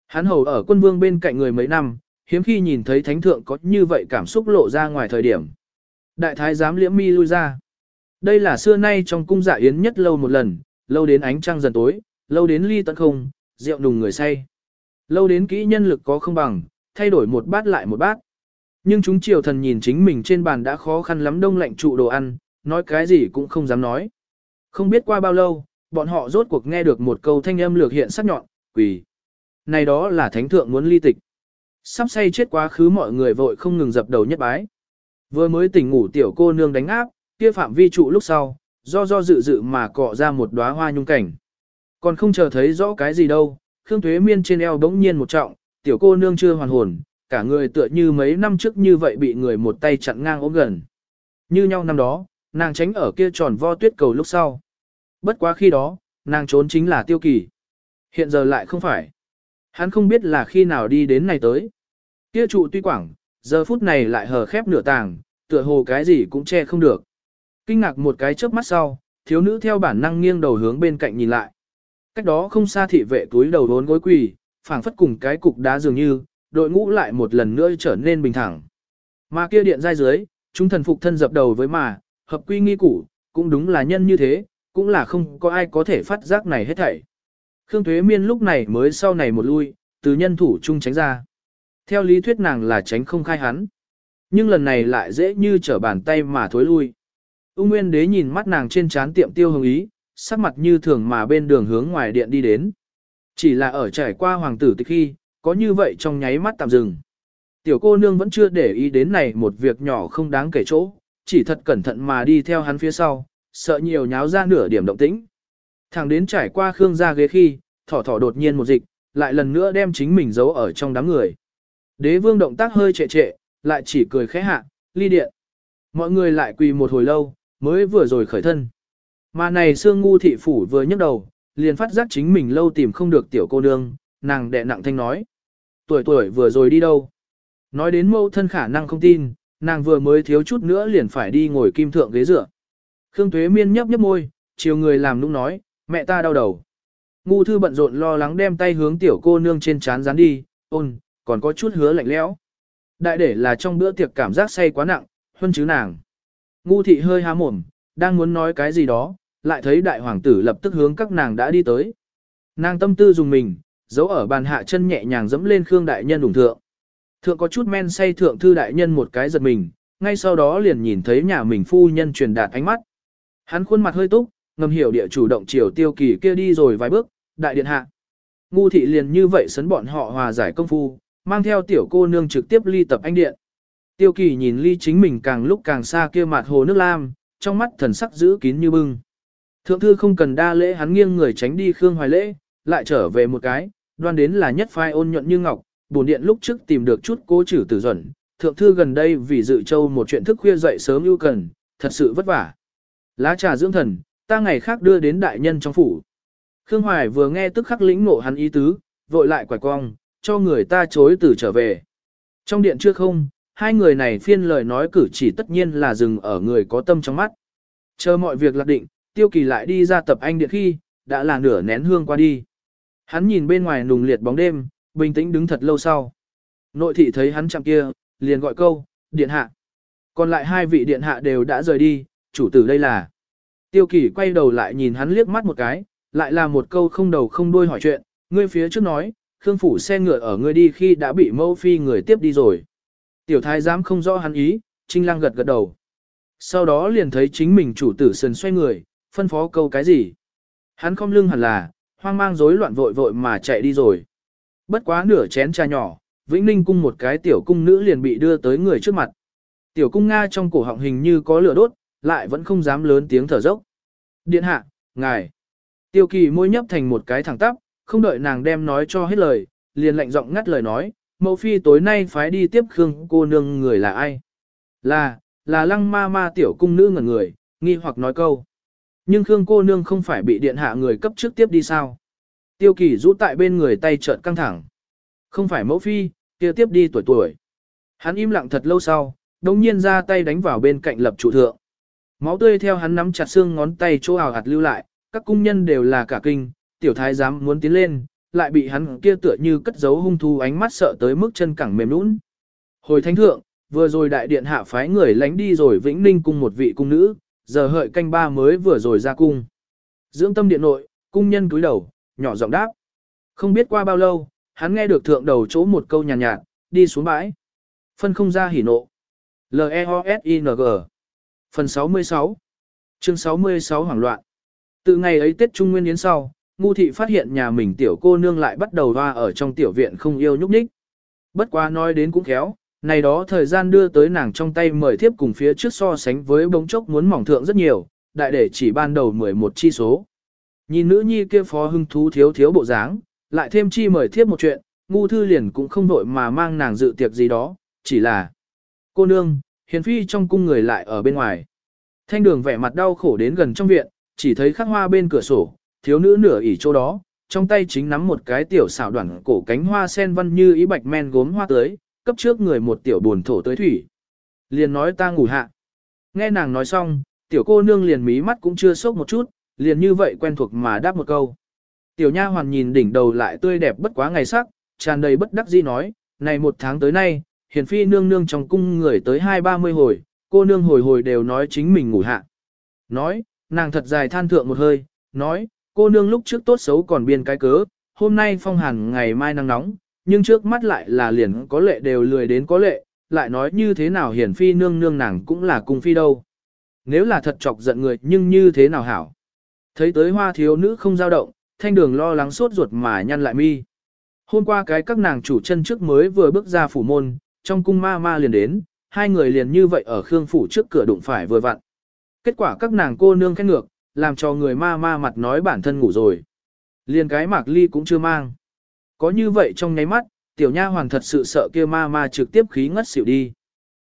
Hắn hầu ở quân vương bên cạnh người mấy năm, hiếm khi nhìn thấy thánh thượng có như vậy cảm xúc lộ ra ngoài thời điểm. Đại thái giám liễm mi lui ra. Đây là xưa nay trong cung dạ yến nhất lâu một lần, lâu đến ánh trăng dần tối, lâu đến ly tận không, rượu nùng người say. Lâu đến kỹ nhân lực có không bằng, thay đổi một bát lại một bát. Nhưng chúng triều thần nhìn chính mình trên bàn đã khó khăn lắm đông lạnh trụ đồ ăn, nói cái gì cũng không dám nói. Không biết qua bao lâu, bọn họ rốt cuộc nghe được một câu thanh âm lược hiện sắc nhọn, quỳ. Này đó là thánh thượng muốn ly tịch. Sắp say chết quá khứ mọi người vội không ngừng dập đầu nhất bái. Vừa mới tỉnh ngủ tiểu cô nương đánh áp, kia phạm vi trụ lúc sau, do do dự dự mà cọ ra một đóa hoa nhung cảnh. Còn không chờ thấy rõ cái gì đâu, Khương Thuế Miên trên eo bỗng nhiên một trọng, tiểu cô nương chưa hoàn hồn, cả người tựa như mấy năm trước như vậy bị người một tay chặn ngang ốm gần. Như nhau năm đó, nàng tránh ở kia tròn vo tuyết cầu lúc sau. Bất quá khi đó, nàng trốn chính là tiêu kỳ. Hiện giờ lại không phải. Hắn không biết là khi nào đi đến này tới. Kia trụ tuy quảng, giờ phút này lại hờ khép nửa tàng, tựa hồ cái gì cũng che không được. Kinh ngạc một cái chớp mắt sau, thiếu nữ theo bản năng nghiêng đầu hướng bên cạnh nhìn lại. Cách đó không xa thị vệ túi đầu đốn gối quỳ, phảng phất cùng cái cục đá dường như, đội ngũ lại một lần nữa trở nên bình thẳng. Mà kia điện giai dưới, chúng thần phục thân dập đầu với mà, hợp quy nghi củ, cũng đúng là nhân như thế, cũng là không có ai có thể phát giác này hết thảy. Khương Thuế Miên lúc này mới sau này một lui, từ nhân thủ chung tránh ra. Theo lý thuyết nàng là tránh không khai hắn. Nhưng lần này lại dễ như trở bàn tay mà thối lui. Ung Nguyên Đế nhìn mắt nàng trên trán tiệm tiêu hồng ý, sắc mặt như thường mà bên đường hướng ngoài điện đi đến. Chỉ là ở trải qua hoàng tử tịch khi, có như vậy trong nháy mắt tạm dừng. Tiểu cô nương vẫn chưa để ý đến này một việc nhỏ không đáng kể chỗ, chỉ thật cẩn thận mà đi theo hắn phía sau, sợ nhiều nháo ra nửa điểm động tĩnh. Thằng đến trải qua Khương gia ghế khi, thỏ thỏ đột nhiên một dịch, lại lần nữa đem chính mình giấu ở trong đám người. Đế vương động tác hơi trệ trệ, lại chỉ cười khẽ hạ, ly điện. Mọi người lại quỳ một hồi lâu, mới vừa rồi khởi thân. Mà này Sương Ngu thị phủ vừa nhấc đầu, liền phát giác chính mình lâu tìm không được tiểu cô nương, nàng đệ nặng thanh nói. Tuổi tuổi vừa rồi đi đâu? Nói đến mâu thân khả năng không tin, nàng vừa mới thiếu chút nữa liền phải đi ngồi kim thượng ghế dựa. Khương Tuế Miên nhấp nhấp môi, chiều người làm nũng nói, mẹ ta đau đầu. Ngu thư bận rộn lo lắng đem tay hướng tiểu cô nương trên chán dán đi, ôn, còn có chút hứa lạnh lẽo. Đại để là trong bữa tiệc cảm giác say quá nặng, huân chứ nàng. Ngu thị hơi há mồm, đang muốn nói cái gì đó, lại thấy đại hoàng tử lập tức hướng các nàng đã đi tới. Nàng tâm tư dùng mình, giấu ở bàn hạ chân nhẹ nhàng dẫm lên Khương đại nhân đủng thượng. Thượng có chút men say thượng thư đại nhân một cái giật mình, ngay sau đó liền nhìn thấy nhà mình phu nhân truyền đạt ánh mắt. Hắn khuôn mặt hơi túc, ngầm hiểu địa chủ động chiều tiêu kỳ kia đi rồi vài bước, đại điện hạ. Ngu thị liền như vậy sấn bọn họ hòa giải công phu, mang theo tiểu cô nương trực tiếp ly tập anh điện. Tiêu kỳ nhìn ly chính mình càng lúc càng xa kia mặt hồ nước lam, trong mắt thần sắc giữ kín như bưng. Thượng thư không cần đa lễ hắn nghiêng người tránh đi Khương Hoài lễ, lại trở về một cái, đoan đến là nhất phai ôn nhuận như ngọc, bổn điện lúc trước tìm được chút cố trừ tử duẩn, thượng thư gần đây vì dự châu một chuyện thức khuya dậy sớm ưu cần, thật sự vất vả. Lá trà dưỡng thần, ta ngày khác đưa đến đại nhân trong phủ. Khương Hoài vừa nghe tức khắc lĩnh ngộ hắn ý tứ, vội lại quải cong, cho người ta chối từ trở về. Trong điện chưa không, hai người này phiên lời nói cử chỉ tất nhiên là dừng ở người có tâm trong mắt. Chờ mọi việc lạc định, tiêu kỳ lại đi ra tập anh điện khi, đã là nửa nén hương qua đi. Hắn nhìn bên ngoài nùng liệt bóng đêm, bình tĩnh đứng thật lâu sau. Nội thị thấy hắn chạm kia, liền gọi câu, điện hạ. Còn lại hai vị điện hạ đều đã rời đi, chủ tử đây là. Tiêu kỳ quay đầu lại nhìn hắn liếc mắt một cái, lại là một câu không đầu không đuôi hỏi chuyện, ngươi phía trước nói, Khương phủ xe ngựa ở ngươi đi khi đã bị mẫu phi người tiếp đi rồi. Tiểu thái giám không rõ hắn ý, Trinh Lăng gật gật đầu. Sau đó liền thấy chính mình chủ tử sần xoay người, phân phó câu cái gì. Hắn không lưng hẳn là, hoang mang rối loạn vội vội mà chạy đi rồi. Bất quá nửa chén trà nhỏ, Vĩnh Ninh cung một cái tiểu cung nữ liền bị đưa tới người trước mặt. Tiểu cung Nga trong cổ họng hình như có lửa đốt, lại vẫn không dám lớn tiếng thở dốc. Điện hạ, ngài. Tiêu kỳ môi nhấp thành một cái thẳng tắp, không đợi nàng đem nói cho hết lời, liền lạnh giọng ngắt lời nói, mẫu phi tối nay phái đi tiếp Khương cô nương người là ai? Là, là lăng ma ma tiểu cung nữ ngẩn người, nghi hoặc nói câu. Nhưng Khương cô nương không phải bị điện hạ người cấp trước tiếp đi sao? Tiêu kỳ rũ tại bên người tay trợn căng thẳng. Không phải mẫu phi, kia tiếp đi tuổi tuổi. Hắn im lặng thật lâu sau, đồng nhiên ra tay đánh vào bên cạnh lập trụ thượng. Máu tươi theo hắn nắm chặt xương ngón tay chỗ ảo hạt lưu lại, các cung nhân đều là cả kinh, tiểu thái giám muốn tiến lên, lại bị hắn kia tựa như cất giấu hung thú ánh mắt sợ tới mức chân cẳng mềm nũng. Hồi thánh thượng, vừa rồi đại điện hạ phái người lánh đi rồi vĩnh ninh cung một vị cung nữ, giờ hợi canh ba mới vừa rồi ra cung. Dưỡng tâm điện nội, cung nhân cúi đầu, nhỏ giọng đáp. Không biết qua bao lâu, hắn nghe được thượng đầu chỗ một câu nhàn nhạt, nhạt, đi xuống bãi. Phân không ra hỉ nộ. L-E-O-S-I-N-G Phần 66 Chương 66 hoảng loạn Từ ngày ấy Tết Trung Nguyên Yến sau, ngu thị phát hiện nhà mình tiểu cô nương lại bắt đầu hoa ở trong tiểu viện không yêu nhúc nhích. Bất quá nói đến cũng khéo, này đó thời gian đưa tới nàng trong tay mời thiếp cùng phía trước so sánh với bóng chốc muốn mỏng thượng rất nhiều, đại để chỉ ban đầu 11 chi số. Nhìn nữ nhi kia phó hưng thú thiếu thiếu bộ dáng, lại thêm chi mời thiếp một chuyện, ngu thư liền cũng không đội mà mang nàng dự tiệc gì đó, chỉ là cô nương, hiền phi trong cung người lại ở bên ngoài. Thanh đường vẻ mặt đau khổ đến gần trong viện, chỉ thấy khắc hoa bên cửa sổ, thiếu nữ nửa ỉ chỗ đó, trong tay chính nắm một cái tiểu xảo đoạn cổ cánh hoa sen văn như ý bạch men gốm hoa tới, cấp trước người một tiểu buồn thổ tới thủy. Liền nói ta ngủ hạ. Nghe nàng nói xong, tiểu cô nương liền mí mắt cũng chưa sốc một chút, liền như vậy quen thuộc mà đáp một câu. Tiểu nha hoàn nhìn đỉnh đầu lại tươi đẹp bất quá ngày sắc, tràn đầy bất đắc dĩ nói, này một tháng tới nay, hiền phi nương nương trong cung người tới hai ba mươi hồi, cô nương hồi hồi đều nói chính mình ngủ hạ. Nói, nàng thật dài than thượng một hơi, nói, cô nương lúc trước tốt xấu còn biên cái cớ, hôm nay phong hàn ngày mai nắng nóng, nhưng trước mắt lại là liền có lệ đều lười đến có lệ, lại nói như thế nào hiển phi nương nương nàng cũng là cung phi đâu. Nếu là thật chọc giận người nhưng như thế nào hảo. Thấy tới hoa thiếu nữ không dao động, thanh đường lo lắng suốt ruột mà nhăn lại mi. Hôm qua cái các nàng chủ chân trước mới vừa bước ra phủ môn, trong cung ma ma liền đến, hai người liền như vậy ở khương phủ trước cửa đụng phải vừa vặn. Kết quả các nàng cô nương khen ngược, làm cho người ma ma mặt nói bản thân ngủ rồi. Liền cái mạc ly cũng chưa mang. Có như vậy trong nháy mắt, tiểu nha hoàn thật sự sợ kia ma ma trực tiếp khí ngất xỉu đi.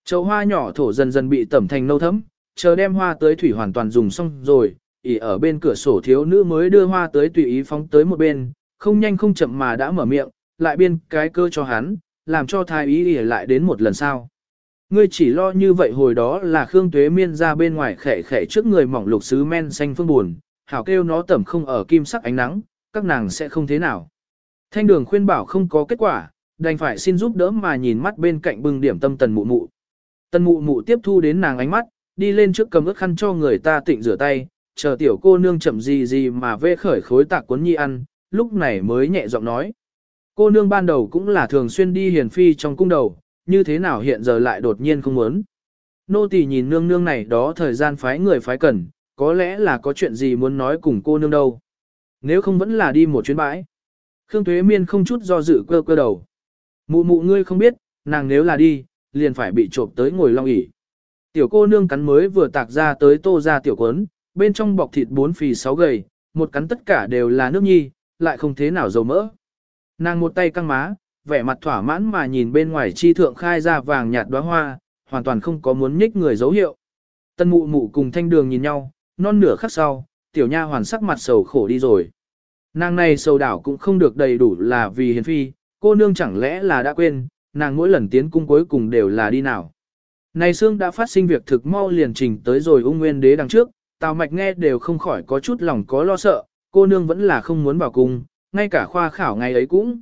Chậu hoa nhỏ thổ dần dần bị tẩm thành nâu thấm, chờ đem hoa tới thủy hoàn toàn dùng xong rồi, ỉ ở bên cửa sổ thiếu nữ mới đưa hoa tới tùy ý phóng tới một bên, không nhanh không chậm mà đã mở miệng, lại biên cái cơ cho hắn, làm cho thái ý ỉ lại đến một lần sau. Ngươi chỉ lo như vậy hồi đó là Khương Tuế Miên ra bên ngoài khẻ khẻ trước người mỏng lục sứ men xanh phương buồn, hảo kêu nó tẩm không ở kim sắc ánh nắng, các nàng sẽ không thế nào. Thanh đường khuyên bảo không có kết quả, đành phải xin giúp đỡ mà nhìn mắt bên cạnh bưng điểm tâm tần mụ mụ. Tần mụ mụ tiếp thu đến nàng ánh mắt, đi lên trước cầm ướt khăn cho người ta tịnh rửa tay, chờ tiểu cô nương chậm gì gì mà vê khởi khối tạc cuốn nhi ăn, lúc này mới nhẹ giọng nói. Cô nương ban đầu cũng là thường xuyên đi hiền phi trong cung đầu, như thế nào hiện giờ lại đột nhiên không muốn. Nô tỳ nhìn nương nương này đó thời gian phái người phái cần, có lẽ là có chuyện gì muốn nói cùng cô nương đâu. Nếu không vẫn là đi một chuyến bãi. Khương Tuế Miên không chút do dự cơ cơ đầu. Mụ mụ ngươi không biết, nàng nếu là đi, liền phải bị trộm tới ngồi long ỉ. Tiểu cô nương cắn mới vừa tạc ra tới tô ra tiểu quấn, bên trong bọc thịt bốn phì sáu gầy, một cắn tất cả đều là nước nhi, lại không thế nào dầu mỡ. Nàng một tay căng má, vẻ mặt thỏa mãn mà nhìn bên ngoài chi thượng khai ra vàng nhạt đóa hoa, hoàn toàn không có muốn nhích người dấu hiệu. Tân mụ mụ cùng thanh đường nhìn nhau, non nửa khắc sau, tiểu nha hoàn sắc mặt sầu khổ đi rồi. Nàng này sầu đảo cũng không được đầy đủ là vì hiền phi, cô nương chẳng lẽ là đã quên, nàng mỗi lần tiến cung cuối cùng đều là đi nào. Này xương đã phát sinh việc thực mau liền trình tới rồi ung nguyên đế đằng trước, tào mạch nghe đều không khỏi có chút lòng có lo sợ, cô nương vẫn là không muốn vào cung, ngay cả khoa khảo ngày ấy cũng.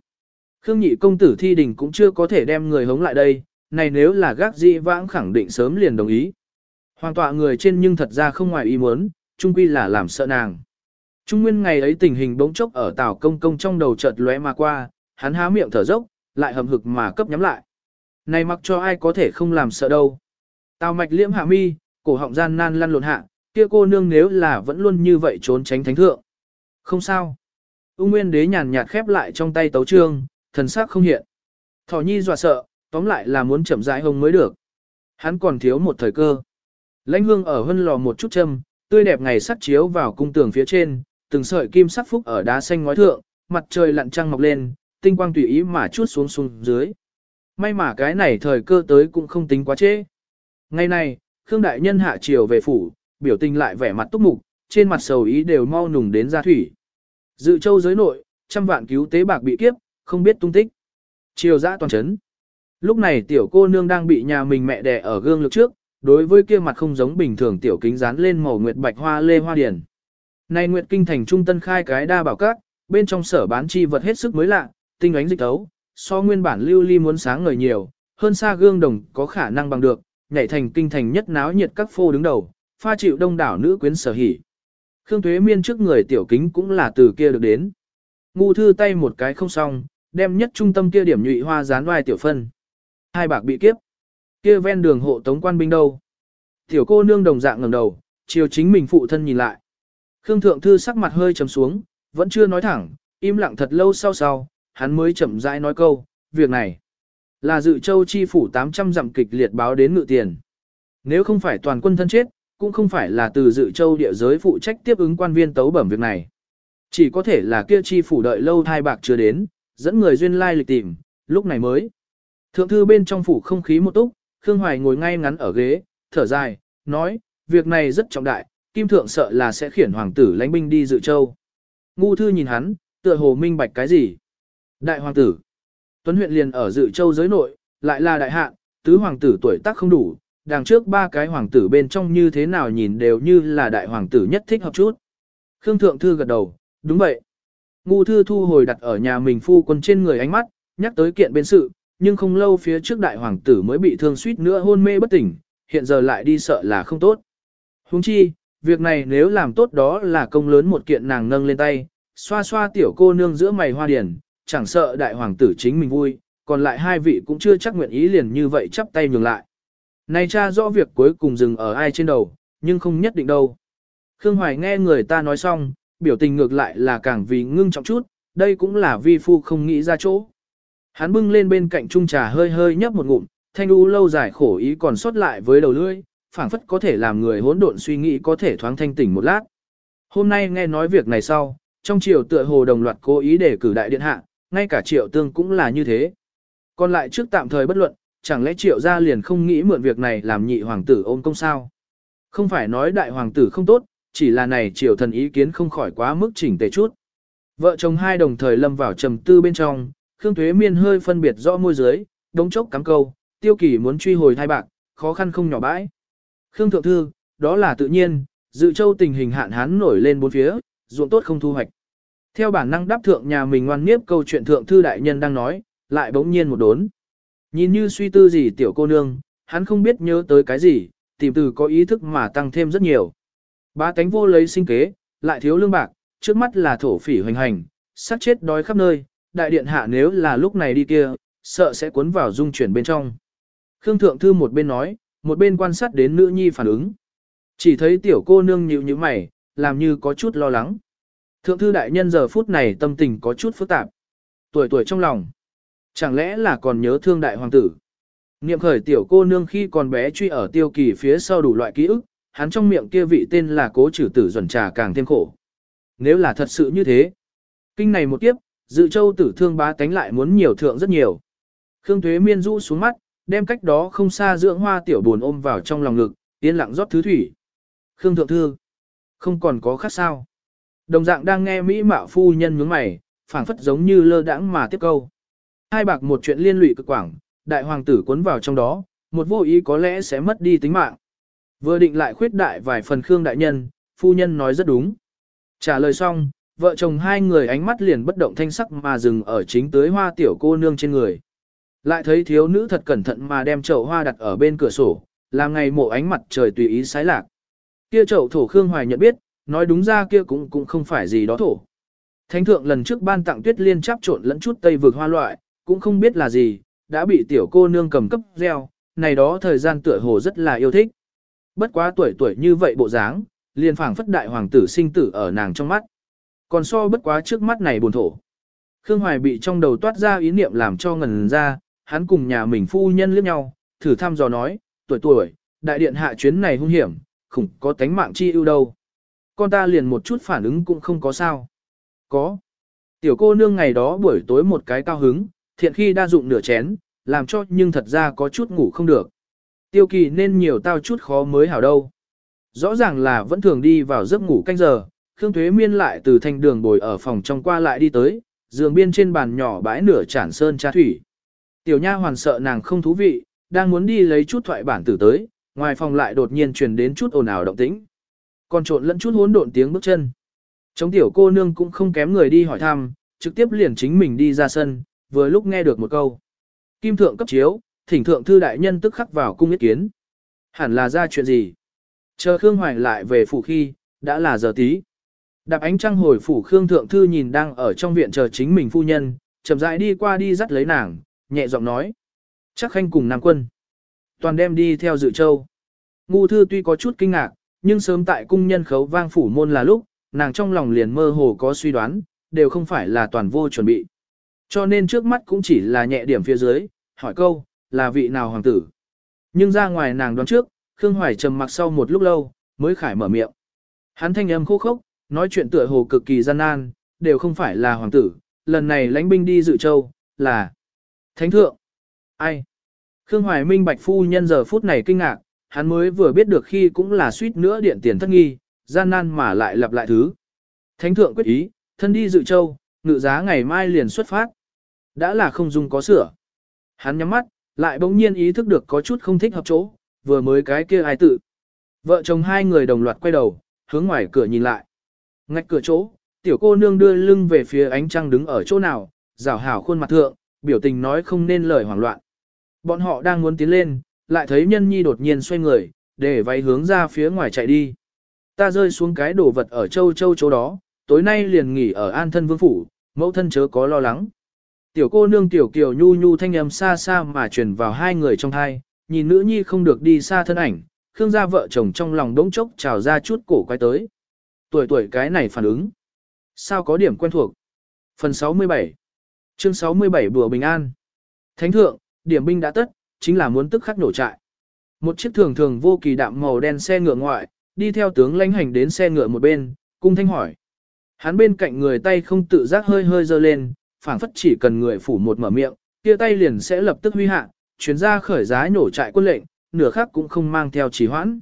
Khương nhị công tử thi đình cũng chưa có thể đem người hống lại đây, này nếu là gác di vãng khẳng định sớm liền đồng ý. Hoàng tọa người trên nhưng thật ra không ngoài ý muốn, trung quy là làm sợ nàng. Trung nguyên ngày ấy tình hình bỗng chốc ở tảo công công trong đầu chợt lóe mà qua, hắn há miệng thở dốc, lại hầm hực mà cấp nhắm lại. Này mặc cho ai có thể không làm sợ đâu. Tào mạch liễm hạ mi, cổ họng gian nan lăn lộn hạ, kia cô nương nếu là vẫn luôn như vậy trốn tránh thánh thượng. Không sao. Ung Nguyên đế nhàn nhạt khép lại trong tay tấu trương, thần sắc không hiện. Thỏ nhi dọa sợ, tóm lại là muốn chậm rãi hông mới được. Hắn còn thiếu một thời cơ. Lãnh hương ở hân lò một chút châm, tươi đẹp ngày sắt chiếu vào cung tường phía trên, từng sợi kim sắc phúc ở đá xanh ngói thượng, mặt trời lặn trăng mọc lên, tinh quang tùy ý mà chút xuống xuống dưới. May mà cái này thời cơ tới cũng không tính quá trễ. Ngày này, Khương Đại Nhân hạ chiều về phủ, biểu tình lại vẻ mặt túc mục, trên mặt sầu ý đều mau nùng đến ra thủy. Dự châu giới nội, trăm vạn cứu tế bạc bị kiếp, không biết tung tích. Chiều dã toàn chấn. Lúc này tiểu cô nương đang bị nhà mình mẹ đẻ ở gương lực trước, đối với kia mặt không giống bình thường tiểu kính dán lên màu nguyệt bạch hoa lê hoa điển. Này nguyệt kinh thành trung tân khai cái đa bảo các, bên trong sở bán chi vật hết sức mới lạ, tinh ánh dịch tấu, so nguyên bản lưu ly muốn sáng ngời nhiều, hơn xa gương đồng có khả năng bằng được, nhảy thành kinh thành nhất náo nhiệt các phô đứng đầu, pha chịu đông đảo nữ quyến sở hỉ. Khương thuế Miên trước người tiểu kính cũng là từ kia được đến. Ngu thư tay một cái không xong, đem nhất trung tâm kia điểm nhụy hoa dán ngoài tiểu phân. Hai bạc bị kiếp. Kia ven đường hộ tống quan binh đâu? Tiểu cô nương đồng dạng ngẩng đầu, chiều chính mình phụ thân nhìn lại. Khương Thượng Thư sắc mặt hơi trầm xuống, vẫn chưa nói thẳng, im lặng thật lâu sau sau, hắn mới chậm rãi nói câu, việc này là dự châu chi phủ 800 dặm kịch liệt báo đến ngự tiền. Nếu không phải toàn quân thân chết, cũng không phải là từ dự châu địa giới phụ trách tiếp ứng quan viên tấu bẩm việc này. Chỉ có thể là kia chi phủ đợi lâu thai bạc chưa đến, dẫn người duyên lai lịch tìm, lúc này mới. Thượng thư bên trong phủ không khí một túc, Khương Hoài ngồi ngay ngắn ở ghế, thở dài, nói, việc này rất trọng đại, Kim Thượng sợ là sẽ khiển hoàng tử lãnh binh đi dự châu. Ngu thư nhìn hắn, tựa hồ minh bạch cái gì? Đại hoàng tử. Tuấn huyện liền ở dự châu giới nội, lại là đại hạn, tứ hoàng tử tuổi tác không đủ, đằng trước ba cái hoàng tử bên trong như thế nào nhìn đều như là đại hoàng tử nhất thích hợp chút. Khương Thượng Thư gật đầu, đúng vậy. Ngu Thư thu hồi đặt ở nhà mình phu quân trên người ánh mắt, nhắc tới kiện bên sự, nhưng không lâu phía trước đại hoàng tử mới bị thương suýt nữa hôn mê bất tỉnh, hiện giờ lại đi sợ là không tốt. Huống chi, việc này nếu làm tốt đó là công lớn một kiện nàng nâng lên tay, xoa xoa tiểu cô nương giữa mày hoa điển, chẳng sợ đại hoàng tử chính mình vui, còn lại hai vị cũng chưa chắc nguyện ý liền như vậy chắp tay nhường lại. Này cha rõ việc cuối cùng dừng ở ai trên đầu, nhưng không nhất định đâu. Khương Hoài nghe người ta nói xong, biểu tình ngược lại là càng vì ngưng trọng chút, đây cũng là vi phu không nghĩ ra chỗ. Hắn bưng lên bên cạnh chung trà hơi hơi nhấp một ngụm, thanh u lâu dài khổ ý còn sót lại với đầu lưỡi, phảng phất có thể làm người hỗn độn suy nghĩ có thể thoáng thanh tỉnh một lát. Hôm nay nghe nói việc này sau, trong triều tựa hồ đồng loạt cố ý để cử đại điện hạ, ngay cả triệu tương cũng là như thế. Còn lại trước tạm thời bất luận, chẳng lẽ triệu gia liền không nghĩ mượn việc này làm nhị hoàng tử ôm công sao? Không phải nói đại hoàng tử không tốt, chỉ là này triều thần ý kiến không khỏi quá mức chỉnh tề chút. Vợ chồng hai đồng thời lâm vào trầm tư bên trong, Khương Thuế Miên hơi phân biệt rõ môi dưới, đống chốc cắm câu, tiêu kỳ muốn truy hồi thai bạc, khó khăn không nhỏ bãi. Khương Thượng Thư, đó là tự nhiên, dự châu tình hình hạn hán nổi lên bốn phía, ruộng tốt không thu hoạch. Theo bản năng đáp thượng nhà mình ngoan nghiếp câu chuyện Thượng Thư Đại Nhân đang nói, lại bỗng nhiên một đốn. Nhìn như suy tư gì tiểu cô nương, hắn không biết nhớ tới cái gì, tìm từ có ý thức mà tăng thêm rất nhiều. Ba tánh vô lấy sinh kế, lại thiếu lương bạc, trước mắt là thổ phỉ hoành hành, sát chết đói khắp nơi, đại điện hạ nếu là lúc này đi kia, sợ sẽ cuốn vào dung chuyển bên trong. Khương Thượng Thư một bên nói, một bên quan sát đến nữ nhi phản ứng. Chỉ thấy tiểu cô nương nhịu như mày, làm như có chút lo lắng. Thượng Thư đại nhân giờ phút này tâm tình có chút phức tạp. Tuổi tuổi trong lòng. Chẳng lẽ là còn nhớ thương đại hoàng tử? Niệm khởi tiểu cô nương khi còn bé truy ở tiêu kỳ phía sau đủ loại ký ức, hắn trong miệng kia vị tên là cố trừ tử duẩn trà càng thêm khổ. Nếu là thật sự như thế, kinh này một kiếp, dự châu tử thương bá tánh lại muốn nhiều thượng rất nhiều. Khương thuế Miên rũ xuống mắt, đem cách đó không xa dưỡng hoa tiểu buồn ôm vào trong lòng ngực, yên lặng rót thứ thủy. Khương Thượng Thư, không còn có khác sao. Đồng dạng đang nghe Mỹ mạo phu nhân nhướng mày, phảng phất giống như lơ đãng mà tiếp câu. Hai bạc một chuyện liên lụy cực quảng, đại hoàng tử cuốn vào trong đó, một vô ý có lẽ sẽ mất đi tính mạng. Vừa định lại khuyết đại vài phần Khương đại nhân, phu nhân nói rất đúng. Trả lời xong, vợ chồng hai người ánh mắt liền bất động thanh sắc mà dừng ở chính tới hoa tiểu cô nương trên người. Lại thấy thiếu nữ thật cẩn thận mà đem chậu hoa đặt ở bên cửa sổ, làm ngày mộ ánh mặt trời tùy ý sái lạc. Kia chậu thổ Khương Hoài nhận biết, nói đúng ra kia cũng cũng không phải gì đó thổ. Thánh thượng lần trước ban tặng tuyết liên chắp trộn lẫn chút tây vực hoa loại, cũng không biết là gì, đã bị tiểu cô nương cầm cấp gieo, này đó thời gian tựa hồ rất là yêu thích. Bất quá tuổi tuổi như vậy bộ dáng, liền phảng phất đại hoàng tử sinh tử ở nàng trong mắt. Còn so bất quá trước mắt này buồn thổ. Khương Hoài bị trong đầu toát ra ý niệm làm cho ngần ra, hắn cùng nhà mình phu nhân liếc nhau, thử thăm dò nói, tuổi tuổi, đại điện hạ chuyến này hung hiểm, khủng có tánh mạng chi ưu đâu. Con ta liền một chút phản ứng cũng không có sao. Có. Tiểu cô nương ngày đó buổi tối một cái cao hứng, thiện khi đa dụng nửa chén, làm cho nhưng thật ra có chút ngủ không được. Tiêu kỳ nên nhiều tao chút khó mới hảo đâu. Rõ ràng là vẫn thường đi vào giấc ngủ canh giờ, Khương Thuế Miên lại từ thanh đường bồi ở phòng trong qua lại đi tới, giường biên trên bàn nhỏ bãi nửa chản sơn trà thủy. Tiểu nha hoàn sợ nàng không thú vị, đang muốn đi lấy chút thoại bản tử tới, ngoài phòng lại đột nhiên truyền đến chút ồn ào động tĩnh. Còn trộn lẫn chút hỗn độn tiếng bước chân. Chống tiểu cô nương cũng không kém người đi hỏi thăm, trực tiếp liền chính mình đi ra sân, vừa lúc nghe được một câu. Kim thượng cấp chiếu, thỉnh thượng thư đại nhân tức khắc vào cung ý kiến. Hẳn là ra chuyện gì? Chờ Khương Hoài lại về phủ khi, đã là giờ tí. Đạp ánh trăng hồi phủ Khương Thượng Thư nhìn đang ở trong viện chờ chính mình phu nhân, chậm rãi đi qua đi dắt lấy nàng, nhẹ giọng nói. Chắc khanh cùng Nam quân. Toàn đem đi theo dự châu. Ngu thư tuy có chút kinh ngạc, nhưng sớm tại cung nhân khấu vang phủ môn là lúc, nàng trong lòng liền mơ hồ có suy đoán, đều không phải là toàn vô chuẩn bị. Cho nên trước mắt cũng chỉ là nhẹ điểm phía dưới, hỏi câu, là vị nào hoàng tử. Nhưng ra ngoài nàng đoán trước, Khương Hoài trầm mặc sau một lúc lâu, mới khải mở miệng. Hắn thanh âm khô khốc, nói chuyện tựa hồ cực kỳ gian nan, đều không phải là hoàng tử, lần này lãnh binh đi dự châu, là thánh thượng. Ai? Khương Hoài Minh bạch phu nhân giờ phút này kinh ngạc, hắn mới vừa biết được khi cũng là suýt nữa điện tiền thất nghi, gian nan mà lại lặp lại thứ. Thánh thượng quyết ý, thân đi dự châu, ngự giá ngày mai liền xuất phát. Đã là không dung có sửa. Hắn nhắm mắt, lại bỗng nhiên ý thức được có chút không thích hợp chỗ, vừa mới cái kia ai tự. Vợ chồng hai người đồng loạt quay đầu, hướng ngoài cửa nhìn lại. Ngạch cửa chỗ, tiểu cô nương đưa lưng về phía ánh trăng đứng ở chỗ nào, rảo hảo khuôn mặt thượng, biểu tình nói không nên lời hoảng loạn. Bọn họ đang muốn tiến lên, lại thấy nhân nhi đột nhiên xoay người, để váy hướng ra phía ngoài chạy đi. Ta rơi xuống cái đồ vật ở châu châu chỗ đó, tối nay liền nghỉ ở an thân vương phủ, mẫu thân chớ có lo lắng. Tiểu cô nương tiểu kiều nhu nhu thanh âm xa xa mà truyền vào hai người trong thai, nhìn nữ nhi không được đi xa thân ảnh, Khương gia vợ chồng trong lòng đống chốc trào ra chút cổ quay tới. Tuổi tuổi cái này phản ứng. Sao có điểm quen thuộc? Phần 67 Chương 67 Bùa Bình An Thánh thượng, điểm binh đã tất, chính là muốn tức khắc nổ trại. Một chiếc thường thường vô kỳ đạm màu đen xe ngựa ngoại, đi theo tướng lãnh hành đến xe ngựa một bên, cung thanh hỏi. Hắn bên cạnh người tay không tự giác hơi hơi dơ lên, phảng phất chỉ cần người phủ một mở miệng, kia tay liền sẽ lập tức huy hạ, chuyến ra khởi giá nổ trại quân lệnh, nửa khác cũng không mang theo trì hoãn.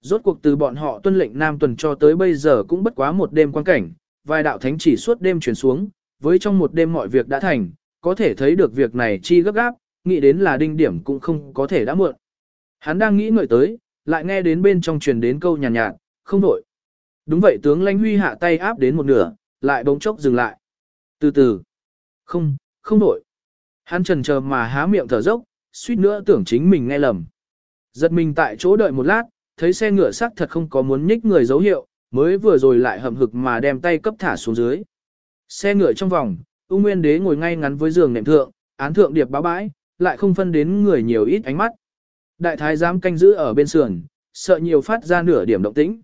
Rốt cuộc từ bọn họ tuân lệnh Nam tuần cho tới bây giờ cũng bất quá một đêm quan cảnh, vài đạo thánh chỉ suốt đêm chuyển xuống, với trong một đêm mọi việc đã thành, có thể thấy được việc này chi gấp gáp, nghĩ đến là đinh điểm cũng không có thể đã muộn. Hắn đang nghĩ ngợi tới, lại nghe đến bên trong truyền đến câu nhàn nhạt, nhạt, không đổi. Đúng vậy tướng lãnh huy hạ tay áp đến một nửa, lại bỗng chốc dừng lại. Từ từ. Không, không đổi. Hắn trần chờ mà há miệng thở dốc, suýt nữa tưởng chính mình nghe lầm. Giật mình tại chỗ đợi một lát, thấy xe ngựa sắc thật không có muốn nhích người dấu hiệu, mới vừa rồi lại hậm hực mà đem tay cấp thả xuống dưới. Xe ngựa trong vòng, U Nguyên Đế ngồi ngay ngắn với giường nệm thượng, án thượng điệp báo bãi, lại không phân đến người nhiều ít ánh mắt. Đại thái giám canh giữ ở bên sườn, sợ nhiều phát ra nửa điểm động tĩnh.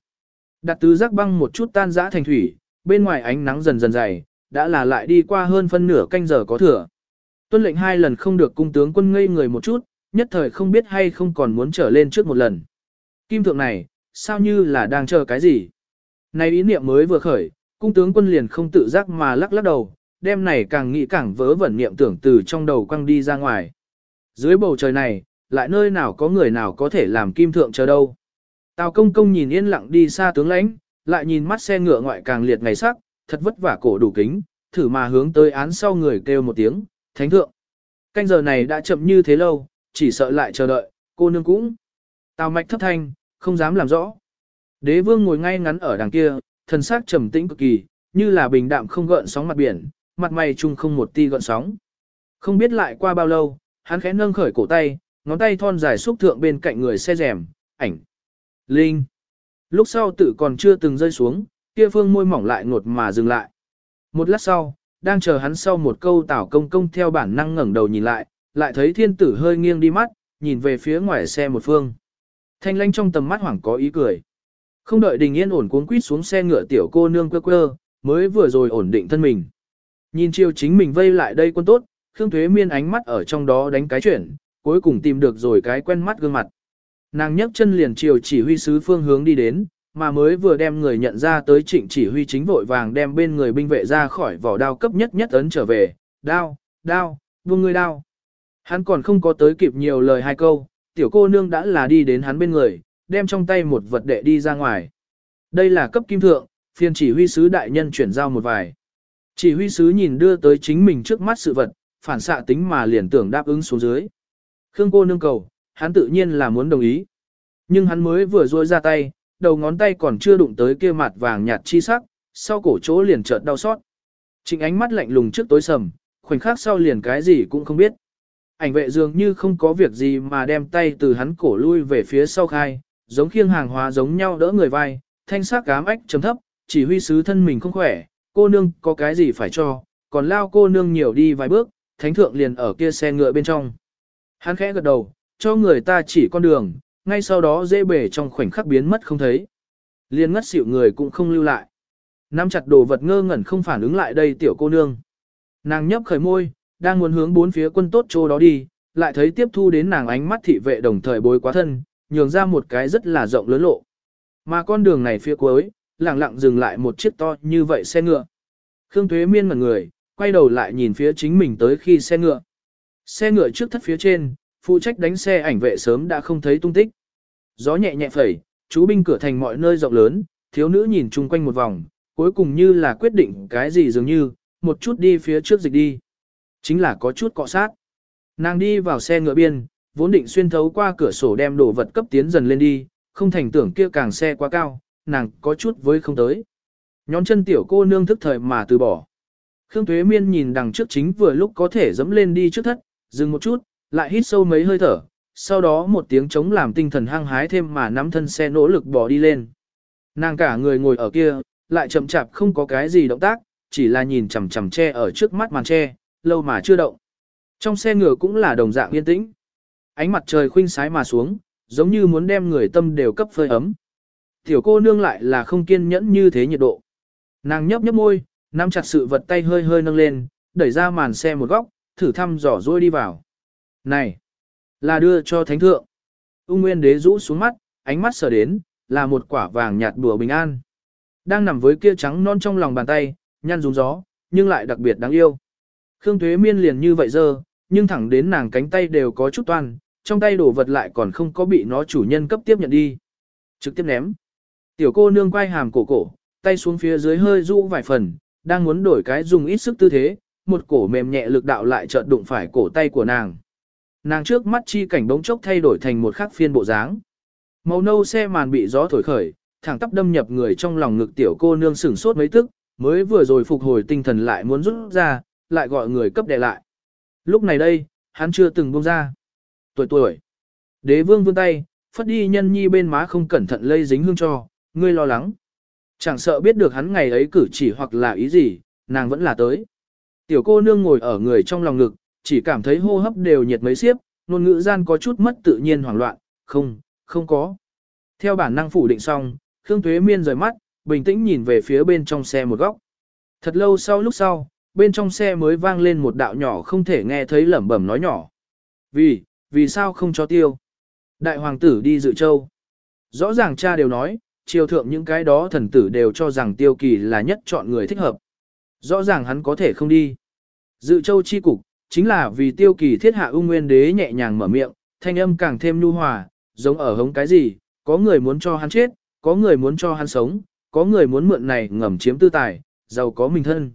Đặt tứ giác băng một chút tan rã thành thủy, bên ngoài ánh nắng dần dần dày, đã là lại đi qua hơn phân nửa canh giờ có thừa. Tuân lệnh hai lần không được cung tướng quân ngây người một chút, nhất thời không biết hay không còn muốn trở lên trước một lần. Kim thượng này, sao như là đang chờ cái gì? Này ý niệm mới vừa khởi, cung tướng quân liền không tự giác mà lắc lắc đầu, đêm này càng nghĩ càng vớ vẩn niệm tưởng từ trong đầu quăng đi ra ngoài. Dưới bầu trời này, lại nơi nào có người nào có thể làm kim thượng chờ đâu. Tào công công nhìn yên lặng đi xa tướng lãnh, lại nhìn mắt xe ngựa ngoại càng liệt ngày sắc, thật vất vả cổ đủ kính, thử mà hướng tới án sau người kêu một tiếng, thánh thượng. Canh giờ này đã chậm như thế lâu, chỉ sợ lại chờ đợi, cô nương cũng. Tào mạch thấp thanh, không dám làm rõ. Đế vương ngồi ngay ngắn ở đằng kia, thần sắc trầm tĩnh cực kỳ, như là bình đạm không gợn sóng mặt biển, mặt mày chung không một ti gợn sóng. Không biết lại qua bao lâu, hắn khẽ nâng khởi cổ tay, ngón tay thon dài xúc thượng bên cạnh người xe rèm, ảnh. Linh. Lúc sau tự còn chưa từng rơi xuống, kia phương môi mỏng lại ngột mà dừng lại. Một lát sau, đang chờ hắn sau một câu tảo công công theo bản năng ngẩng đầu nhìn lại, lại thấy thiên tử hơi nghiêng đi mắt, nhìn về phía ngoài xe một phương. Thanh lanh trong tầm mắt hoảng có ý cười. Không đợi đình yên ổn cuốn quýt xuống xe ngựa tiểu cô nương quơ quơ, mới vừa rồi ổn định thân mình. Nhìn chiều chính mình vây lại đây quân tốt, Khương Thuế Miên ánh mắt ở trong đó đánh cái chuyển, cuối cùng tìm được rồi cái quen mắt gương mặt. Nàng nhấc chân liền chiều chỉ huy sứ phương hướng đi đến, mà mới vừa đem người nhận ra tới trịnh chỉ huy chính vội vàng đem bên người binh vệ ra khỏi vỏ đao cấp nhất nhất ấn trở về, đao, đao, buông người đao. Hắn còn không có tới kịp nhiều lời hai câu, tiểu cô nương đã là đi đến hắn bên người, đem trong tay một vật đệ đi ra ngoài. Đây là cấp kim thượng, phiên chỉ huy sứ đại nhân chuyển giao một vài. Chỉ huy sứ nhìn đưa tới chính mình trước mắt sự vật, phản xạ tính mà liền tưởng đáp ứng xuống dưới. Khương cô nương cầu, hắn tự nhiên là muốn đồng ý. Nhưng hắn mới vừa rôi ra tay, đầu ngón tay còn chưa đụng tới kia mặt vàng nhạt chi sắc, sau cổ chỗ liền chợt đau xót. Trịnh ánh mắt lạnh lùng trước tối sầm, khoảnh khắc sau liền cái gì cũng không biết. Ảnh vệ dường như không có việc gì mà đem tay từ hắn cổ lui về phía sau khai, giống khiêng hàng hóa giống nhau đỡ người vai, thanh sắc cám ách chấm thấp, chỉ huy sứ thân mình không khỏe, cô nương có cái gì phải cho, còn lao cô nương nhiều đi vài bước, thánh thượng liền ở kia xe ngựa bên trong. Hắn khẽ gật đầu, cho người ta chỉ con đường, ngay sau đó dễ bể trong khoảnh khắc biến mất không thấy. Liên ngất xỉu người cũng không lưu lại. Nắm chặt đồ vật ngơ ngẩn không phản ứng lại đây tiểu cô nương. Nàng nhấp khởi môi, đang muốn hướng bốn phía quân tốt chỗ đó đi, lại thấy tiếp thu đến nàng ánh mắt thị vệ đồng thời bối quá thân, nhường ra một cái rất là rộng lớn lộ. Mà con đường này phía cuối, lặng lặng dừng lại một chiếc to như vậy xe ngựa. Khương Thuế Miên ngẩn người, quay đầu lại nhìn phía chính mình tới khi xe ngựa. Xe ngựa trước thất phía trên, phụ trách đánh xe ảnh vệ sớm đã không thấy tung tích. Gió nhẹ nhẹ phẩy, chú binh cửa thành mọi nơi rộng lớn, thiếu nữ nhìn chung quanh một vòng, cuối cùng như là quyết định cái gì dường như, một chút đi phía trước dịch đi. Chính là có chút cọ sát. Nàng đi vào xe ngựa biên, vốn định xuyên thấu qua cửa sổ đem đồ vật cấp tiến dần lên đi, không thành tưởng kia càng xe quá cao, nàng có chút với không tới. Nhón chân tiểu cô nương thức thời mà từ bỏ. Khương thuế Miên nhìn đằng trước chính vừa lúc có thể dẫm lên đi trước thất, dừng một chút, lại hít sâu mấy hơi thở, sau đó một tiếng chống làm tinh thần hăng hái thêm mà nắm thân xe nỗ lực bỏ đi lên. Nàng cả người ngồi ở kia, lại chậm chạp không có cái gì động tác, chỉ là nhìn chằm chằm che ở trước mắt màn che, lâu mà chưa động. Trong xe ngựa cũng là đồng dạng yên tĩnh. Ánh mặt trời khuynh sái mà xuống, giống như muốn đem người tâm đều cấp phơi ấm. Tiểu cô nương lại là không kiên nhẫn như thế nhiệt độ. Nàng nhấp nhấp môi, nắm chặt sự vật tay hơi hơi nâng lên, đẩy ra màn xe một góc, thử thăm dò dôi đi vào. Này, là đưa cho thánh thượng. Ung Nguyên đế rũ xuống mắt, ánh mắt sở đến, là một quả vàng nhạt đùa bình an. Đang nằm với kia trắng non trong lòng bàn tay, nhăn rúng gió, nhưng lại đặc biệt đáng yêu. Khương thuế Miên liền như vậy giờ, nhưng thẳng đến nàng cánh tay đều có chút toan, trong tay đổ vật lại còn không có bị nó chủ nhân cấp tiếp nhận đi. Trực tiếp ném. Tiểu cô nương quay hàm cổ cổ, tay xuống phía dưới hơi rũ vài phần, đang muốn đổi cái dùng ít sức tư thế, một cổ mềm nhẹ lực đạo lại chợt đụng phải cổ tay của nàng. Nàng trước mắt chi cảnh bỗng chốc thay đổi thành một khắc phiên bộ dáng. Màu nâu xe màn bị gió thổi khởi, thẳng tắp đâm nhập người trong lòng ngực tiểu cô nương sửng sốt mấy tức, mới vừa rồi phục hồi tinh thần lại muốn rút ra, lại gọi người cấp đè lại. Lúc này đây, hắn chưa từng buông ra. Tuổi tuổi. Đế vương vươn tay, phất đi nhân nhi bên má không cẩn thận lây dính hương cho, ngươi lo lắng. Chẳng sợ biết được hắn ngày ấy cử chỉ hoặc là ý gì, nàng vẫn là tới. Tiểu cô nương ngồi ở người trong lòng ngực, chỉ cảm thấy hô hấp đều nhiệt mấy xiếp, ngôn ngữ gian có chút mất tự nhiên hoảng loạn, không, không có. Theo bản năng phủ định xong, Khương Tuế Miên rời mắt, bình tĩnh nhìn về phía bên trong xe một góc. Thật lâu sau lúc sau, bên trong xe mới vang lên một đạo nhỏ không thể nghe thấy lẩm bẩm nói nhỏ. Vì, vì sao không cho tiêu? Đại hoàng tử đi dự châu. Rõ ràng cha đều nói, triều thượng những cái đó thần tử đều cho rằng tiêu kỳ là nhất chọn người thích hợp. Rõ ràng hắn có thể không đi. Dự châu chi cục, chính là vì tiêu kỳ thiết hạ ung nguyên đế nhẹ nhàng mở miệng, thanh âm càng thêm nhu hòa, giống ở hống cái gì, có người muốn cho hắn chết, có người muốn cho hắn sống, có người muốn mượn này ngầm chiếm tư tài, giàu có mình thân.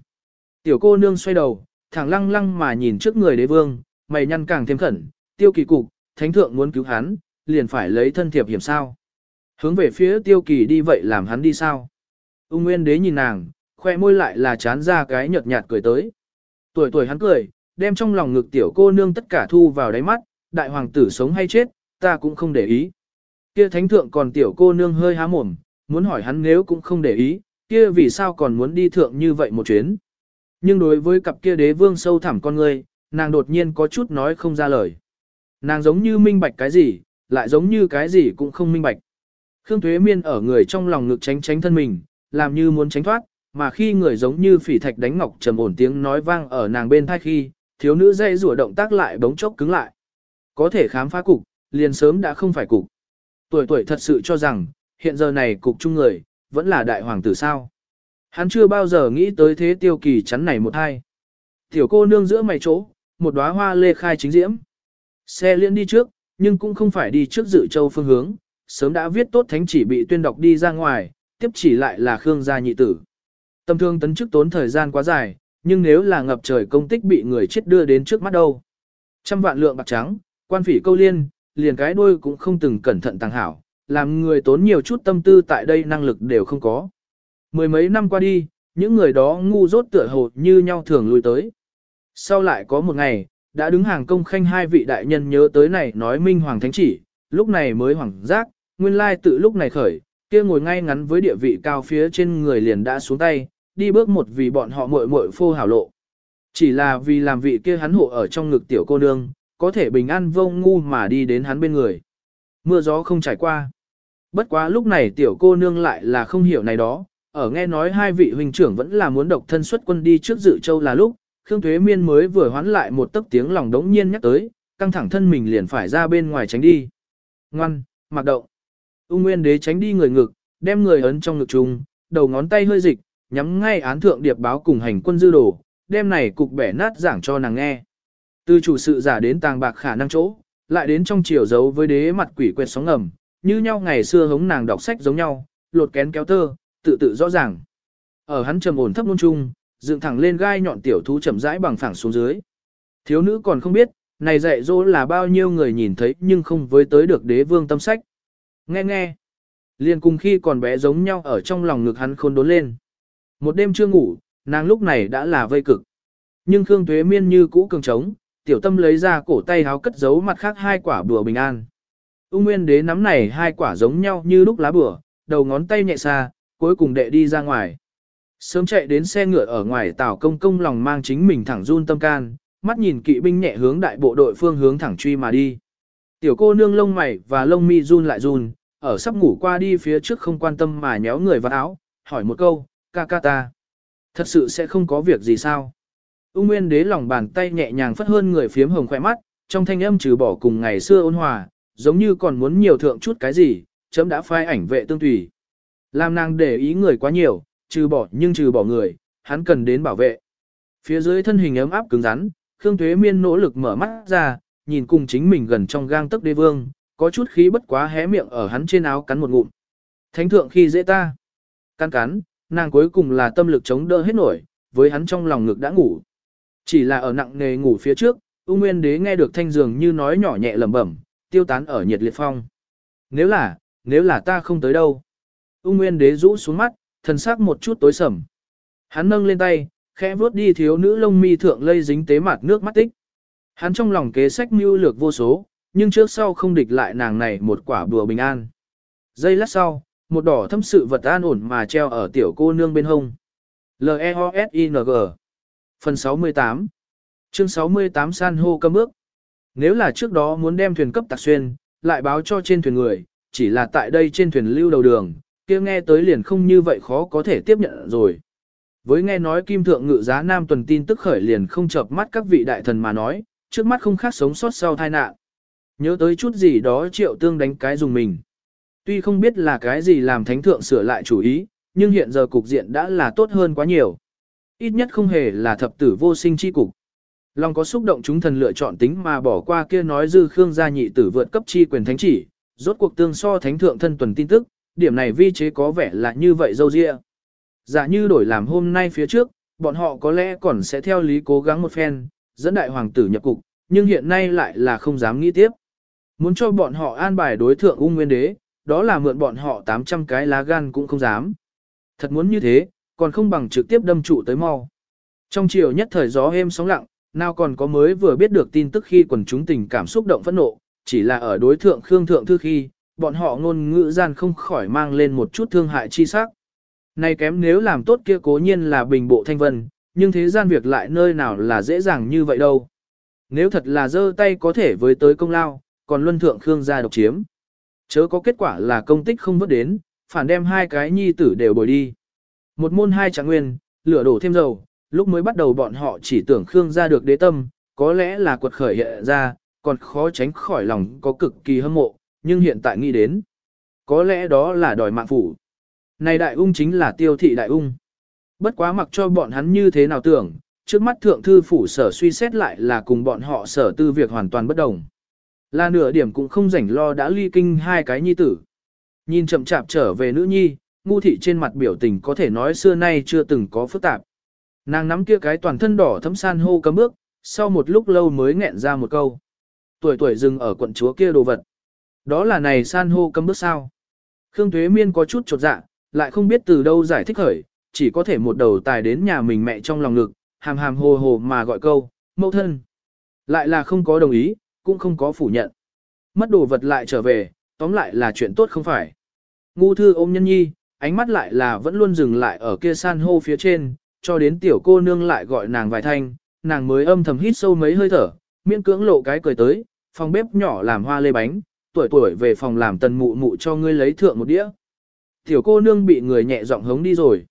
Tiểu cô nương xoay đầu, thẳng lăng lăng mà nhìn trước người đế vương, mày nhăn càng thêm khẩn, tiêu kỳ cục, thánh thượng muốn cứu hắn, liền phải lấy thân thiệp hiểm sao. Hướng về phía tiêu kỳ đi vậy làm hắn đi sao. Ung nguyên đế nhìn nàng, khoe môi lại là chán ra cái nhợt nhạt cười tới. Tuổi tuổi hắn cười, đem trong lòng ngực tiểu cô nương tất cả thu vào đáy mắt, đại hoàng tử sống hay chết, ta cũng không để ý. Kia thánh thượng còn tiểu cô nương hơi há mồm, muốn hỏi hắn nếu cũng không để ý, kia vì sao còn muốn đi thượng như vậy một chuyến. Nhưng đối với cặp kia đế vương sâu thẳm con người, nàng đột nhiên có chút nói không ra lời. Nàng giống như minh bạch cái gì, lại giống như cái gì cũng không minh bạch. Khương Thuế Miên ở người trong lòng ngực tránh tránh thân mình, làm như muốn tránh thoát, mà khi người giống như phỉ thạch đánh ngọc trầm ổn tiếng nói vang ở nàng bên thai khi, thiếu nữ dây rủa động tác lại bỗng chốc cứng lại. Có thể khám phá cục, liền sớm đã không phải cục. Tuổi tuổi thật sự cho rằng, hiện giờ này cục chung người, vẫn là đại hoàng tử sao. Hắn chưa bao giờ nghĩ tới thế tiêu kỳ chắn này một hai. Tiểu cô nương giữa mày chỗ, một đóa hoa lê khai chính diễm. Xe liên đi trước, nhưng cũng không phải đi trước dự châu phương hướng, sớm đã viết tốt thánh chỉ bị tuyên đọc đi ra ngoài, tiếp chỉ lại là Khương gia nhị tử. Tâm thương tấn chức tốn thời gian quá dài, nhưng nếu là ngập trời công tích bị người chết đưa đến trước mắt đâu. Trăm vạn lượng bạc trắng, quan phỉ câu liên, liền cái đuôi cũng không từng cẩn thận tàng hảo, làm người tốn nhiều chút tâm tư tại đây năng lực đều không có. Mười mấy năm qua đi, những người đó ngu dốt tựa hồ như nhau thường lui tới. Sau lại có một ngày, đã đứng hàng công khanh hai vị đại nhân nhớ tới này nói minh hoàng thánh chỉ, lúc này mới hoàng giác, nguyên lai tự lúc này khởi, kia ngồi ngay ngắn với địa vị cao phía trên người liền đã xuống tay, đi bước một vì bọn họ muội muội phô hảo lộ. Chỉ là vì làm vị kia hắn hộ ở trong ngực tiểu cô nương, có thể bình an vô ngu mà đi đến hắn bên người. Mưa gió không trải qua. Bất quá lúc này tiểu cô nương lại là không hiểu này đó, ở nghe nói hai vị huynh trưởng vẫn là muốn độc thân xuất quân đi trước dự châu là lúc, Khương Thuế Miên mới vừa hoán lại một tấc tiếng lòng đống nhiên nhắc tới, căng thẳng thân mình liền phải ra bên ngoài tránh đi. Ngoan, mặc động. Ung Nguyên Đế tránh đi người ngực, đem người ấn trong ngực trùng đầu ngón tay hơi dịch, nhắm ngay án thượng điệp báo cùng hành quân dư đồ, đem này cục bẻ nát giảng cho nàng nghe. Từ chủ sự giả đến tàng bạc khả năng chỗ, lại đến trong chiều giấu với đế mặt quỷ quẹt sóng ngầm, như nhau ngày xưa hống nàng đọc sách giống nhau, lột kén kéo tơ, tự tự rõ ràng. Ở hắn trầm ổn thấp nôn trung, dựng thẳng lên gai nhọn tiểu thú chậm rãi bằng phẳng xuống dưới. Thiếu nữ còn không biết, này dạy dỗ là bao nhiêu người nhìn thấy nhưng không với tới được đế vương tâm sách. Nghe nghe, liền cùng khi còn bé giống nhau ở trong lòng ngực hắn khôn đốn lên. Một đêm chưa ngủ, nàng lúc này đã là vây cực. Nhưng Khương Tuế Miên như cũ cường trống, tiểu tâm lấy ra cổ tay háo cất giấu mặt khác hai quả bùa bình an. Ung Nguyên Đế nắm này hai quả giống nhau như lúc lá bùa, đầu ngón tay nhẹ xa, cuối cùng đệ đi ra ngoài. Sớm chạy đến xe ngựa ở ngoài tảo công công lòng mang chính mình thẳng run tâm can, mắt nhìn kỵ binh nhẹ hướng đại bộ đội phương hướng thẳng truy mà đi. Tiểu cô nương lông mày và lông mi run lại run, ở sắp ngủ qua đi phía trước không quan tâm mà nhéo người vào áo, hỏi một câu, ca ca ta. Thật sự sẽ không có việc gì sao? Ung Nguyên Đế lòng bàn tay nhẹ nhàng phất hơn người phiếm hồng khỏe mắt, trong thanh âm trừ bỏ cùng ngày xưa ôn hòa, giống như còn muốn nhiều thượng chút cái gì, chấm đã phai ảnh vệ tương tùy. Làm nàng để ý người quá nhiều, trừ bỏ nhưng trừ bỏ người, hắn cần đến bảo vệ. Phía dưới thân hình ấm áp cứng rắn, Khương Tuế Miên nỗ lực mở mắt ra, nhìn cùng chính mình gần trong gang tấc đế vương, có chút khí bất quá hé miệng ở hắn trên áo cắn một ngụm. Thánh thượng khi dễ ta. Cắn cắn, nàng cuối cùng là tâm lực chống đỡ hết nổi, với hắn trong lòng ngực đã ngủ. Chỉ là ở nặng nề ngủ phía trước, U Nguyên Đế nghe được thanh dường như nói nhỏ nhẹ lẩm bẩm, tiêu tán ở nhiệt liệt phong. Nếu là, nếu là ta không tới đâu. U Nguyên Đế rũ xuống mắt, thần sắc một chút tối sầm. Hắn nâng lên tay, khẽ vuốt đi thiếu nữ lông mi thượng lây dính tế mặt nước mắt tích. Hắn trong lòng kế sách mưu lược vô số, nhưng trước sau không địch lại nàng này một quả bùa bình an. Giây lát sau, một đỏ thâm sự vật an ổn mà treo ở tiểu cô nương bên hông. L-E-O-S-I-N-G Phần 68 Chương 68 San hô cơm bước Nếu là trước đó muốn đem thuyền cấp tạc xuyên, lại báo cho trên thuyền người, chỉ là tại đây trên thuyền lưu đầu đường, kia nghe tới liền không như vậy khó có thể tiếp nhận rồi. Với nghe nói kim thượng ngự giá nam tuần tin tức khởi liền không chợp mắt các vị đại thần mà nói, trước mắt không khác sống sót sau tai nạn. Nhớ tới chút gì đó triệu tương đánh cái dùng mình. Tuy không biết là cái gì làm thánh thượng sửa lại chủ ý, nhưng hiện giờ cục diện đã là tốt hơn quá nhiều. Ít nhất không hề là thập tử vô sinh chi cục. Lòng có xúc động chúng thần lựa chọn tính mà bỏ qua kia nói dư khương gia nhị tử vượt cấp chi quyền thánh chỉ, rốt cuộc tương so thánh thượng thân tuần tin tức, điểm này vi chế có vẻ là như vậy dâu dịa. Giả như đổi làm hôm nay phía trước, bọn họ có lẽ còn sẽ theo lý cố gắng một phen, dẫn đại hoàng tử nhập cục, nhưng hiện nay lại là không dám nghĩ tiếp. Muốn cho bọn họ an bài đối thượng ung nguyên đế, đó là mượn bọn họ 800 cái lá gan cũng không dám. Thật muốn như thế, còn không bằng trực tiếp đâm trụ tới mau. Trong chiều nhất thời gió êm sóng lặng, nào còn có mới vừa biết được tin tức khi quần chúng tình cảm xúc động phẫn nộ, chỉ là ở đối thượng Khương Thượng Thư khi, bọn họ ngôn ngữ gian không khỏi mang lên một chút thương hại chi sắc. Này kém nếu làm tốt kia cố nhiên là bình bộ thanh vân, nhưng thế gian việc lại nơi nào là dễ dàng như vậy đâu. Nếu thật là dơ tay có thể với tới công lao, còn luân thượng Khương gia độc chiếm. Chớ có kết quả là công tích không vớt đến, phản đem hai cái nhi tử đều bồi đi. Một môn hai trạng nguyên, lửa đổ thêm dầu, lúc mới bắt đầu bọn họ chỉ tưởng Khương gia được đế tâm, có lẽ là quật khởi hiện ra, còn khó tránh khỏi lòng có cực kỳ hâm mộ, nhưng hiện tại nghĩ đến. Có lẽ đó là đòi mạng phủ. Này đại ung chính là tiêu thị đại ung. Bất quá mặc cho bọn hắn như thế nào tưởng, trước mắt thượng thư phủ sở suy xét lại là cùng bọn họ sở tư việc hoàn toàn bất đồng. Là nửa điểm cũng không rảnh lo đã ly kinh hai cái nhi tử. Nhìn chậm chạp trở về nữ nhi, ngu thị trên mặt biểu tình có thể nói xưa nay chưa từng có phức tạp. Nàng nắm kia cái toàn thân đỏ thấm san hô cấm bước, sau một lúc lâu mới nghẹn ra một câu. Tuổi tuổi dừng ở quận chúa kia đồ vật. Đó là này san hô cấm bước sao. Khương Thuế Miên có chút trột dạ, lại không biết từ đâu giải thích khởi, chỉ có thể một đầu tài đến nhà mình mẹ trong lòng ngực, hàm hàm hồ hồ mà gọi câu, mẫu thân. Lại là không có đồng ý, cũng không có phủ nhận. Mất đồ vật lại trở về, tóm lại là chuyện tốt không phải. Ngu thư ôm nhân nhi, ánh mắt lại là vẫn luôn dừng lại ở kia san hô phía trên, cho đến tiểu cô nương lại gọi nàng vài thanh, nàng mới âm thầm hít sâu mấy hơi thở, miễn cưỡng lộ cái cười tới, phòng bếp nhỏ làm hoa lê bánh, tuổi tuổi về phòng làm tần mụ mụ cho ngươi lấy thượng một đĩa. Tiểu cô nương bị người nhẹ giọng hống đi rồi.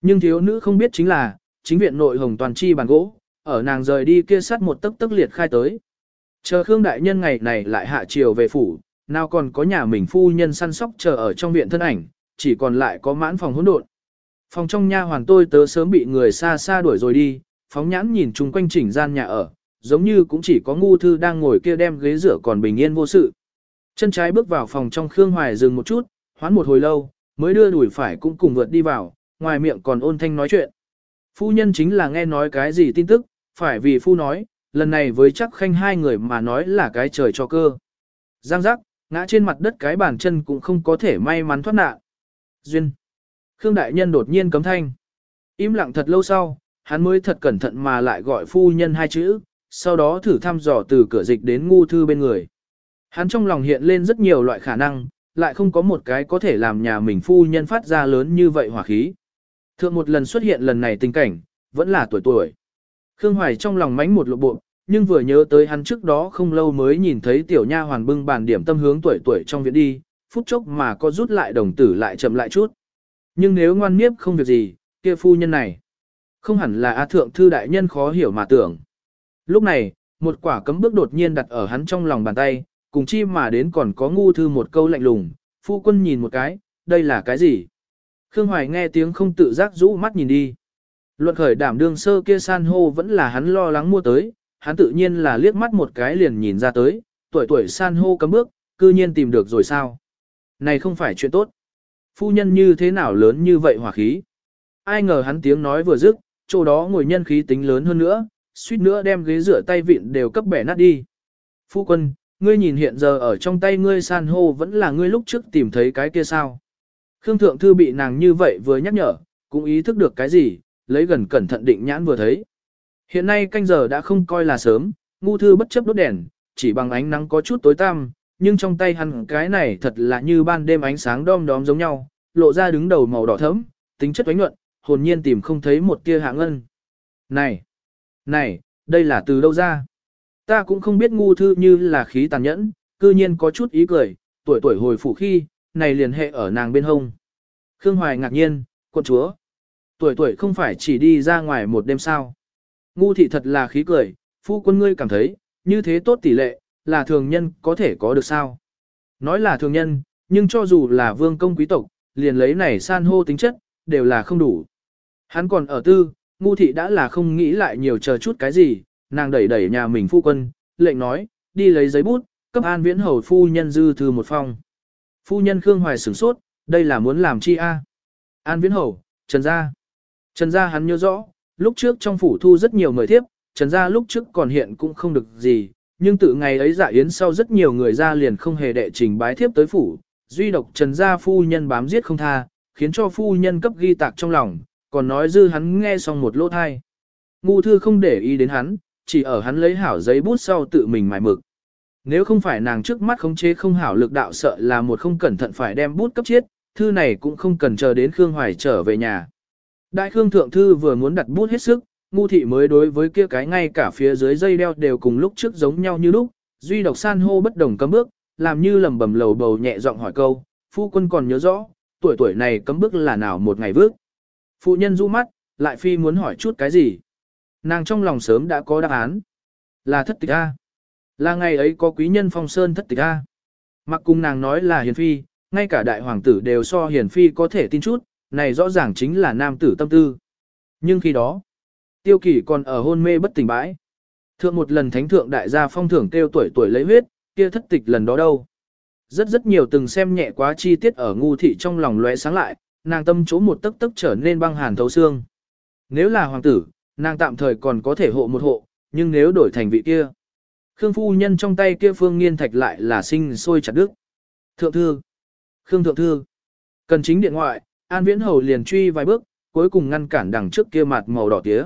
Nhưng thiếu nữ không biết chính là, chính viện nội hồng toàn chi bàn gỗ, ở nàng rời đi kia sắt một tấc tấc liệt khai tới. Chờ Khương Đại Nhân ngày này lại hạ chiều về phủ, nào còn có nhà mình phu nhân săn sóc chờ ở trong viện thân ảnh, chỉ còn lại có mãn phòng hỗn độn. Phòng trong nha hoàn tôi tớ sớm bị người xa xa đuổi rồi đi, phóng nhãn nhìn chung quanh chỉnh gian nhà ở, giống như cũng chỉ có ngu thư đang ngồi kia đem ghế rửa còn bình yên vô sự. Chân trái bước vào phòng trong Khương Hoài dừng một chút, hoán một hồi lâu, mới đưa đuổi phải cũng cùng vượt đi vào, ngoài miệng còn ôn thanh nói chuyện. Phu nhân chính là nghe nói cái gì tin tức, phải vì phu nói, lần này với chắc khanh hai người mà nói là cái trời cho cơ. Giang giác, ngã trên mặt đất cái bàn chân cũng không có thể may mắn thoát nạn. Duyên. Khương Đại Nhân đột nhiên cấm thanh. Im lặng thật lâu sau, hắn mới thật cẩn thận mà lại gọi phu nhân hai chữ, sau đó thử thăm dò từ cửa dịch đến ngu thư bên người. Hắn trong lòng hiện lên rất nhiều loại khả năng, lại không có một cái có thể làm nhà mình phu nhân phát ra lớn như vậy hỏa khí. Thượng một lần xuất hiện lần này tình cảnh, vẫn là tuổi tuổi. Khương Hoài trong lòng mánh một lộ bộ, nhưng vừa nhớ tới hắn trước đó không lâu mới nhìn thấy tiểu nha hoàn bưng bàn điểm tâm hướng tuổi tuổi trong viện đi, phút chốc mà có rút lại đồng tử lại chậm lại chút. Nhưng nếu ngoan miếp không việc gì, kia phu nhân này, không hẳn là A thượng thư đại nhân khó hiểu mà tưởng. Lúc này, một quả cấm bước đột nhiên đặt ở hắn trong lòng bàn tay, cùng chi mà đến còn có ngu thư một câu lạnh lùng, phu quân nhìn một cái, đây là cái gì? Khương Hoài nghe tiếng không tự giác rũ mắt nhìn đi. Luận khởi đảm đương sơ kia san hô vẫn là hắn lo lắng mua tới, hắn tự nhiên là liếc mắt một cái liền nhìn ra tới, tuổi tuổi san hô cấm bước, cư nhiên tìm được rồi sao. Này không phải chuyện tốt. Phu nhân như thế nào lớn như vậy hỏa khí. Ai ngờ hắn tiếng nói vừa dứt, chỗ đó ngồi nhân khí tính lớn hơn nữa, suýt nữa đem ghế rửa tay vịn đều cấp bẻ nát đi. Phu quân, ngươi nhìn hiện giờ ở trong tay ngươi san hô vẫn là ngươi lúc trước tìm thấy cái kia sao. Khương Thượng Thư bị nàng như vậy vừa nhắc nhở, cũng ý thức được cái gì, lấy gần cẩn thận định nhãn vừa thấy. Hiện nay canh giờ đã không coi là sớm, ngu thư bất chấp đốt đèn, chỉ bằng ánh nắng có chút tối tăm, nhưng trong tay hắn cái này thật là như ban đêm ánh sáng đom đóm giống nhau, lộ ra đứng đầu màu đỏ thẫm, tính chất oánh nhuận, hồn nhiên tìm không thấy một tia hạng ngân. Này, này, đây là từ đâu ra? Ta cũng không biết ngu thư như là khí tàn nhẫn, cư nhiên có chút ý cười, tuổi tuổi hồi phủ khi, này liền hệ ở nàng bên hông. Khương Hoài ngạc nhiên, quận chúa. Tuổi tuổi không phải chỉ đi ra ngoài một đêm sao. Ngu thị thật là khí cười, phu quân ngươi cảm thấy, như thế tốt tỷ lệ, là thường nhân có thể có được sao. Nói là thường nhân, nhưng cho dù là vương công quý tộc, liền lấy này san hô tính chất, đều là không đủ. Hắn còn ở tư, ngu thị đã là không nghĩ lại nhiều chờ chút cái gì, nàng đẩy đẩy nhà mình phu quân, lệnh nói, đi lấy giấy bút, cấp an viễn hầu phu nhân dư thư một phong. Phu nhân Khương Hoài sửng sốt, đây là muốn làm chi a? An viễn hầu, trần gia. Trần gia hắn nhớ rõ, lúc trước trong phủ thu rất nhiều người thiếp, trần gia lúc trước còn hiện cũng không được gì, nhưng từ ngày ấy dạ yến sau rất nhiều người ra liền không hề đệ trình bái thiếp tới phủ, duy độc trần gia phu nhân bám giết không tha, khiến cho phu nhân cấp ghi tạc trong lòng, còn nói dư hắn nghe xong một lỗ thai. Ngu thư không để ý đến hắn, chỉ ở hắn lấy hảo giấy bút sau tự mình mài mực. Nếu không phải nàng trước mắt khống chế không hảo lực đạo sợ là một không cẩn thận phải đem bút cấp chiết, thư này cũng không cần chờ đến Khương Hoài trở về nhà. Đại Khương Thượng Thư vừa muốn đặt bút hết sức, ngu thị mới đối với kia cái ngay cả phía dưới dây đeo đều cùng lúc trước giống nhau như lúc, duy độc san hô bất đồng cấm bước, làm như lầm bầm lầu bầu nhẹ giọng hỏi câu, phu quân còn nhớ rõ, tuổi tuổi này cấm bước là nào một ngày vước. Phụ nhân du mắt, lại phi muốn hỏi chút cái gì. Nàng trong lòng sớm đã có đáp án. Là thất tịch A. Là ngày ấy có quý nhân phong sơn thất tịch A. Mặc cùng nàng nói là hiền phi, ngay cả đại hoàng tử đều so hiền phi có thể tin chút, này rõ ràng chính là nam tử tâm tư. Nhưng khi đó, tiêu kỷ còn ở hôn mê bất tỉnh bãi. Thượng một lần thánh thượng đại gia phong thưởng kêu tuổi tuổi lấy huyết, kia thất tịch lần đó đâu. Rất rất nhiều từng xem nhẹ quá chi tiết ở ngu thị trong lòng lóe sáng lại, nàng tâm chỗ một tấc tấc trở nên băng hàn thấu xương. Nếu là hoàng tử, nàng tạm thời còn có thể hộ một hộ, nhưng nếu đổi thành vị kia. Khương phu nhân trong tay kia phương nghiên thạch lại là sinh sôi chặt đức. Thượng thư. Khương thượng thư. Cần chính điện ngoại, An Viễn Hầu liền truy vài bước, cuối cùng ngăn cản đằng trước kia mặt màu đỏ tía.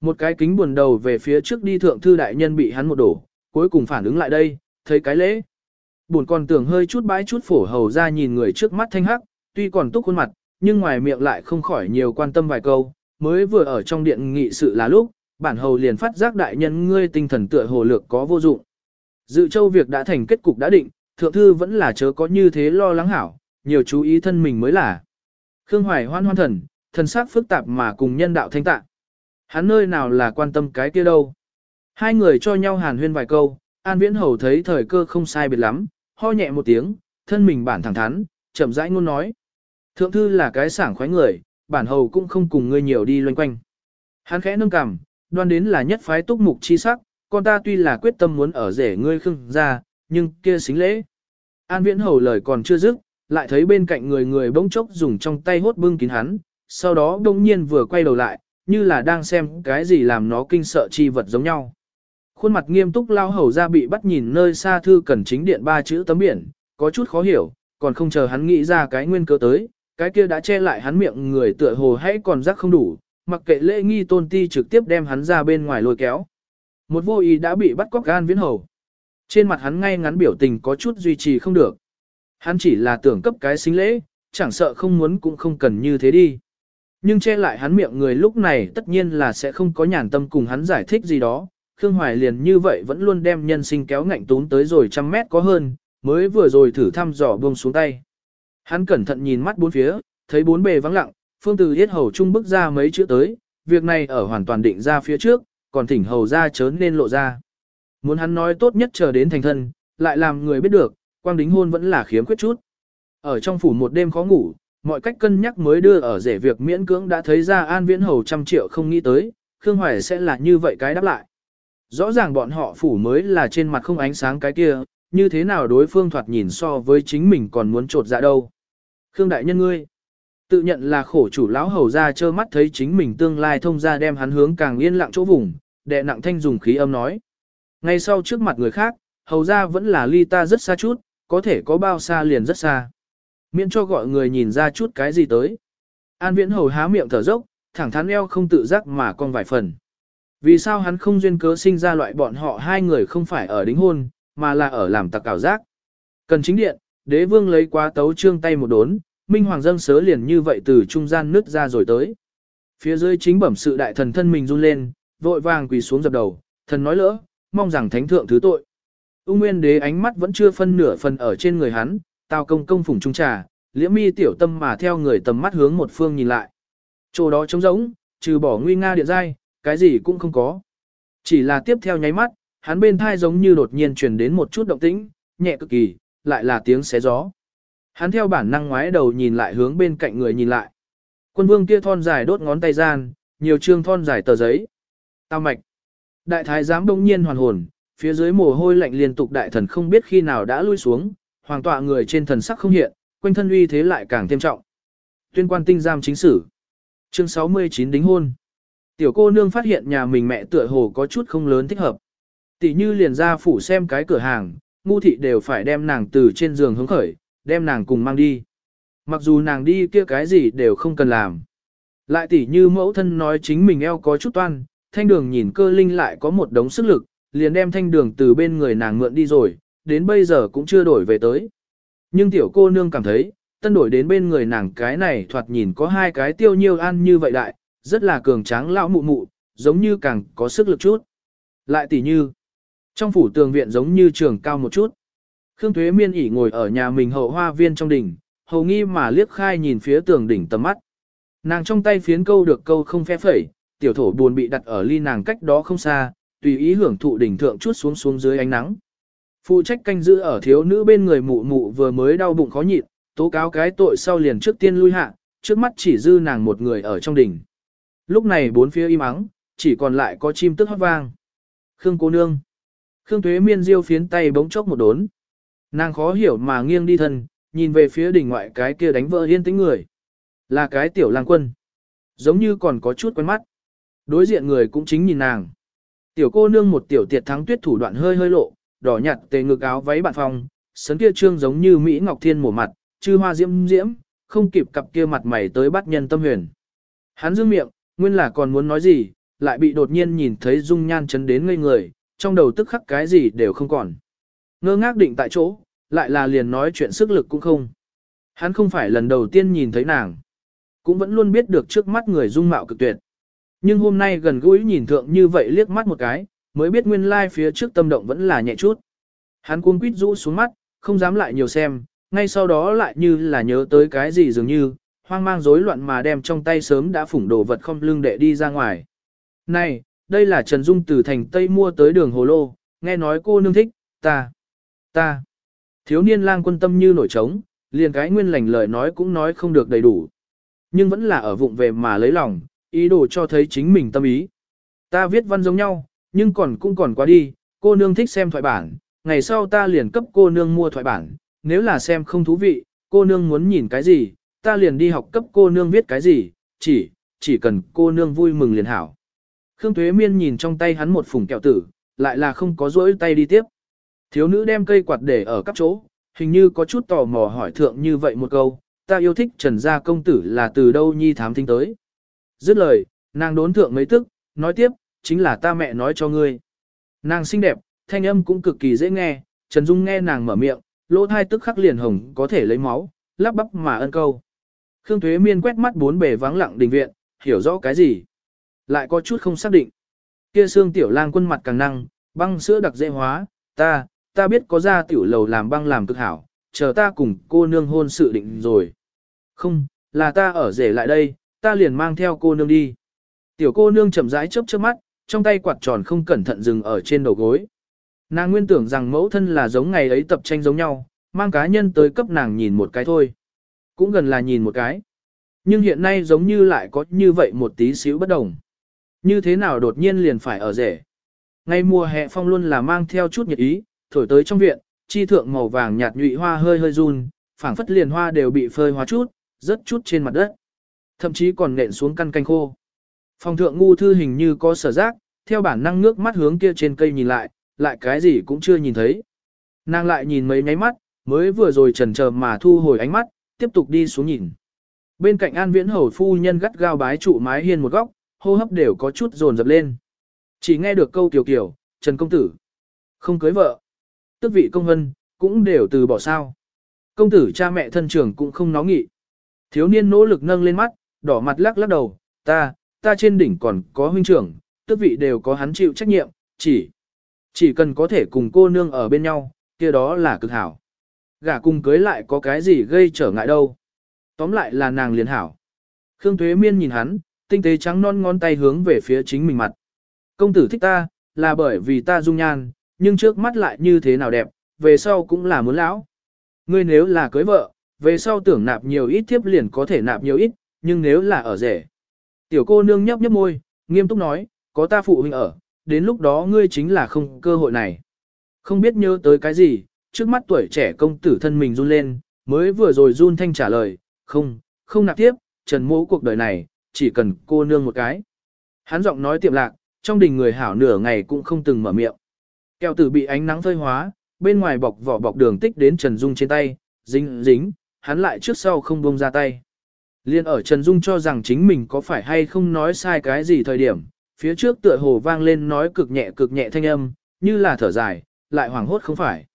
Một cái kính buồn đầu về phía trước đi thượng thư đại nhân bị hắn một đổ, cuối cùng phản ứng lại đây, thấy cái lễ. Buồn còn tưởng hơi chút bãi chút phổ hầu ra nhìn người trước mắt thanh hắc, tuy còn túc khuôn mặt, nhưng ngoài miệng lại không khỏi nhiều quan tâm vài câu, mới vừa ở trong điện nghị sự là lúc, bản hầu liền phát giác đại nhân ngươi tinh thần tựa hồ lược có vô dụng. Dự châu việc đã thành kết cục đã định, thượng thư vẫn là chớ có như thế lo lắng hảo, nhiều chú ý thân mình mới là. Khương Hoài hoan hoan thần, thần sắc phức tạp mà cùng nhân đạo thanh tạ. Hắn nơi nào là quan tâm cái kia đâu. Hai người cho nhau hàn huyên vài câu, An Viễn Hầu thấy thời cơ không sai biệt lắm, ho nhẹ một tiếng, thân mình bản thẳng thắn, chậm rãi ngôn nói. Thượng thư là cái sảng khoái người, bản hầu cũng không cùng ngươi nhiều đi loanh quanh. Hắn khẽ nâng cằm, đoan đến là nhất phái túc mục chi sắc, con ta tuy là quyết tâm muốn ở rể ngươi khưng ra, nhưng kia xính lễ. An viễn hầu lời còn chưa dứt, lại thấy bên cạnh người người bỗng chốc dùng trong tay hốt bưng kín hắn, sau đó đông nhiên vừa quay đầu lại, như là đang xem cái gì làm nó kinh sợ chi vật giống nhau. Khuôn mặt nghiêm túc lao hầu ra bị bắt nhìn nơi xa thư cần chính điện ba chữ tấm biển, có chút khó hiểu, còn không chờ hắn nghĩ ra cái nguyên cơ tới, cái kia đã che lại hắn miệng người tựa hồ hãy còn rắc không đủ, mặc kệ lễ nghi tôn ti trực tiếp đem hắn ra bên ngoài lôi kéo. Một vô ý đã bị bắt cóc gan viễn hầu. Trên mặt hắn ngay ngắn biểu tình có chút duy trì không được. Hắn chỉ là tưởng cấp cái xính lễ, chẳng sợ không muốn cũng không cần như thế đi. Nhưng che lại hắn miệng người lúc này tất nhiên là sẽ không có nhàn tâm cùng hắn giải thích gì đó. Khương Hoài liền như vậy vẫn luôn đem nhân sinh kéo ngạnh tún tới rồi trăm mét có hơn, mới vừa rồi thử thăm dò buông xuống tay. Hắn cẩn thận nhìn mắt bốn phía, thấy bốn bề vắng lặng, phương từ yết hầu trung bước ra mấy chữ tới, việc này ở hoàn toàn định ra phía trước, còn thỉnh hầu ra chớ nên lộ ra. Muốn hắn nói tốt nhất chờ đến thành thân, lại làm người biết được, quang đính hôn vẫn là khiếm khuyết chút. Ở trong phủ một đêm khó ngủ, mọi cách cân nhắc mới đưa ở rể việc miễn cưỡng đã thấy ra an viễn hầu trăm triệu không nghĩ tới, Khương Hoài sẽ là như vậy cái đáp lại. Rõ ràng bọn họ phủ mới là trên mặt không ánh sáng cái kia, như thế nào đối phương thoạt nhìn so với chính mình còn muốn trột dạ đâu. Khương đại nhân ngươi, tự nhận là khổ chủ lão hầu ra trơ mắt thấy chính mình tương lai thông ra đem hắn hướng càng yên lặng chỗ vùng, đệ nặng thanh dùng khí âm nói. Ngay sau trước mặt người khác, hầu ra vẫn là ly ta rất xa chút, có thể có bao xa liền rất xa. Miễn cho gọi người nhìn ra chút cái gì tới. An viễn hầu há miệng thở dốc, thẳng thắn eo không tự giác mà con vài phần. Vì sao hắn không duyên cớ sinh ra loại bọn họ hai người không phải ở đính hôn, mà là ở làm tặc cảo giác. Cần chính điện, đế vương lấy quá tấu trương tay một đốn, minh hoàng dâng sớ liền như vậy từ trung gian nứt ra rồi tới. Phía dưới chính bẩm sự đại thần thân mình run lên, vội vàng quỳ xuống dập đầu, thần nói lỡ, mong rằng thánh thượng thứ tội. Ung Nguyên Đế ánh mắt vẫn chưa phân nửa phần ở trên người hắn, tao công công phùng trung trà, liễm mi tiểu tâm mà theo người tầm mắt hướng một phương nhìn lại. Chỗ đó trống rỗng, trừ bỏ nguy nga điện giai, cái gì cũng không có. Chỉ là tiếp theo nháy mắt, hắn bên thai giống như đột nhiên truyền đến một chút động tĩnh, nhẹ cực kỳ, lại là tiếng xé gió. Hắn theo bản năng ngoái đầu nhìn lại hướng bên cạnh người nhìn lại. Quân vương kia thon dài đốt ngón tay gian, nhiều trương thon dài tờ giấy. Tao mạch. Đại thái giám đông nhiên hoàn hồn, phía dưới mồ hôi lạnh liên tục đại thần không biết khi nào đã lui xuống, hoàng tọa người trên thần sắc không hiện, quanh thân uy thế lại càng thêm trọng. Tuyên quan tinh giam chính sử. Chương 69 đính hôn. Tiểu cô nương phát hiện nhà mình mẹ tựa hồ có chút không lớn thích hợp. Tỷ như liền ra phủ xem cái cửa hàng, ngu thị đều phải đem nàng từ trên giường hướng khởi, đem nàng cùng mang đi. Mặc dù nàng đi kia cái gì đều không cần làm. Lại tỷ như mẫu thân nói chính mình eo có chút toan, thanh đường nhìn cơ linh lại có một đống sức lực, liền đem thanh đường từ bên người nàng mượn đi rồi, đến bây giờ cũng chưa đổi về tới. Nhưng tiểu cô nương cảm thấy, tân đổi đến bên người nàng cái này thoạt nhìn có hai cái tiêu nhiêu ăn như vậy đại, rất là cường tráng lão mụ mụ, giống như càng có sức lực chút. Lại tỷ như, trong phủ tường viện giống như trường cao một chút. Khương Thuế Miên ỉ ngồi ở nhà mình hậu hoa viên trong đỉnh, hầu nghi mà liếc khai nhìn phía tường đỉnh tầm mắt. Nàng trong tay phiến câu được câu không phe phẩy, tiểu thổ buồn bị đặt ở ly nàng cách đó không xa, tùy ý hưởng thụ đỉnh thượng chút xuống xuống dưới ánh nắng. Phụ trách canh giữ ở thiếu nữ bên người mụ mụ vừa mới đau bụng khó nhịn, tố cáo cái tội sau liền trước tiên lui hạ, trước mắt chỉ dư nàng một người ở trong đỉnh. Lúc này bốn phía im ắng, chỉ còn lại có chim tức hót vang. Khương cô nương. Khương Tuế Miên diêu phiến tay bỗng chốc một đốn. Nàng khó hiểu mà nghiêng đi thân, nhìn về phía đỉnh ngoại cái kia đánh vỡ yên tĩnh người. Là cái tiểu lang quân. Giống như còn có chút quen mắt. Đối diện người cũng chính nhìn nàng. Tiểu cô nương một tiểu tiệt thắng tuyết thủ đoạn hơi hơi lộ, đỏ nhạt tề ngực áo váy bạn phòng, sấn kia trương giống như Mỹ Ngọc Thiên mổ mặt, chư hoa diễm diễm, không kịp cặp kia mặt mày tới bắt nhân tâm huyền. Hắn dương miệng, nguyên là còn muốn nói gì, lại bị đột nhiên nhìn thấy dung nhan chấn đến ngây người, trong đầu tức khắc cái gì đều không còn. Ngơ ngác định tại chỗ, lại là liền nói chuyện sức lực cũng không. Hắn không phải lần đầu tiên nhìn thấy nàng, cũng vẫn luôn biết được trước mắt người dung mạo cực tuyệt. Nhưng hôm nay gần gũi nhìn thượng như vậy liếc mắt một cái, mới biết nguyên lai like phía trước tâm động vẫn là nhẹ chút. Hắn cuống quýt rũ xuống mắt, không dám lại nhiều xem, ngay sau đó lại như là nhớ tới cái gì dường như, hoang mang rối loạn mà đem trong tay sớm đã phủng đồ vật không lưng đệ đi ra ngoài. Này, đây là Trần Dung từ thành Tây mua tới đường Hồ Lô, nghe nói cô nương thích, ta, ta. Thiếu niên lang quân tâm như nổi trống, liền cái nguyên lành lời nói cũng nói không được đầy đủ. Nhưng vẫn là ở vụng về mà lấy lòng, ý đồ cho thấy chính mình tâm ý. Ta viết văn giống nhau, nhưng còn cũng còn quá đi, cô nương thích xem thoại bản, ngày sau ta liền cấp cô nương mua thoại bản, nếu là xem không thú vị, cô nương muốn nhìn cái gì, ta liền đi học cấp cô nương viết cái gì, chỉ, chỉ cần cô nương vui mừng liền hảo. Khương Tuế Miên nhìn trong tay hắn một phùng kẹo tử, lại là không có rỗi tay đi tiếp. Thiếu nữ đem cây quạt để ở các chỗ, hình như có chút tò mò hỏi thượng như vậy một câu, ta yêu thích trần gia công tử là từ đâu nhi thám thính tới. Dứt lời, nàng đốn thượng mấy tức, nói tiếp, chính là ta mẹ nói cho ngươi. Nàng xinh đẹp, thanh âm cũng cực kỳ dễ nghe, Trần Dung nghe nàng mở miệng, lỗ thai tức khắc liền hồng có thể lấy máu, lắp bắp mà ân câu. Khương Thuế Miên quét mắt bốn bề vắng lặng đình viện, hiểu rõ cái gì. Lại có chút không xác định. Kia xương tiểu lang quân mặt càng năng, băng sữa đặc dễ hóa, ta, ta biết có ra tiểu lầu làm băng làm cực hảo, chờ ta cùng cô nương hôn sự định rồi. Không, là ta ở rể lại đây, ta liền mang theo cô nương đi. Tiểu cô nương chậm rãi chớp chớp mắt, trong tay quạt tròn không cẩn thận dừng ở trên đầu gối. Nàng nguyên tưởng rằng mẫu thân là giống ngày ấy tập tranh giống nhau, mang cá nhân tới cấp nàng nhìn một cái thôi. Cũng gần là nhìn một cái. Nhưng hiện nay giống như lại có như vậy một tí xíu bất đồng. Như thế nào đột nhiên liền phải ở rể. Ngày mùa hè phong luôn là mang theo chút nhiệt ý, thổi tới trong viện, chi thượng màu vàng nhạt nhụy hoa hơi hơi run, phảng phất liền hoa đều bị phơi hóa chút, rớt chút trên mặt đất. Thậm chí còn nện xuống căn canh khô. Phong thượng ngu thư hình như có sở giác, theo bản năng nước mắt hướng kia trên cây nhìn lại, lại cái gì cũng chưa nhìn thấy. Nàng lại nhìn mấy nháy mắt, mới vừa rồi trần chờ mà thu hồi ánh mắt, tiếp tục đi xuống nhìn. Bên cạnh An Viễn Hầu phu nhân gắt gao bái trụ mái hiên một góc, hô hấp đều có chút dồn dập lên. Chỉ nghe được câu tiểu kiểu, Trần công tử không cưới vợ. Tức vị công vân, cũng đều từ bỏ sao. Công tử cha mẹ thân trưởng cũng không nó nghị. Thiếu niên nỗ lực nâng lên mắt, đỏ mặt lắc lắc đầu, ta, ta trên đỉnh còn có huynh trưởng, tức vị đều có hắn chịu trách nhiệm, chỉ, chỉ cần có thể cùng cô nương ở bên nhau, kia đó là cực hảo. Gả cùng cưới lại có cái gì gây trở ngại đâu. Tóm lại là nàng liền hảo. Khương Thuế Miên nhìn hắn, tinh tế trắng non ngón tay hướng về phía chính mình mặt. Công tử thích ta, là bởi vì ta dung nhan, nhưng trước mắt lại như thế nào đẹp, về sau cũng là muốn lão. Ngươi nếu là cưới vợ, về sau tưởng nạp nhiều ít tiếp liền có thể nạp nhiều ít, nhưng nếu là ở rể. Tiểu cô nương nhấp nhấp môi, nghiêm túc nói, có ta phụ huynh ở, đến lúc đó ngươi chính là không cơ hội này. Không biết nhớ tới cái gì, trước mắt tuổi trẻ công tử thân mình run lên, mới vừa rồi run thanh trả lời, không, không nạp tiếp, trần mỗ cuộc đời này, chỉ cần cô nương một cái. Hắn giọng nói tiệm lạc, trong đình người hảo nửa ngày cũng không từng mở miệng. Kẹo tử bị ánh nắng phơi hóa, bên ngoài bọc vỏ bọc đường tích đến Trần Dung trên tay, dính dính, hắn lại trước sau không buông ra tay. Liên ở Trần Dung cho rằng chính mình có phải hay không nói sai cái gì thời điểm, phía trước tựa hồ vang lên nói cực nhẹ cực nhẹ thanh âm, như là thở dài, lại hoảng hốt không phải.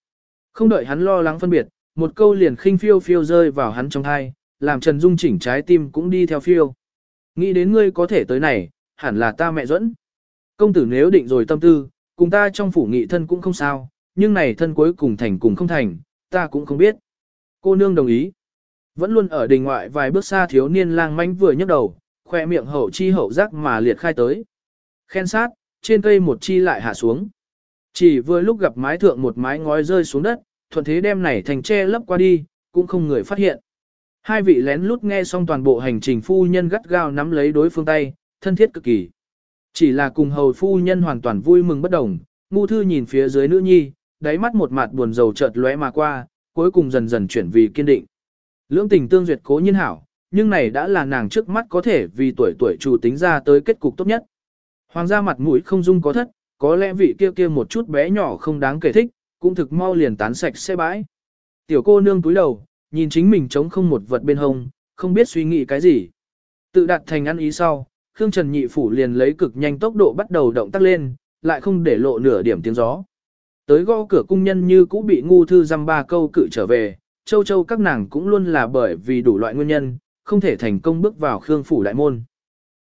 Không đợi hắn lo lắng phân biệt, một câu liền khinh phiêu phiêu rơi vào hắn trong thai, làm Trần Dung chỉnh trái tim cũng đi theo phiêu. Nghĩ đến ngươi có thể tới này, hẳn là ta mẹ dẫn. Công tử nếu định rồi tâm tư, cùng ta trong phủ nghị thân cũng không sao, nhưng này thân cuối cùng thành cùng không thành, ta cũng không biết. Cô nương đồng ý. Vẫn luôn ở đình ngoại vài bước xa thiếu niên lang manh vừa nhấc đầu, khoe miệng hậu chi hậu giác mà liệt khai tới. Khen sát, trên cây một chi lại hạ xuống. Chỉ vừa lúc gặp mái thượng một mái ngói rơi xuống đất, thuận thế đem này thành che lấp qua đi, cũng không người phát hiện. Hai vị lén lút nghe xong toàn bộ hành trình phu nhân gắt gao nắm lấy đối phương tay, thân thiết cực kỳ. Chỉ là cùng hầu phu nhân hoàn toàn vui mừng bất đồng, ngu thư nhìn phía dưới nữ nhi, đáy mắt một mặt buồn rầu chợt lóe mà qua, cuối cùng dần dần chuyển vì kiên định. Lưỡng tình tương duyệt cố nhiên hảo, nhưng này đã là nàng trước mắt có thể vì tuổi tuổi chủ tính ra tới kết cục tốt nhất. Hoàng gia mặt mũi không dung có thất, có lẽ vị kia kia một chút bé nhỏ không đáng kể thích, cũng thực mau liền tán sạch xe bãi. Tiểu cô nương túi đầu, nhìn chính mình trống không một vật bên hông, không biết suy nghĩ cái gì. Tự đặt thành ăn ý sau, Khương Trần Nhị Phủ liền lấy cực nhanh tốc độ bắt đầu động tác lên, lại không để lộ nửa điểm tiếng gió. Tới gõ cửa cung nhân như cũ bị ngu thư dăm ba câu cự trở về, châu châu các nàng cũng luôn là bởi vì đủ loại nguyên nhân, không thể thành công bước vào Khương Phủ đại môn.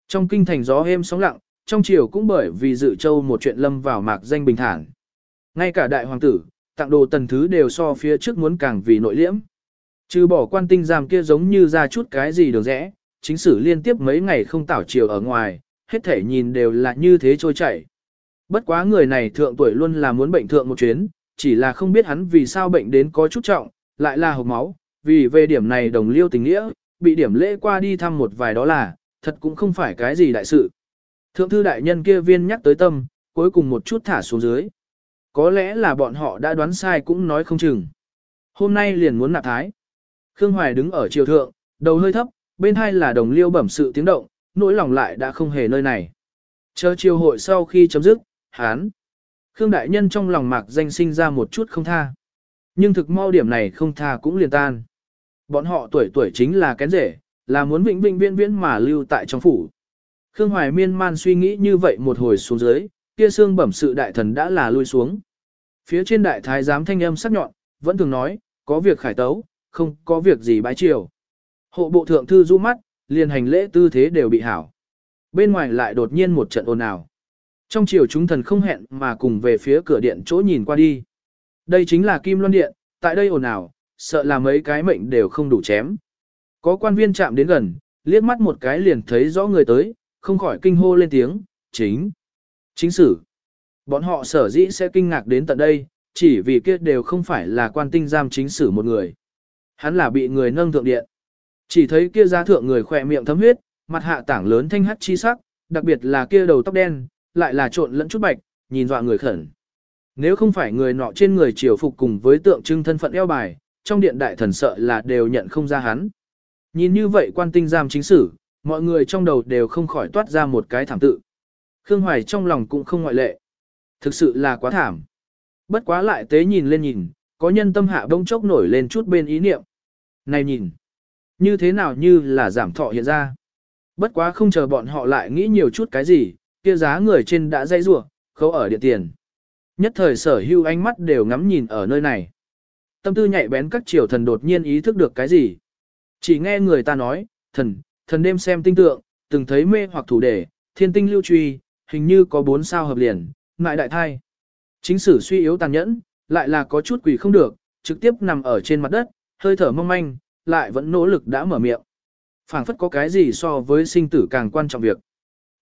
Trong kinh thành gió êm sóng lặng, trong triều cũng bởi vì dự châu một chuyện lâm vào mạc danh bình thản. Ngay cả đại hoàng tử, tặng đồ tần thứ đều so phía trước muốn càng vì nội liễm. Trừ bỏ quan tinh giam kia giống như ra chút cái gì được rẽ, chính sử liên tiếp mấy ngày không tảo chiều ở ngoài, hết thể nhìn đều là như thế trôi chảy. Bất quá người này thượng tuổi luôn là muốn bệnh thượng một chuyến, chỉ là không biết hắn vì sao bệnh đến có chút trọng, lại là hộp máu, vì về điểm này đồng liêu tình nghĩa, bị điểm lễ qua đi thăm một vài đó là, thật cũng không phải cái gì đại sự. Thượng thư đại nhân kia viên nhắc tới tâm, cuối cùng một chút thả xuống dưới. Có lẽ là bọn họ đã đoán sai cũng nói không chừng. Hôm nay liền muốn nạp thái. Khương Hoài đứng ở triều thượng, đầu hơi thấp, bên hai là đồng liêu bẩm sự tiếng động, nỗi lòng lại đã không hề nơi này. Chờ triều hội sau khi chấm dứt, hán. Khương Đại Nhân trong lòng mạc danh sinh ra một chút không tha. Nhưng thực mau điểm này không tha cũng liền tan. Bọn họ tuổi tuổi chính là kén rể, là muốn vĩnh vĩnh viễn viễn mà lưu tại trong phủ. Khương Hoài miên man suy nghĩ như vậy một hồi xuống dưới, kia xương bẩm sự đại thần đã là lui xuống. Phía trên đại thái giám thanh âm sắc nhọn, vẫn thường nói, có việc khải tấu, không có việc gì bái triều. Hộ bộ thượng thư du mắt, liền hành lễ tư thế đều bị hảo. Bên ngoài lại đột nhiên một trận ồn ào. Trong chiều chúng thần không hẹn mà cùng về phía cửa điện chỗ nhìn qua đi. Đây chính là Kim Loan Điện, tại đây ồn ào, sợ là mấy cái mệnh đều không đủ chém. Có quan viên chạm đến gần, liếc mắt một cái liền thấy rõ người tới, không khỏi kinh hô lên tiếng, chính, chính sử. Bọn họ sở dĩ sẽ kinh ngạc đến tận đây, chỉ vì kia đều không phải là quan tinh giam chính sử một người. Hắn là bị người nâng thượng điện. Chỉ thấy kia giá thượng người khỏe miệng thấm huyết, mặt hạ tảng lớn thanh hắt chi sắc, đặc biệt là kia đầu tóc đen, lại là trộn lẫn chút bạch, nhìn dọa người khẩn. Nếu không phải người nọ trên người triều phục cùng với tượng trưng thân phận eo bài, trong điện đại thần sợ là đều nhận không ra hắn. Nhìn như vậy quan tinh giam chính sử, mọi người trong đầu đều không khỏi toát ra một cái thảm tự. Khương Hoài trong lòng cũng không ngoại lệ. Thực sự là quá thảm. Bất quá lại tế nhìn lên nhìn, có nhân tâm hạ bông chốc nổi lên chút bên ý niệm. Này nhìn, như thế nào như là giảm thọ hiện ra. Bất quá không chờ bọn họ lại nghĩ nhiều chút cái gì, kia giá người trên đã dây rủa khấu ở điện tiền. Nhất thời sở hưu ánh mắt đều ngắm nhìn ở nơi này. Tâm tư nhạy bén các triều thần đột nhiên ý thức được cái gì. Chỉ nghe người ta nói, thần, thần đêm xem tinh tượng, từng thấy mê hoặc thủ đề, thiên tinh lưu truy, hình như có bốn sao hợp liền, ngại đại thai. Chính sử suy yếu tàn nhẫn, lại là có chút quỷ không được, trực tiếp nằm ở trên mặt đất, hơi thở mong manh, lại vẫn nỗ lực đã mở miệng. phảng phất có cái gì so với sinh tử càng quan trọng việc.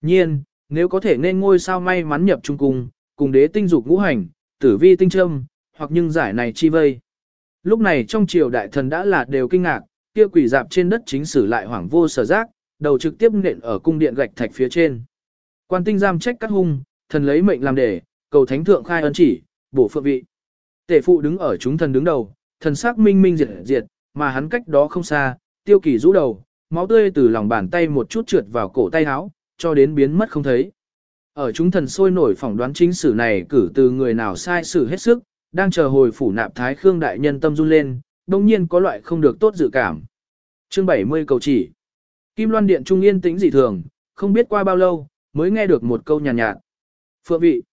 Nhiên, nếu có thể nên ngôi sao may mắn nhập trung cung, cùng đế tinh dục ngũ hành, tử vi tinh trâm, hoặc nhưng giải này chi vây. Lúc này trong triều đại thần đã là đều kinh ngạc, kia quỷ dạp trên đất chính sử lại hoảng vô sở giác, đầu trực tiếp nện ở cung điện gạch thạch phía trên. Quan tinh giam trách cắt hung, thần lấy mệnh làm để, cầu thánh thượng khai ân chỉ, bổ phượng vị. Tể phụ đứng ở chúng thần đứng đầu, thần sắc minh minh diệt diệt, mà hắn cách đó không xa, tiêu kỳ rũ đầu, máu tươi từ lòng bàn tay một chút trượt vào cổ tay áo, cho đến biến mất không thấy. Ở chúng thần sôi nổi phỏng đoán chính sử này cử từ người nào sai sử hết sức, đang chờ hồi phủ nạp thái khương đại nhân tâm run lên, đồng nhiên có loại không được tốt dự cảm. Chương 70 cầu chỉ. Kim Loan Điện Trung yên tĩnh dị thường, không biết qua bao lâu, mới nghe được một câu nhàn nhạt, nhạt. Phượng vị.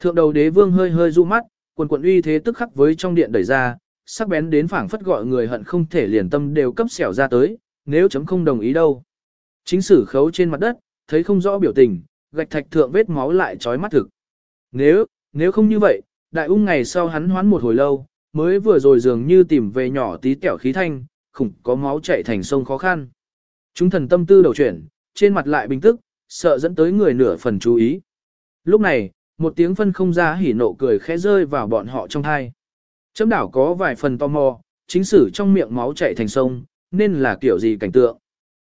Thượng đầu đế vương hơi hơi du mắt, quần quần uy thế tức khắc với trong điện đẩy ra, sắc bén đến phảng phất gọi người hận không thể liền tâm đều cấp xẻo ra tới, nếu chấm không đồng ý đâu. Chính sử khấu trên mặt đất, thấy không rõ biểu tình, gạch thạch thượng vết máu lại trói mắt thực. Nếu, nếu không như vậy, đại ung ngày sau hắn hoán một hồi lâu, mới vừa rồi dường như tìm về nhỏ tí tẻo khí thanh, khủng có máu chảy thành sông khó khăn. Chúng thần tâm tư đầu chuyển, trên mặt lại bình tức, sợ dẫn tới người nửa phần chú ý. Lúc này, một tiếng phân không ra hỉ nộ cười khẽ rơi vào bọn họ trong thai. Chấm đảo có vài phần tò mò, chính sử trong miệng máu chảy thành sông, nên là kiểu gì cảnh tượng.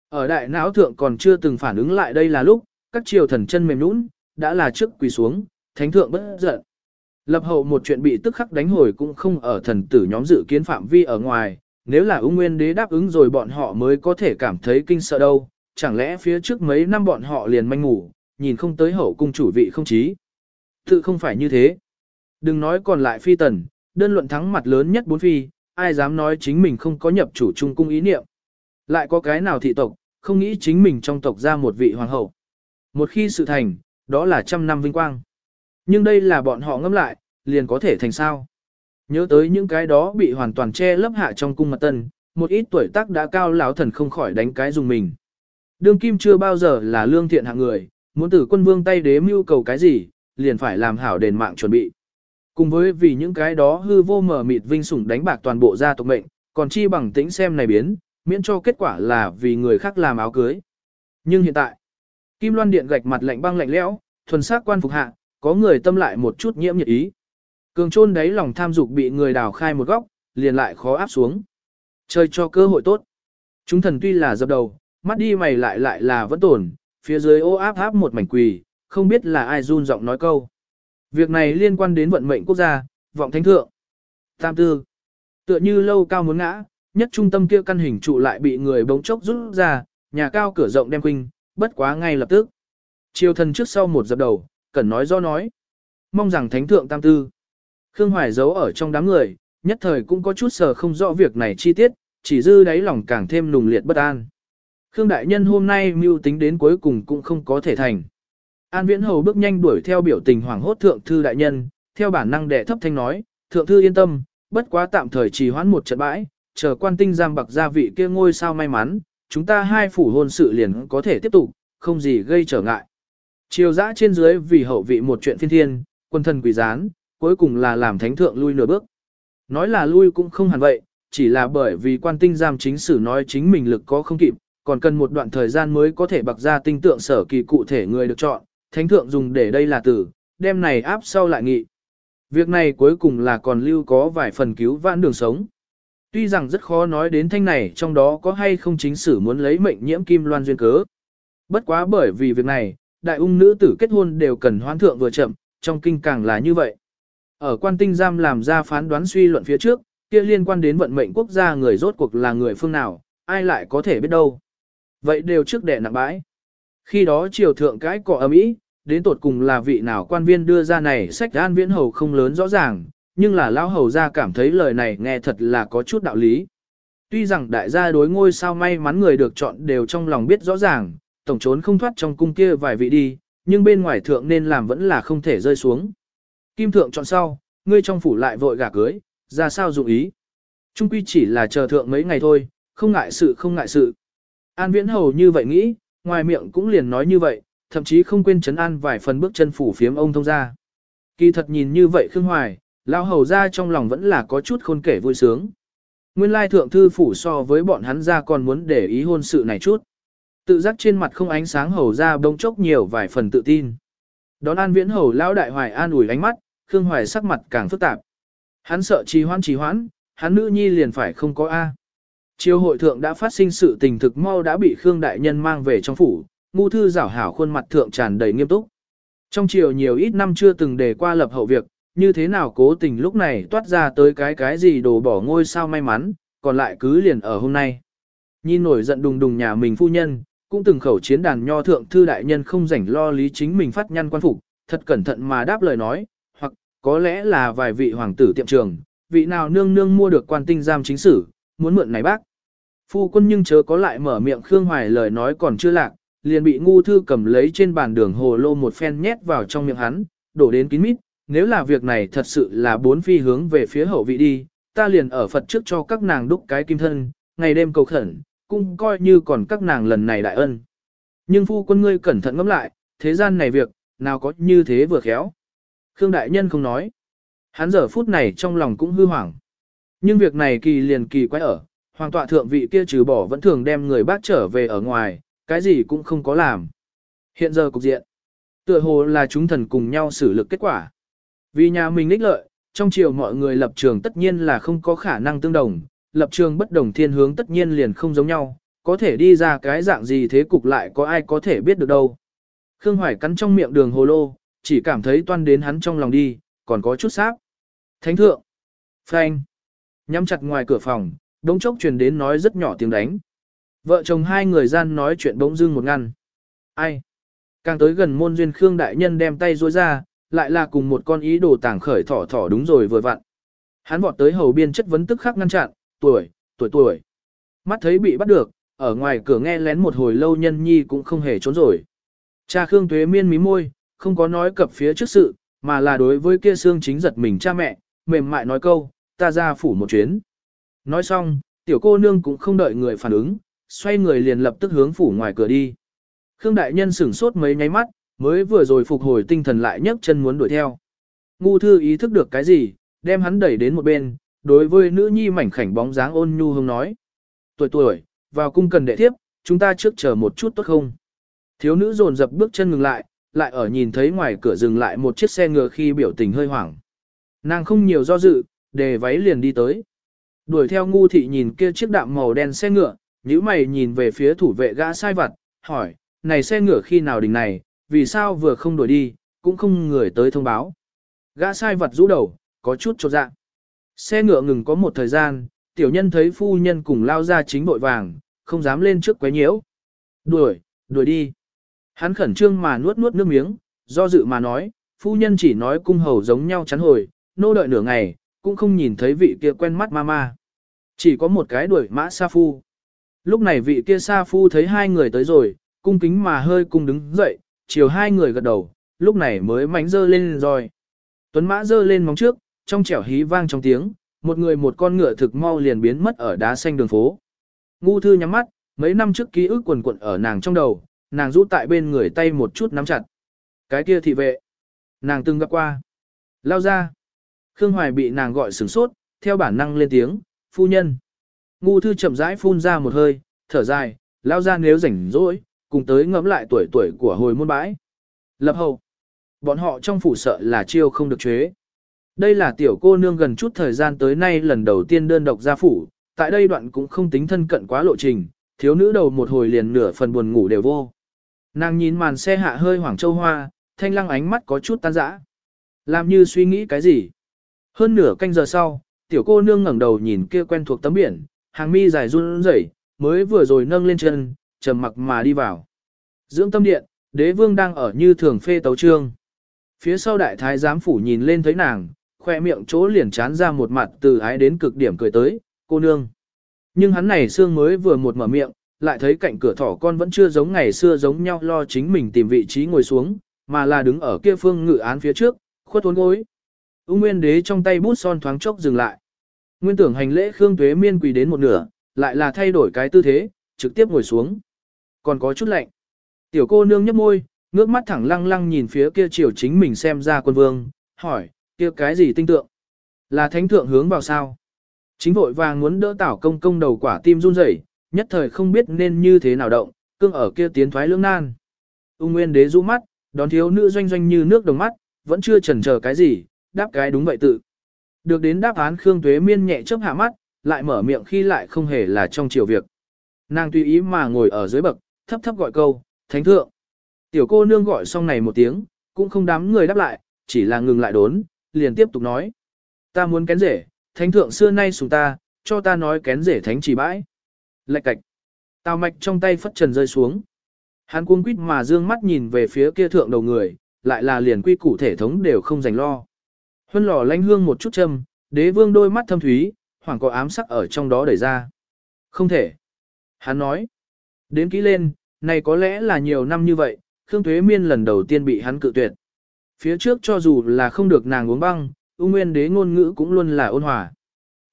Ở đại não thượng còn chưa từng phản ứng lại đây là lúc, các triều thần chân mềm nhũn, đã là trước quỳ xuống, thánh thượng bất giận. Lập hậu một chuyện bị tức khắc đánh hồi cũng không ở thần tử nhóm dự kiến phạm vi ở ngoài, nếu là ung nguyên đế đáp ứng rồi bọn họ mới có thể cảm thấy kinh sợ đâu, chẳng lẽ phía trước mấy năm bọn họ liền manh ngủ, nhìn không tới hậu cung chủ vị không chí. Tự không phải như thế. Đừng nói còn lại phi tần, đơn luận thắng mặt lớn nhất bốn phi, ai dám nói chính mình không có nhập chủ trung cung ý niệm. Lại có cái nào thị tộc, không nghĩ chính mình trong tộc ra một vị hoàng hậu. Một khi sự thành, đó là trăm năm vinh quang. Nhưng đây là bọn họ ngâm lại, liền có thể thành sao. Nhớ tới những cái đó bị hoàn toàn che lấp hạ trong cung mật tân, một ít tuổi tác đã cao lão thần không khỏi đánh cái dùng mình. Đương kim chưa bao giờ là lương thiện hạng người, muốn từ quân vương tay đế mưu cầu cái gì, liền phải làm hảo đền mạng chuẩn bị. Cùng với vì những cái đó hư vô mở mịt vinh sủng đánh bạc toàn bộ gia tộc mệnh, còn chi bằng tĩnh xem này biến, miễn cho kết quả là vì người khác làm áo cưới. Nhưng hiện tại, Kim Loan Điện gạch mặt lạnh băng lạnh lẽo, thuần sắc quan phục hạ, có người tâm lại một chút nhiễm nhiệt ý. Cường chôn đáy lòng tham dục bị người đào khai một góc, liền lại khó áp xuống. Chơi cho cơ hội tốt. Chúng thần tuy là dập đầu, mắt đi mày lại lại là vẫn tổn, phía dưới ô áp áp một mảnh quỳ, không biết là ai run giọng nói câu. Việc này liên quan đến vận mệnh quốc gia, vọng thánh thượng. Tam tư. Tựa như lâu cao muốn ngã, nhất trung tâm kia căn hình trụ lại bị người bỗng chốc rút ra, nhà cao cửa rộng đem quinh, bất quá ngay lập tức. Triều thần trước sau một dập đầu, cần nói do nói. Mong rằng thánh thượng tam tư. Khương Hoài giấu ở trong đám người, nhất thời cũng có chút sờ không rõ việc này chi tiết, chỉ dư đáy lòng càng thêm nùng liệt bất an. Khương Đại Nhân hôm nay mưu tính đến cuối cùng cũng không có thể thành. An Viễn Hầu bước nhanh đuổi theo biểu tình hoảng hốt Thượng Thư Đại Nhân, theo bản năng đệ thấp thanh nói, Thượng Thư yên tâm, bất quá tạm thời trì hoãn một trận bãi, chờ quan tinh giam bạc gia vị kia ngôi sao may mắn, chúng ta hai phủ hôn sự liền có thể tiếp tục, không gì gây trở ngại. Triều dã trên dưới vì hậu vị một chuyện phiên thiên, quân thần quỷ gián, cuối cùng là làm thánh thượng lui nửa bước. Nói là lui cũng không hẳn vậy, chỉ là bởi vì quan tinh giam chính sử nói chính mình lực có không kịp, còn cần một đoạn thời gian mới có thể bạc ra tinh tượng sở kỳ cụ thể người được chọn, thánh thượng dùng để đây là tử, đem này áp sau lại nghị. Việc này cuối cùng là còn lưu có vài phần cứu vãn đường sống. Tuy rằng rất khó nói đến thanh này trong đó có hay không chính sử muốn lấy mệnh nhiễm kim loan duyên cớ. Bất quá bởi vì việc này, đại ung nữ tử kết hôn đều cần hoán thượng vừa chậm, trong kinh càng là như vậy. Ở quan tinh giam làm ra phán đoán suy luận phía trước, kia liên quan đến vận mệnh quốc gia người rốt cuộc là người phương nào, ai lại có thể biết đâu. Vậy đều trước đệ nặng bãi. Khi đó triều thượng cái cọ ấm ý, đến tột cùng là vị nào quan viên đưa ra này sách an viễn hầu không lớn rõ ràng, nhưng là lão hầu ra cảm thấy lời này nghe thật là có chút đạo lý. Tuy rằng đại gia đối ngôi sao may mắn người được chọn đều trong lòng biết rõ ràng, tổng trốn không thoát trong cung kia vài vị đi, nhưng bên ngoài thượng nên làm vẫn là không thể rơi xuống. Kim thượng chọn sau, ngươi trong phủ lại vội gả cưới, ra sao dụng ý. Trung quy chỉ là chờ thượng mấy ngày thôi, không ngại sự không ngại sự. An viễn hầu như vậy nghĩ, ngoài miệng cũng liền nói như vậy, thậm chí không quên chấn an vài phần bước chân phủ phiếm ông thông ra. Kỳ thật nhìn như vậy Khương Hoài, lão hầu ra trong lòng vẫn là có chút khôn kể vui sướng. Nguyên lai thượng thư phủ so với bọn hắn ra còn muốn để ý hôn sự này chút. Tự giác trên mặt không ánh sáng hầu ra bông chốc nhiều vài phần tự tin. Đón an viễn hầu lão đại hoài an ủi ánh mắt, Khương Hoài sắc mặt càng phức tạp. Hắn sợ trì hoãn trì hoãn, hắn nữ nhi liền phải không có A. Chiều hội thượng đã phát sinh sự tình thực mau đã bị Khương Đại Nhân mang về trong phủ, ngu thư giảo hảo khuôn mặt thượng tràn đầy nghiêm túc. Trong chiều nhiều ít năm chưa từng đề qua lập hậu việc, như thế nào cố tình lúc này toát ra tới cái cái gì đồ bỏ ngôi sao may mắn, còn lại cứ liền ở hôm nay. Nhìn nổi giận đùng đùng nhà mình phu nhân, cũng từng khẩu chiến đàn nho thượng thư đại nhân không rảnh lo lý chính mình phát nhăn quan phục, thật cẩn thận mà đáp lời nói, hoặc có lẽ là vài vị hoàng tử tiệm trường, vị nào nương nương mua được quan tinh giam chính sử, muốn mượn này bác. Phu quân nhưng chớ có lại mở miệng Khương Hoài lời nói còn chưa lạc, liền bị ngu thư cầm lấy trên bàn đường hồ lô một phen nhét vào trong miệng hắn, đổ đến kín mít. Nếu là việc này thật sự là bốn phi hướng về phía hậu vị đi, ta liền ở Phật trước cho các nàng đúc cái kim thân, ngày đêm cầu khẩn, cũng coi như còn các nàng lần này đại ân. Nhưng phu quân ngươi cẩn thận ngẫm lại, thế gian này việc, nào có như thế vừa khéo. Khương Đại Nhân không nói. Hắn giờ phút này trong lòng cũng hư hoảng. Nhưng việc này kỳ liền kỳ quái ở, hoàng tọa thượng vị kia trừ bỏ vẫn thường đem người bác trở về ở ngoài, cái gì cũng không có làm. Hiện giờ cục diện, tựa hồ là chúng thần cùng nhau xử lực kết quả. Vì nhà mình ích lợi, trong chiều mọi người lập trường tất nhiên là không có khả năng tương đồng, lập trường bất đồng thiên hướng tất nhiên liền không giống nhau, có thể đi ra cái dạng gì thế cục lại có ai có thể biết được đâu. Khương Hoài cắn trong miệng đường hồ lô, chỉ cảm thấy toan đến hắn trong lòng đi, còn có chút sáp. Thánh thượng, phanh, nhắm chặt ngoài cửa phòng, đống chốc truyền đến nói rất nhỏ tiếng đánh. Vợ chồng hai người gian nói chuyện bỗng dưng một ngăn. Ai? Càng tới gần môn duyên Khương Đại Nhân đem tay ruôi ra, lại là cùng một con ý đồ tàng khởi thỏ thỏ đúng rồi vừa vặn. Hắn vọt tới hầu biên chất vấn tức khắc ngăn chặn, tuổi, tuổi tuổi. Mắt thấy bị bắt được, ở ngoài cửa nghe lén một hồi lâu nhân nhi cũng không hề trốn rồi. Cha Khương Tuế miên mí môi, không có nói cập phía trước sự, mà là đối với kia xương chính giật mình cha mẹ, mềm mại nói câu, ta ra phủ một chuyến. Nói xong, tiểu cô nương cũng không đợi người phản ứng, xoay người liền lập tức hướng phủ ngoài cửa đi. Khương đại nhân sửng sốt mấy nháy mắt, mới vừa rồi phục hồi tinh thần lại nhấc chân muốn đuổi theo. Ngu thư ý thức được cái gì, đem hắn đẩy đến một bên, đối với nữ nhi mảnh khảnh bóng dáng ôn nhu hương nói. Tuổi tuổi, vào cung cần đệ thiếp, chúng ta trước chờ một chút tốt không? Thiếu nữ dồn dập bước chân ngừng lại, lại ở nhìn thấy ngoài cửa dừng lại một chiếc xe ngựa khi biểu tình hơi hoảng. Nàng không nhiều do dự, đề váy liền đi tới. Đuổi theo ngu thị nhìn kia chiếc đạm màu đen xe ngựa, nhíu mày nhìn về phía thủ vệ gã sai vặt, hỏi, này xe ngựa khi nào đình này, vì sao vừa không đuổi đi, cũng không người tới thông báo. Gã sai vật rũ đầu, có chút chột dạ. Xe ngựa ngừng có một thời gian, tiểu nhân thấy phu nhân cùng lao ra chính bội vàng, không dám lên trước quấy nhiễu. Đuổi, đuổi đi. Hắn khẩn trương mà nuốt nuốt nước miếng, do dự mà nói, phu nhân chỉ nói cung hầu giống nhau chắn hồi, nô đợi nửa ngày, cũng không nhìn thấy vị kia quen mắt ma ma. Chỉ có một cái đuổi mã sa phu. Lúc này vị kia sa phu thấy hai người tới rồi, cung kính mà hơi cung đứng dậy, chiều hai người gật đầu, lúc này mới mánh dơ lên rồi. Tuấn mã dơ lên móng trước, trong trẻo hí vang trong tiếng, một người một con ngựa thực mau liền biến mất ở đá xanh đường phố. Ngu thư nhắm mắt, mấy năm trước ký ức quần quận ở nàng trong đầu, nàng rũ tại bên người tay một chút nắm chặt. Cái kia thị vệ. Nàng từng gặp qua. Lao ra. Khương Hoài bị nàng gọi sửng sốt, theo bản năng lên tiếng, phu nhân. Ngu thư chậm rãi phun ra một hơi, thở dài, lao ra nếu rảnh rỗi, cùng tới ngẫm lại tuổi tuổi của hồi môn bãi. Lập hậu. Bọn họ trong phủ sợ là chiêu không được chế. Đây là tiểu cô nương gần chút thời gian tới nay lần đầu tiên đơn độc ra phủ, tại đây đoạn cũng không tính thân cận quá lộ trình, thiếu nữ đầu một hồi liền nửa phần buồn ngủ đều vô. Nàng nhìn màn xe hạ hơi hoảng châu hoa, thanh lăng ánh mắt có chút tan rã. Làm như suy nghĩ cái gì? Hơn nửa canh giờ sau, tiểu cô nương ngẩng đầu nhìn kia quen thuộc tấm biển, hàng mi dài run rẩy, mới vừa rồi nâng lên chân, trầm mặc mà đi vào. Dưỡng tâm điện, đế vương đang ở như thường phê tấu trương. Phía sau đại thái giám phủ nhìn lên thấy nàng, khoe miệng chỗ liền chán ra một mặt từ ái đến cực điểm cười tới, cô nương. Nhưng hắn này xương mới vừa một mở miệng, lại thấy cạnh cửa thỏ con vẫn chưa giống ngày xưa giống nhau lo chính mình tìm vị trí ngồi xuống, mà là đứng ở kia phương ngự án phía trước, khuất uốn gối. Ung Nguyên Đế trong tay bút son thoáng chốc dừng lại. Nguyên tưởng hành lễ Khương Tuế Miên quỳ đến một nửa, lại là thay đổi cái tư thế, trực tiếp ngồi xuống. Còn có chút lạnh. Tiểu cô nương nhấp môi, ngước mắt thẳng lăng lăng nhìn phía kia chiều chính mình xem ra quân vương, hỏi, kia cái gì tinh tượng? Là thánh thượng hướng vào sao? Chính vội vàng muốn đỡ tảo công công đầu quả tim run rẩy, nhất thời không biết nên như thế nào động, cương ở kia tiến thoái lưỡng nan. Ung Nguyên Đế rũ mắt, đón thiếu nữ doanh doanh như nước đồng mắt, vẫn chưa chần chờ cái gì, đáp cái đúng vậy tự. Được đến đáp án Khương Tuế Miên nhẹ chớp hạ mắt, lại mở miệng khi lại không hề là trong chiều việc. Nàng tùy ý mà ngồi ở dưới bậc, thấp thấp gọi câu, thánh thượng. Tiểu cô nương gọi xong này một tiếng, cũng không đám người đáp lại, chỉ là ngừng lại đốn, liền tiếp tục nói. Ta muốn kén rể, thánh thượng xưa nay sùng ta, cho ta nói kén rể thánh chỉ bãi. Lạch cạch. Tào mạch trong tay phất trần rơi xuống. Hắn cuống quýt mà dương mắt nhìn về phía kia thượng đầu người, lại là liền quy củ thể thống đều không dành lo. Huân lò lanh hương một chút châm, đế vương đôi mắt thâm thúy, hoàng có ám sắc ở trong đó đẩy ra. Không thể. Hắn nói. Đến kỹ lên, này có lẽ là nhiều năm như vậy, Khương Thuế Miên lần đầu tiên bị hắn cự tuyệt. Phía trước cho dù là không được nàng uống băng, U Nguyên đế ngôn ngữ cũng luôn là ôn hòa.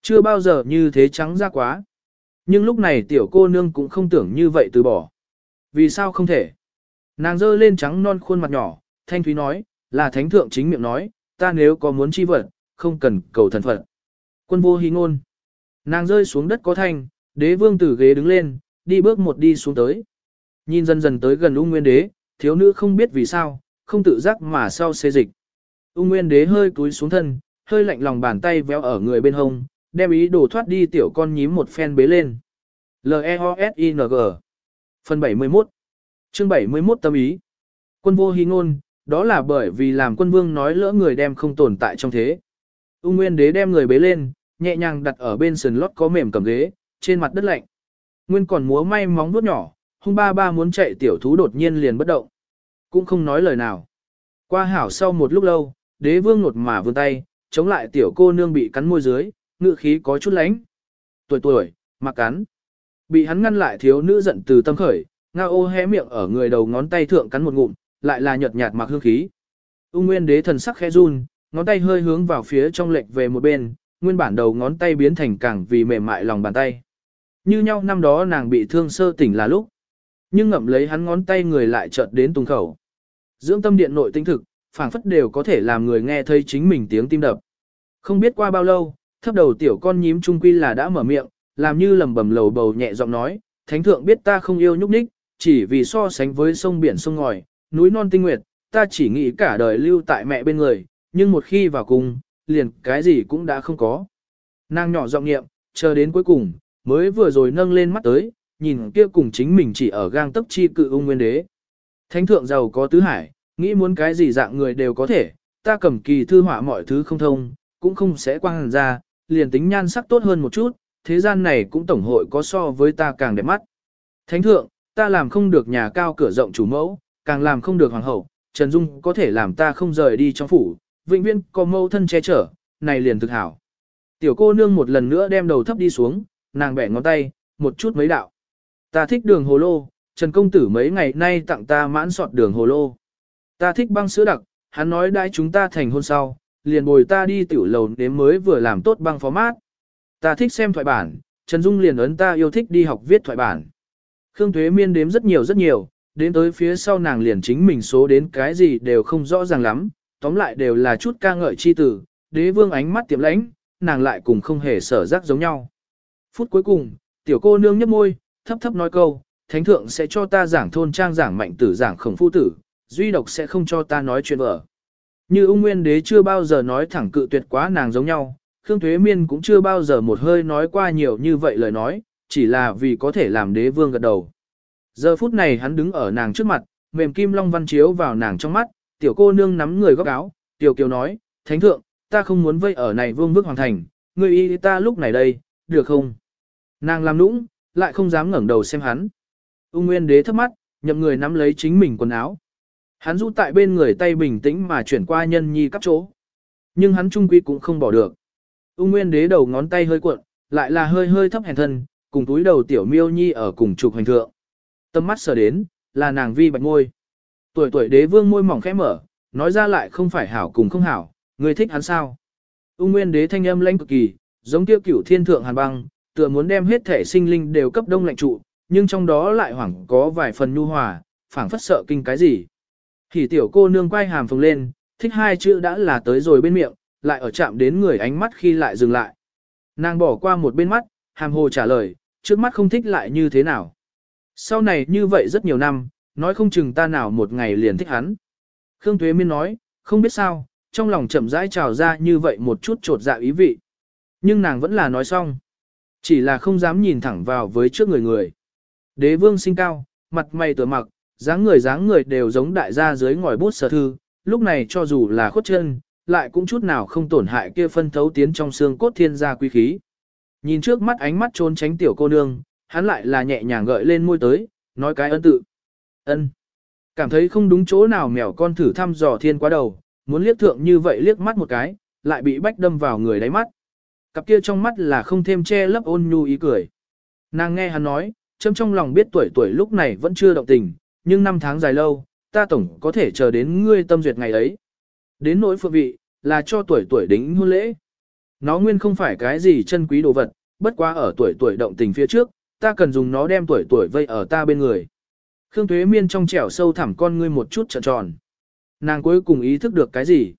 Chưa bao giờ như thế trắng ra quá. Nhưng lúc này tiểu cô nương cũng không tưởng như vậy từ bỏ. Vì sao không thể? Nàng dơ lên trắng non khuôn mặt nhỏ, thanh thúy nói, là thánh thượng chính miệng nói, ta nếu có muốn chi vật, không cần cầu thần phận. Quân vô hí ngôn. Nàng rơi xuống đất có thanh, đế vương từ ghế đứng lên, đi bước một đi xuống tới. Nhìn dần dần tới gần ung nguyên đế, thiếu nữ không biết vì sao, không tự giác mà sau xê dịch. Ung nguyên đế hơi cúi xuống thân, hơi lạnh lòng bàn tay véo ở người bên hông, đem ý đồ thoát đi tiểu con nhím một phen bế lên. L-E-O-S-I-N-G Phần 71 Chương 71 tâm ý Quân vô hy ngôn, đó là bởi vì làm quân vương nói lỡ người đem không tồn tại trong thế. Ung Nguyên đế đem người bế lên, nhẹ nhàng đặt ở bên sườn lót có mềm cầm ghế, trên mặt đất lạnh. Nguyên còn múa may móng vuốt nhỏ, hung ba ba muốn chạy tiểu thú đột nhiên liền bất động. Cũng không nói lời nào. Qua hảo sau một lúc lâu, đế vương nột mà vươn tay, chống lại tiểu cô nương bị cắn môi dưới, ngự khí có chút lánh. Tuổi tuổi, mặc cắn. Bị hắn ngăn lại thiếu nữ giận từ tâm khởi, ngao ô hé miệng ở người đầu ngón tay thượng cắn một ngụm, lại là nhợt nhạt mặc hương khí. Ung Nguyên Đế thần sắc khẽ run, ngón tay hơi hướng vào phía trong lệch về một bên, nguyên bản đầu ngón tay biến thành càng vì mềm mại lòng bàn tay. Như nhau năm đó nàng bị thương sơ tỉnh là lúc, nhưng ngậm lấy hắn ngón tay người lại chợt đến tung khẩu. Dưỡng tâm điện nội tinh thực, phảng phất đều có thể làm người nghe thấy chính mình tiếng tim đập. Không biết qua bao lâu, thấp đầu tiểu con nhím trung quy là đã mở miệng, làm như lầm bầm lầu bầu nhẹ giọng nói, thánh thượng biết ta không yêu nhúc nhích, chỉ vì so sánh với sông biển sông ngòi, núi non tinh nguyệt, ta chỉ nghĩ cả đời lưu tại mẹ bên người, nhưng một khi vào cùng, liền cái gì cũng đã không có. Nàng nhỏ giọng niệm, chờ đến cuối cùng, mới vừa rồi nâng lên mắt tới, nhìn kia cùng chính mình chỉ ở gang tấc chi cự ung nguyên đế. Thánh thượng giàu có tứ hải, nghĩ muốn cái gì dạng người đều có thể, ta cầm kỳ thư họa mọi thứ không thông, cũng không sẽ quang ra, liền tính nhan sắc tốt hơn một chút, thế gian này cũng tổng hội có so với ta càng đẹp mắt. Thánh thượng, ta làm không được nhà cao cửa rộng chủ mẫu, càng làm không được hoàng hậu, Trần Dung có thể làm ta không rời đi trong phủ, vĩnh viên có mâu thân che chở, này liền thực hảo. Tiểu cô nương một lần nữa đem đầu thấp đi xuống, nàng bẻ ngón tay, một chút mấy đạo. Ta thích đường hồ lô, Trần Công Tử mấy ngày nay tặng ta mãn sọt đường hồ lô. Ta thích băng sữa đặc, hắn nói đãi chúng ta thành hôn sau, liền bồi ta đi tiểu lầu nếm mới vừa làm tốt băng phó mát. Ta thích xem thoại bản, Trần Dung liền ấn ta yêu thích đi học viết thoại bản. Khương Thuế Miên đếm rất nhiều rất nhiều, đến tới phía sau nàng liền chính mình số đến cái gì đều không rõ ràng lắm, tóm lại đều là chút ca ngợi chi tử, đế vương ánh mắt tiệm lãnh, nàng lại cùng không hề sở giác giống nhau. Phút cuối cùng, tiểu cô nương nhấp môi, thấp thấp nói câu, thánh thượng sẽ cho ta giảng thôn trang giảng mạnh tử giảng khổng phu tử, duy độc sẽ không cho ta nói chuyện vợ. Như ung nguyên đế chưa bao giờ nói thẳng cự tuyệt quá nàng giống nhau, Khương Thuế Miên cũng chưa bao giờ một hơi nói qua nhiều như vậy lời nói, chỉ là vì có thể làm đế vương gật đầu. Giờ phút này hắn đứng ở nàng trước mặt, mềm kim long văn chiếu vào nàng trong mắt, tiểu cô nương nắm người góc áo, tiểu kiều nói, thánh thượng, ta không muốn vây ở này vương bước hoàng thành, người y ta lúc này đây, được không? Nàng làm nũng, lại không dám ngẩng đầu xem hắn. Ung Nguyên đế thấp mắt, nhậm người nắm lấy chính mình quần áo. Hắn rũ tại bên người tay bình tĩnh mà chuyển qua nhân nhi cấp chỗ. Nhưng hắn trung quy cũng không bỏ được. Ung Nguyên đế đầu ngón tay hơi cuộn, lại là hơi hơi thấp hèn thân, cùng túi đầu tiểu miêu nhi ở cùng trục hành thượng. Tâm mắt sờ đến, là nàng vi bạch ngôi. Tuổi tuổi đế vương môi mỏng khẽ mở, nói ra lại không phải hảo cùng không hảo, người thích hắn sao. Ung Nguyên đế thanh âm lãnh cực kỳ, giống tiêu cửu thiên thượng hàn băng, tựa muốn đem hết thể sinh linh đều cấp đông lạnh trụ, nhưng trong đó lại hoảng có vài phần nhu hòa, phảng phất sợ kinh cái gì. Thì tiểu cô nương quay hàm phồng lên, thích hai chữ đã là tới rồi bên miệng, lại ở chạm đến người ánh mắt khi lại dừng lại. Nàng bỏ qua một bên mắt, hàm hồ trả lời, trước mắt không thích lại như thế nào. Sau này như vậy rất nhiều năm, nói không chừng ta nào một ngày liền thích hắn. Khương Tuế Miên nói, không biết sao, trong lòng chậm rãi trào ra như vậy một chút trột dạ ý vị. Nhưng nàng vẫn là nói xong. Chỉ là không dám nhìn thẳng vào với trước người người. Đế vương sinh cao, mặt mày tựa mặc, dáng người dáng người đều giống đại gia dưới ngòi bút sở thư, lúc này cho dù là khuất chân, lại cũng chút nào không tổn hại kia phân thấu tiến trong xương cốt thiên gia quý khí. Nhìn trước mắt ánh mắt trốn tránh tiểu cô nương, hắn lại là nhẹ nhàng gợi lên môi tới, nói cái ân tự. Ân. Cảm thấy không đúng chỗ nào mèo con thử thăm dò thiên quá đầu, muốn liếc thượng như vậy liếc mắt một cái, lại bị bách đâm vào người đáy mắt. Cặp kia trong mắt là không thêm che lấp ôn nhu ý cười. Nàng nghe hắn nói, châm trong lòng biết tuổi tuổi lúc này vẫn chưa động tình, nhưng năm tháng dài lâu, ta tổng có thể chờ đến ngươi tâm duyệt ngày ấy. Đến nỗi phượng vị, là cho tuổi tuổi đính hôn lễ. Nó nguyên không phải cái gì chân quý đồ vật, bất quá ở tuổi tuổi động tình phía trước, ta cần dùng nó đem tuổi tuổi vây ở ta bên người. Khương Tuế Miên trong trẻo sâu thẳm con ngươi một chút trợn tròn. Nàng cuối cùng ý thức được cái gì?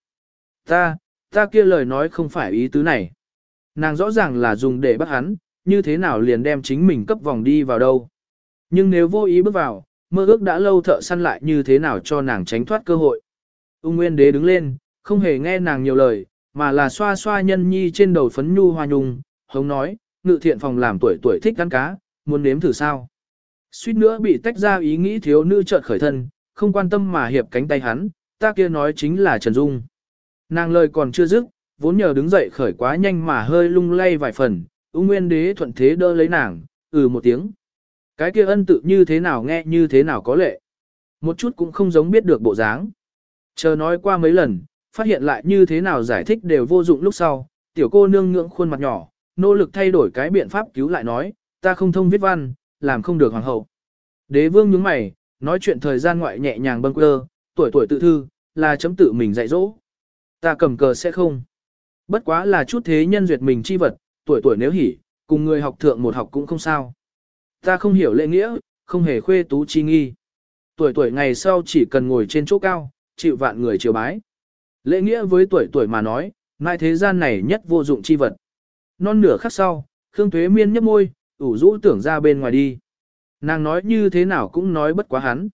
Ta, ta kia lời nói không phải ý tứ này. Nàng rõ ràng là dùng để bắt hắn, như thế nào liền đem chính mình cấp vòng đi vào đâu. Nhưng nếu vô ý bước vào, mơ ước đã lâu thợ săn lại như thế nào cho nàng tránh thoát cơ hội. Ung Nguyên Đế đứng lên, không hề nghe nàng nhiều lời, mà là xoa xoa nhân nhi trên đầu phấn nhu hoa nhung, hống nói, ngự thiện phòng làm tuổi tuổi thích ăn cá, muốn nếm thử sao. Suýt nữa bị tách ra ý nghĩ thiếu nữ chợt khởi thân, không quan tâm mà hiệp cánh tay hắn, ta kia nói chính là Trần Dung. Nàng lời còn chưa dứt, vốn nhờ đứng dậy khởi quá nhanh mà hơi lung lay vài phần, ung nguyên đế thuận thế đỡ lấy nàng, ừ một tiếng. Cái kia ân tự như thế nào nghe như thế nào có lệ. Một chút cũng không giống biết được bộ dáng. Chờ nói qua mấy lần, phát hiện lại như thế nào giải thích đều vô dụng lúc sau, tiểu cô nương ngưỡng khuôn mặt nhỏ, nỗ lực thay đổi cái biện pháp cứu lại nói, ta không thông viết văn, làm không được hoàng hậu. Đế vương nhướng mày, nói chuyện thời gian ngoại nhẹ nhàng bâng quơ, tuổi tuổi tự thư, là chấm tự mình dạy dỗ. Ta cầm cờ sẽ không. Bất quá là chút thế nhân duyệt mình chi vật, tuổi tuổi nếu hỉ, cùng người học thượng một học cũng không sao. Ta không hiểu lễ nghĩa, không hề khuê tú chi nghi. Tuổi tuổi ngày sau chỉ cần ngồi trên chỗ cao, chịu vạn người chiều bái. Lễ nghĩa với tuổi tuổi mà nói, mai thế gian này nhất vô dụng chi vật. Non nửa khắc sau, Khương Tuế Miên nhấp môi, ủ rũ tưởng ra bên ngoài đi. Nàng nói như thế nào cũng nói bất quá hắn.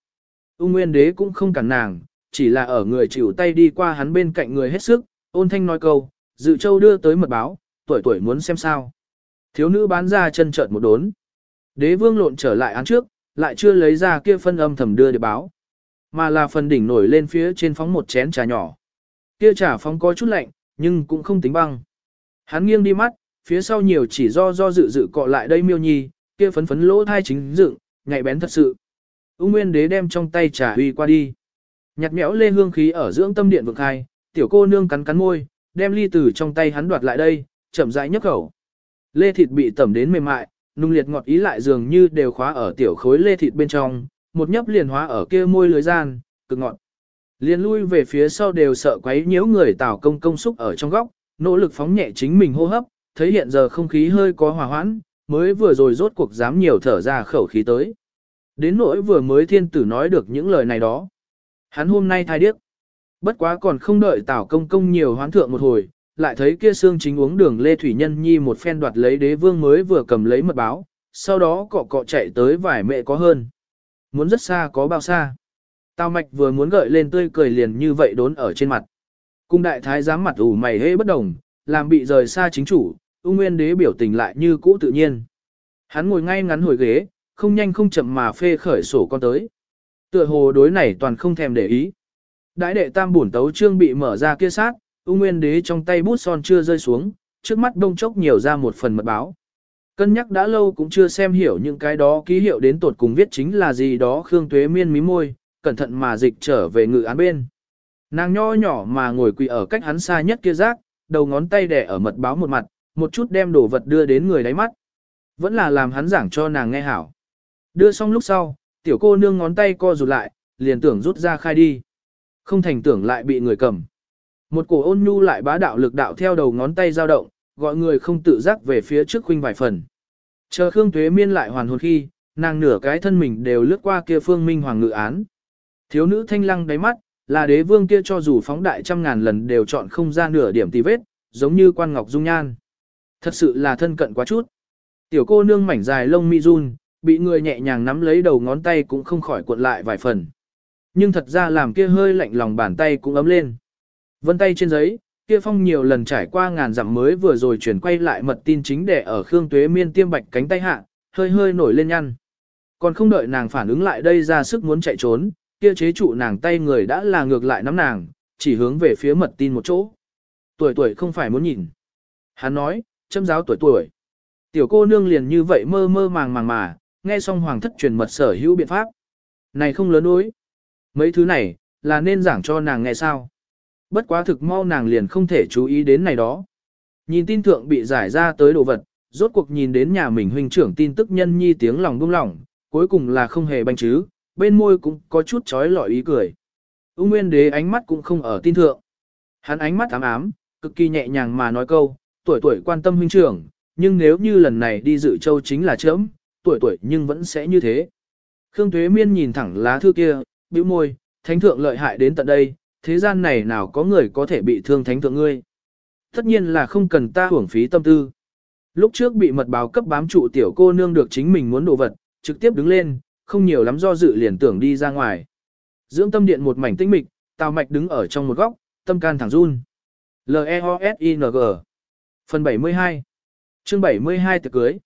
Ung Nguyên Đế cũng không cản nàng, chỉ là ở người chịu tay đi qua hắn bên cạnh người hết sức, ôn thanh nói câu, dự châu đưa tới mật báo, tuổi tuổi muốn xem sao. Thiếu nữ bán ra chân trợn một đốn. Đế vương lộn trở lại án trước, lại chưa lấy ra kia phân âm thầm đưa để báo. Mà là phần đỉnh nổi lên phía trên phóng một chén trà nhỏ. Kia trà phóng có chút lạnh, nhưng cũng không tính băng. Hắn nghiêng đi mắt, phía sau nhiều chỉ do do dự dự cọ lại đây miêu nhi, kia phấn phấn lỗ thai chính dựng, nhạy bén thật sự. Ung Nguyên Đế đem trong tay trà huy qua đi. Nhặt nhẽo lê hương khí ở dưỡng tâm điện vực hai, tiểu cô nương cắn cắn môi, đem ly từ trong tay hắn đoạt lại đây, chậm rãi nhấp khẩu. Lê thịt bị tẩm đến mềm mại, nung liệt ngọt ý lại dường như đều khóa ở tiểu khối lê thịt bên trong, một nhấp liền hóa ở kia môi lưới gian, cực ngọt. Liền lui về phía sau đều sợ quấy nhiễu người tảo công công xúc ở trong góc, nỗ lực phóng nhẹ chính mình hô hấp, thấy hiện giờ không khí hơi có hòa hoãn, mới vừa rồi rốt cuộc dám nhiều thở ra khẩu khí tới. Đến nỗi vừa mới thiên tử nói được những lời này đó. Hắn hôm nay thai điếc. Bất quá còn không đợi tảo công công nhiều hoán thượng một hồi, lại thấy kia xương chính uống đường Lê Thủy Nhân Nhi một phen đoạt lấy đế vương mới vừa cầm lấy mật báo, sau đó cọ cọ chạy tới vài mẹ có hơn. Muốn rất xa có bao xa. Tào mạch vừa muốn gợi lên tươi cười liền như vậy đốn ở trên mặt. Cung đại thái giám mặt ủ mày hê bất đồng, làm bị rời xa chính chủ, ung nguyên đế biểu tình lại như cũ tự nhiên. Hắn ngồi ngay ngắn hồi ghế, không nhanh không chậm mà phê khởi sổ con tới. Tựa hồ đối này toàn không thèm để ý. Đại đệ tam bổn tấu trương bị mở ra kia sát, ung Nguyên Đế trong tay bút son chưa rơi xuống, trước mắt đông chốc nhiều ra một phần mật báo. Cân nhắc đã lâu cũng chưa xem hiểu những cái đó ký hiệu đến tột cùng viết chính là gì đó Khương Tuế Miên mí môi, cẩn thận mà dịch trở về ngự án bên. Nàng nho nhỏ mà ngồi quỳ ở cách hắn xa nhất kia rác, đầu ngón tay đẻ ở mật báo một mặt, một chút đem đồ vật đưa đến người đáy mắt. Vẫn là làm hắn giảng cho nàng nghe hảo. Đưa xong lúc sau, tiểu cô nương ngón tay co rụt lại, liền tưởng rút ra khai đi. Không thành tưởng lại bị người cầm. Một cổ ôn nhu lại bá đạo lực đạo theo đầu ngón tay dao động, gọi người không tự giác về phía trước khuynh vài phần. Chờ Khương Tuế Miên lại hoàn hồn khi, nàng nửa cái thân mình đều lướt qua kia phương minh hoàng ngự án. Thiếu nữ thanh lăng đáy mắt, là đế vương kia cho dù phóng đại trăm ngàn lần đều chọn không ra nửa điểm tì vết, giống như quan ngọc dung nhan. Thật sự là thân cận quá chút. Tiểu cô nương mảnh dài lông mi run, bị người nhẹ nhàng nắm lấy đầu ngón tay cũng không khỏi cuộn lại vài phần. Nhưng thật ra làm kia hơi lạnh lòng bàn tay cũng ấm lên. Vân tay trên giấy, kia phong nhiều lần trải qua ngàn dặm mới vừa rồi chuyển quay lại mật tin chính để ở Khương Tuế Miên tiêm bạch cánh tay hạ, hơi hơi nổi lên nhăn. Còn không đợi nàng phản ứng lại đây ra sức muốn chạy trốn, kia chế trụ nàng tay người đã là ngược lại nắm nàng, chỉ hướng về phía mật tin một chỗ. Tuổi tuổi không phải muốn nhìn. Hắn nói, châm giáo tuổi tuổi. Tiểu cô nương liền như vậy mơ mơ màng màng mà, nghe xong hoàng thất truyền mật sở hữu biện pháp. Này không lớn đối. Mấy thứ này, là nên giảng cho nàng nghe sao. Bất quá thực mau nàng liền không thể chú ý đến này đó. Nhìn tin thượng bị giải ra tới đồ vật, rốt cuộc nhìn đến nhà mình huynh trưởng tin tức nhân nhi tiếng lòng buông lỏng, cuối cùng là không hề banh chứ, bên môi cũng có chút trói lọi ý cười. Úng Nguyên Đế ánh mắt cũng không ở tin thượng. Hắn ánh mắt ám ám, cực kỳ nhẹ nhàng mà nói câu, tuổi tuổi quan tâm huynh trưởng, nhưng nếu như lần này đi dự châu chính là chớm, tuổi tuổi nhưng vẫn sẽ như thế. Khương Thuế Miên nhìn thẳng lá thư kia, bĩu môi, thánh thượng lợi hại đến tận đây, thế gian này nào có người có thể bị thương thánh thượng ngươi. Tất nhiên là không cần ta hưởng phí tâm tư. Lúc trước bị mật báo cấp bám trụ tiểu cô nương được chính mình muốn đồ vật, trực tiếp đứng lên, không nhiều lắm do dự liền tưởng đi ra ngoài. Dưỡng tâm điện một mảnh tinh mịch, Tào Mạch đứng ở trong một góc, tâm can thẳng run. L-E-O-S-I-N-G Phần 72 Chương 72 tiệc cưới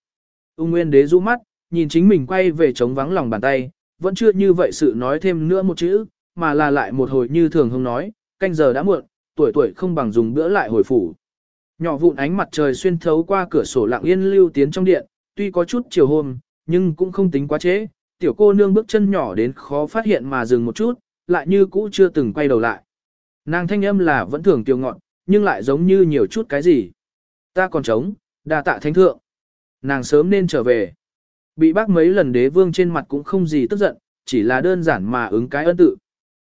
Ung Nguyên Đế rũ mắt, nhìn chính mình quay về trống vắng lòng bàn tay, vẫn chưa như vậy sự nói thêm nữa một chữ, mà là lại một hồi như thường không nói, canh giờ đã muộn, tuổi tuổi không bằng dùng bữa lại hồi phủ. Nhỏ vụn ánh mặt trời xuyên thấu qua cửa sổ lặng yên lưu tiến trong điện, tuy có chút chiều hôm, nhưng cũng không tính quá trễ. Tiểu cô nương bước chân nhỏ đến khó phát hiện mà dừng một chút, lại như cũ chưa từng quay đầu lại. Nàng thanh âm là vẫn thường tiêu ngọn, nhưng lại giống như nhiều chút cái gì. Ta còn trống, đa tạ thánh thượng. Nàng sớm nên trở về. Bị bác mấy lần đế vương trên mặt cũng không gì tức giận, chỉ là đơn giản mà ứng cái ân tự.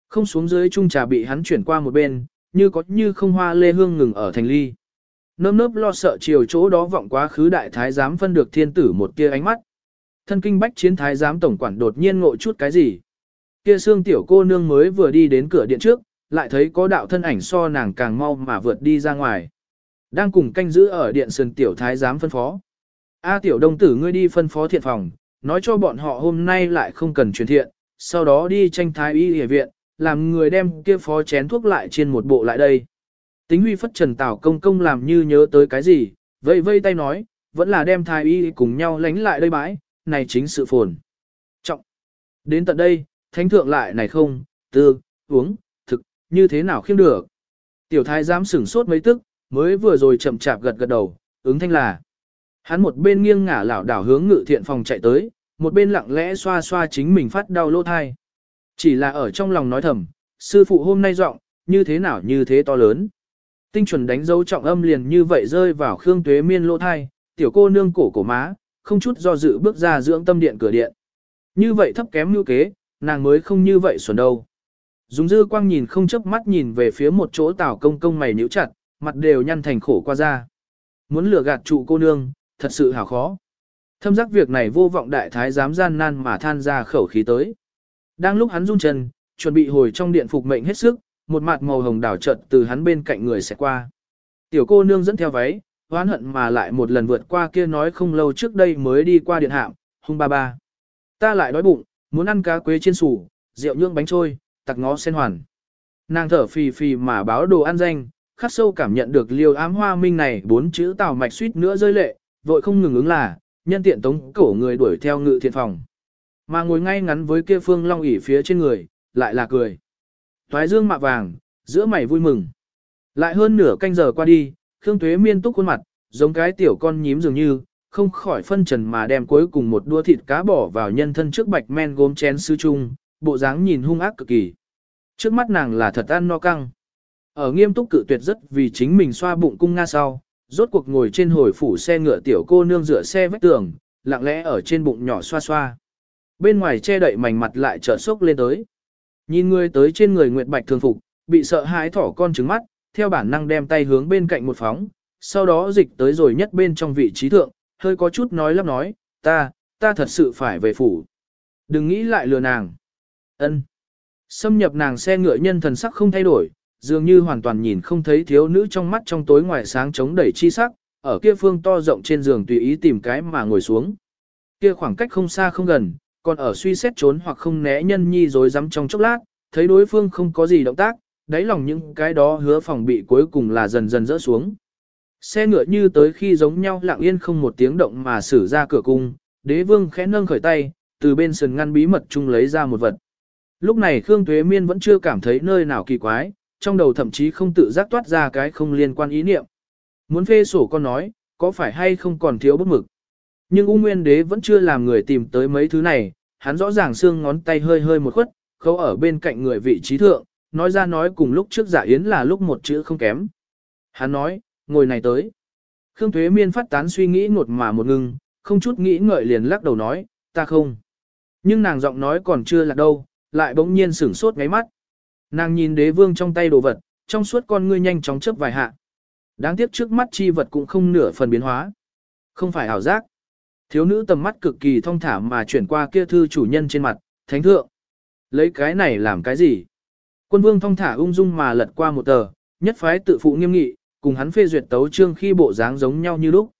Không xuống dưới chung trà bị hắn chuyển qua một bên, như có như không hoa lê hương ngừng ở thành ly. Nơm nớp lo sợ chiều chỗ đó vọng quá khứ đại thái giám phân được thiên tử một kia ánh mắt. Thân kinh bách chiến thái giám tổng quản đột nhiên ngộ chút cái gì. Kia xương tiểu cô nương mới vừa đi đến cửa điện trước, lại thấy có đạo thân ảnh so nàng càng mau mà vượt đi ra ngoài. Đang cùng canh giữ ở điện sườn tiểu thái giám phân phó. A tiểu đông tử ngươi đi phân phó thiện phòng, nói cho bọn họ hôm nay lại không cần truyền thiện, sau đó đi tranh thái y y viện, làm người đem kia phó chén thuốc lại trên một bộ lại đây. Tính huy phất trần tảo công công làm như nhớ tới cái gì, vây vây tay nói, vẫn là đem thái y cùng nhau lánh lại đây bãi, này chính sự phồn. Trọng. Đến tận đây, thánh thượng lại này không, tư, uống, thực, như thế nào khiêm được. Tiểu thái dám sửng sốt mấy tức, mới vừa rồi chậm chạp gật gật đầu, ứng thanh là. Hắn một bên nghiêng ngả lảo đảo hướng ngự thiện phòng chạy tới, một bên lặng lẽ xoa xoa chính mình phát đau lỗ thai. Chỉ là ở trong lòng nói thầm, sư phụ hôm nay giọng như thế nào như thế to lớn. Tinh chuẩn đánh dấu trọng âm liền như vậy rơi vào Khương Tuế Miên lỗ thai, tiểu cô nương cổ cổ má, không chút do dự bước ra dưỡng tâm điện cửa điện. Như vậy thấp kém như kế, nàng mới không như vậy xuẩn đâu. Dùng dư quang nhìn không chớp mắt nhìn về phía một chỗ tảo công công mày nhíu chặt, mặt đều nhăn thành khổ qua ra. Muốn lừa gạt trụ cô nương, thật sự hảo khó. Thâm giác việc này vô vọng đại thái dám gian nan mà than ra khẩu khí tới. Đang lúc hắn run chân, chuẩn bị hồi trong điện phục mệnh hết sức, một mặt màu hồng đảo chợt từ hắn bên cạnh người sẽ qua. Tiểu cô nương dẫn theo váy, hoán hận mà lại một lần vượt qua kia nói không lâu trước đây mới đi qua điện hạm, hung ba ba. Ta lại đói bụng, muốn ăn cá quế chiên sủ, rượu nhương bánh trôi, tặc ngó sen hoàn. Nàng thở phì phì mà báo đồ ăn danh, khắc sâu cảm nhận được liều ám hoa minh này bốn chữ tào mạch suýt nữa rơi lệ, vội không ngừng ứng là, nhân tiện tống cổ người đuổi theo ngự thiện phòng. Mà ngồi ngay ngắn với kia phương long ỉ phía trên người, lại là cười. Toái dương mạ vàng, giữa mày vui mừng. Lại hơn nửa canh giờ qua đi, Khương Tuế miên túc khuôn mặt, giống cái tiểu con nhím dường như, không khỏi phân trần mà đem cuối cùng một đua thịt cá bỏ vào nhân thân trước bạch men gốm chén sư trung bộ dáng nhìn hung ác cực kỳ. Trước mắt nàng là thật ăn no căng. Ở nghiêm túc cự tuyệt rất vì chính mình xoa bụng cung nga sau, rốt cuộc ngồi trên hồi phủ xe ngựa tiểu cô nương rửa xe vách tường, lặng lẽ ở trên bụng nhỏ xoa xoa. Bên ngoài che đậy mảnh mặt lại trở sốc lên tới. Nhìn người tới trên người Nguyệt Bạch thường phục, bị sợ hãi thỏ con trứng mắt, theo bản năng đem tay hướng bên cạnh một phóng, sau đó dịch tới rồi nhất bên trong vị trí thượng, hơi có chút nói lắp nói, ta, ta thật sự phải về phủ. Đừng nghĩ lại lừa nàng. ân Xâm nhập nàng xe ngựa nhân thần sắc không thay đổi, dường như hoàn toàn nhìn không thấy thiếu nữ trong mắt trong tối ngoài sáng chống đẩy chi sắc, ở kia phương to rộng trên giường tùy ý tìm cái mà ngồi xuống. Kia khoảng cách không xa không gần, còn ở suy xét trốn hoặc không né nhân nhi rồi dám trong chốc lát, thấy đối phương không có gì động tác, đáy lòng những cái đó hứa phòng bị cuối cùng là dần dần rỡ xuống. Xe ngựa như tới khi giống nhau lặng yên không một tiếng động mà xử ra cửa cung, đế vương khẽ nâng khởi tay, từ bên sườn ngăn bí mật chung lấy ra một vật. Lúc này Khương thuế Miên vẫn chưa cảm thấy nơi nào kỳ quái, trong đầu thậm chí không tự giác toát ra cái không liên quan ý niệm. Muốn phê sổ con nói, có phải hay không còn thiếu bút mực. Nhưng ung nguyên đế vẫn chưa làm người tìm tới mấy thứ này, hắn rõ ràng xương ngón tay hơi hơi một khuất, khâu ở bên cạnh người vị trí thượng, nói ra nói cùng lúc trước giả yến là lúc một chữ không kém. Hắn nói, ngồi này tới. Khương Thuế Miên phát tán suy nghĩ ngột mà một ngưng, không chút nghĩ ngợi liền lắc đầu nói, ta không. Nhưng nàng giọng nói còn chưa là đâu, lại bỗng nhiên sửng sốt ngáy mắt. Nàng nhìn đế vương trong tay đồ vật, trong suốt con ngươi nhanh chóng chớp vài hạ. Đáng tiếc trước mắt chi vật cũng không nửa phần biến hóa. Không phải ảo giác. Thiếu nữ tầm mắt cực kỳ thông thả mà chuyển qua kia thư chủ nhân trên mặt, thánh thượng. Lấy cái này làm cái gì? Quân vương thông thả ung dung mà lật qua một tờ, nhất phái tự phụ nghiêm nghị, cùng hắn phê duyệt tấu trương khi bộ dáng giống nhau như lúc.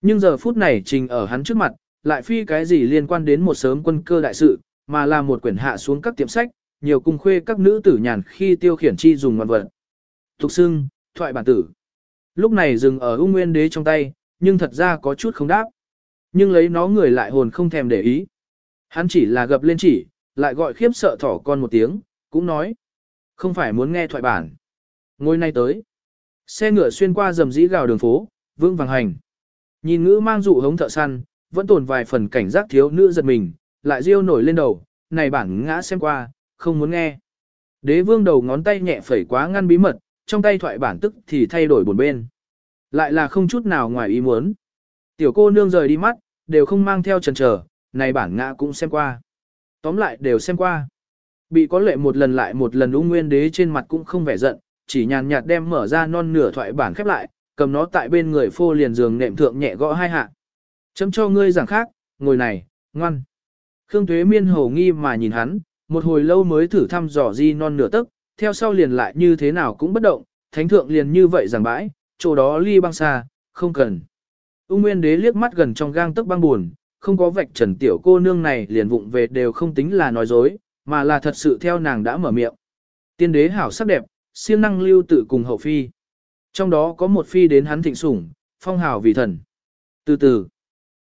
Nhưng giờ phút này trình ở hắn trước mặt, lại phi cái gì liên quan đến một sớm quân cơ đại sự, mà là một quyển hạ xuống các tiệm sách, nhiều cung khuê các nữ tử nhàn khi tiêu khiển chi dùng ngoan vật. Thục xưng, thoại bản tử. Lúc này dừng ở ung nguyên đế trong tay, nhưng thật ra có chút không đáp. Nhưng lấy nó người lại hồn không thèm để ý. Hắn chỉ là gập lên chỉ, lại gọi khiếp sợ thỏ con một tiếng, cũng nói. Không phải muốn nghe thoại bản. Ngôi nay tới. Xe ngựa xuyên qua rầm rĩ gào đường phố, vương vàng hành. Nhìn ngữ mang dụ hống thợ săn, vẫn tồn vài phần cảnh giác thiếu nữ giật mình, lại riêu nổi lên đầu, này bản ngã xem qua, không muốn nghe. Đế vương đầu ngón tay nhẹ phẩy quá ngăn bí mật, trong tay thoại bản tức thì thay đổi buồn bên. Lại là không chút nào ngoài ý muốn. Tiểu cô nương rời đi mắt, đều không mang theo trần trở, này bản ngã cũng xem qua. Tóm lại đều xem qua. Bị có lệ một lần lại một lần ung nguyên đế trên mặt cũng không vẻ giận, chỉ nhàn nhạt đem mở ra non nửa thoại bản khép lại, cầm nó tại bên người phô liền giường nệm thượng nhẹ gõ hai hạ. Chấm cho ngươi giảng khác, ngồi này, ngoan. Khương Tuế Miên hầu nghi mà nhìn hắn, một hồi lâu mới thử thăm dò di non nửa tức, theo sau liền lại như thế nào cũng bất động, thánh thượng liền như vậy giảng bãi, chỗ đó ly băng xa, không cần. Ung Nguyên Đế liếc mắt gần trong gang tức băng buồn, không có vạch trần tiểu cô nương này liền vụng về đều không tính là nói dối, mà là thật sự theo nàng đã mở miệng. Tiên đế hảo sắc đẹp, siêng năng lưu tự cùng hậu phi. Trong đó có một phi đến hắn thịnh sủng, phong hào vì thần. Từ từ,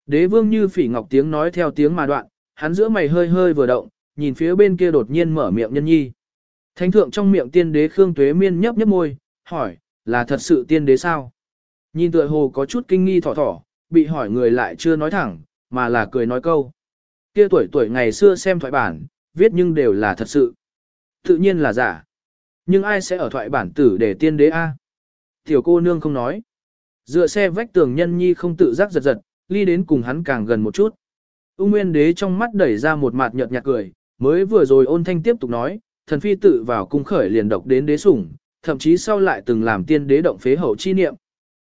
đế vương như phỉ ngọc tiếng nói theo tiếng mà đoạn, hắn giữa mày hơi hơi vừa động, nhìn phía bên kia đột nhiên mở miệng nhân nhi. Thánh thượng trong miệng tiên đế Khương Tuế Miên nhấp nhấp môi, hỏi, là thật sự tiên đế sao? Nhìn tựa hồ có chút kinh nghi thỏ thỏ, bị hỏi người lại chưa nói thẳng, mà là cười nói câu. Kia tuổi tuổi ngày xưa xem thoại bản, viết nhưng đều là thật sự. Tự nhiên là giả. Nhưng ai sẽ ở thoại bản tử để tiên đế A? Tiểu cô nương không nói. Dựa xe vách tường nhân nhi không tự giác giật giật, ly đến cùng hắn càng gần một chút. Ung Nguyên Đế trong mắt đẩy ra một mặt nhợt nhạt cười, mới vừa rồi ôn thanh tiếp tục nói, thần phi tự vào cung khởi liền độc đến đế sủng, thậm chí sau lại từng làm tiên đế động phế hậu chi niệm.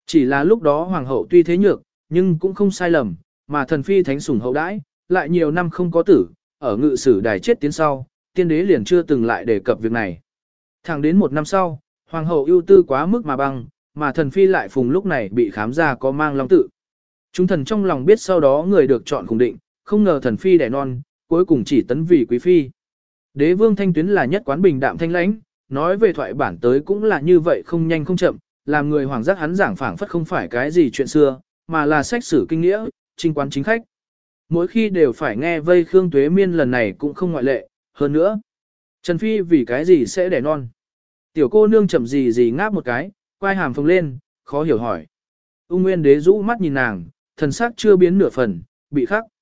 Chỉ là lúc đó hoàng hậu tuy thế nhược, nhưng cũng không sai lầm, mà thần phi thánh sủng hậu đãi, lại nhiều năm không có tử, ở ngự sử đài chết tiến sau, tiên đế liền chưa từng lại đề cập việc này. Thẳng đến một năm sau, hoàng hậu ưu tư quá mức mà băng, mà thần phi lại phùng lúc này bị khám ra có mang long tự. Chúng thần trong lòng biết sau đó người được chọn cùng định, không ngờ thần phi đẻ non, cuối cùng chỉ tấn vì quý phi. Đế vương thanh tuyến là nhất quán bình đạm thanh lãnh, nói về thoại bản tới cũng là như vậy không nhanh không chậm, làm người hoàng giác hắn giảng phảng phất không phải cái gì chuyện xưa, mà là sách sử kinh nghĩa, trinh quán chính khách. Mỗi khi đều phải nghe vây Khương Tuế Miên lần này cũng không ngoại lệ, hơn nữa. Trần Phi vì cái gì sẽ đẻ non? Tiểu cô nương chậm gì gì ngáp một cái, quay hàm phồng lên, khó hiểu hỏi. Ung Nguyên Đế rũ mắt nhìn nàng, thần sắc chưa biến nửa phần, bị khắc. Khắc.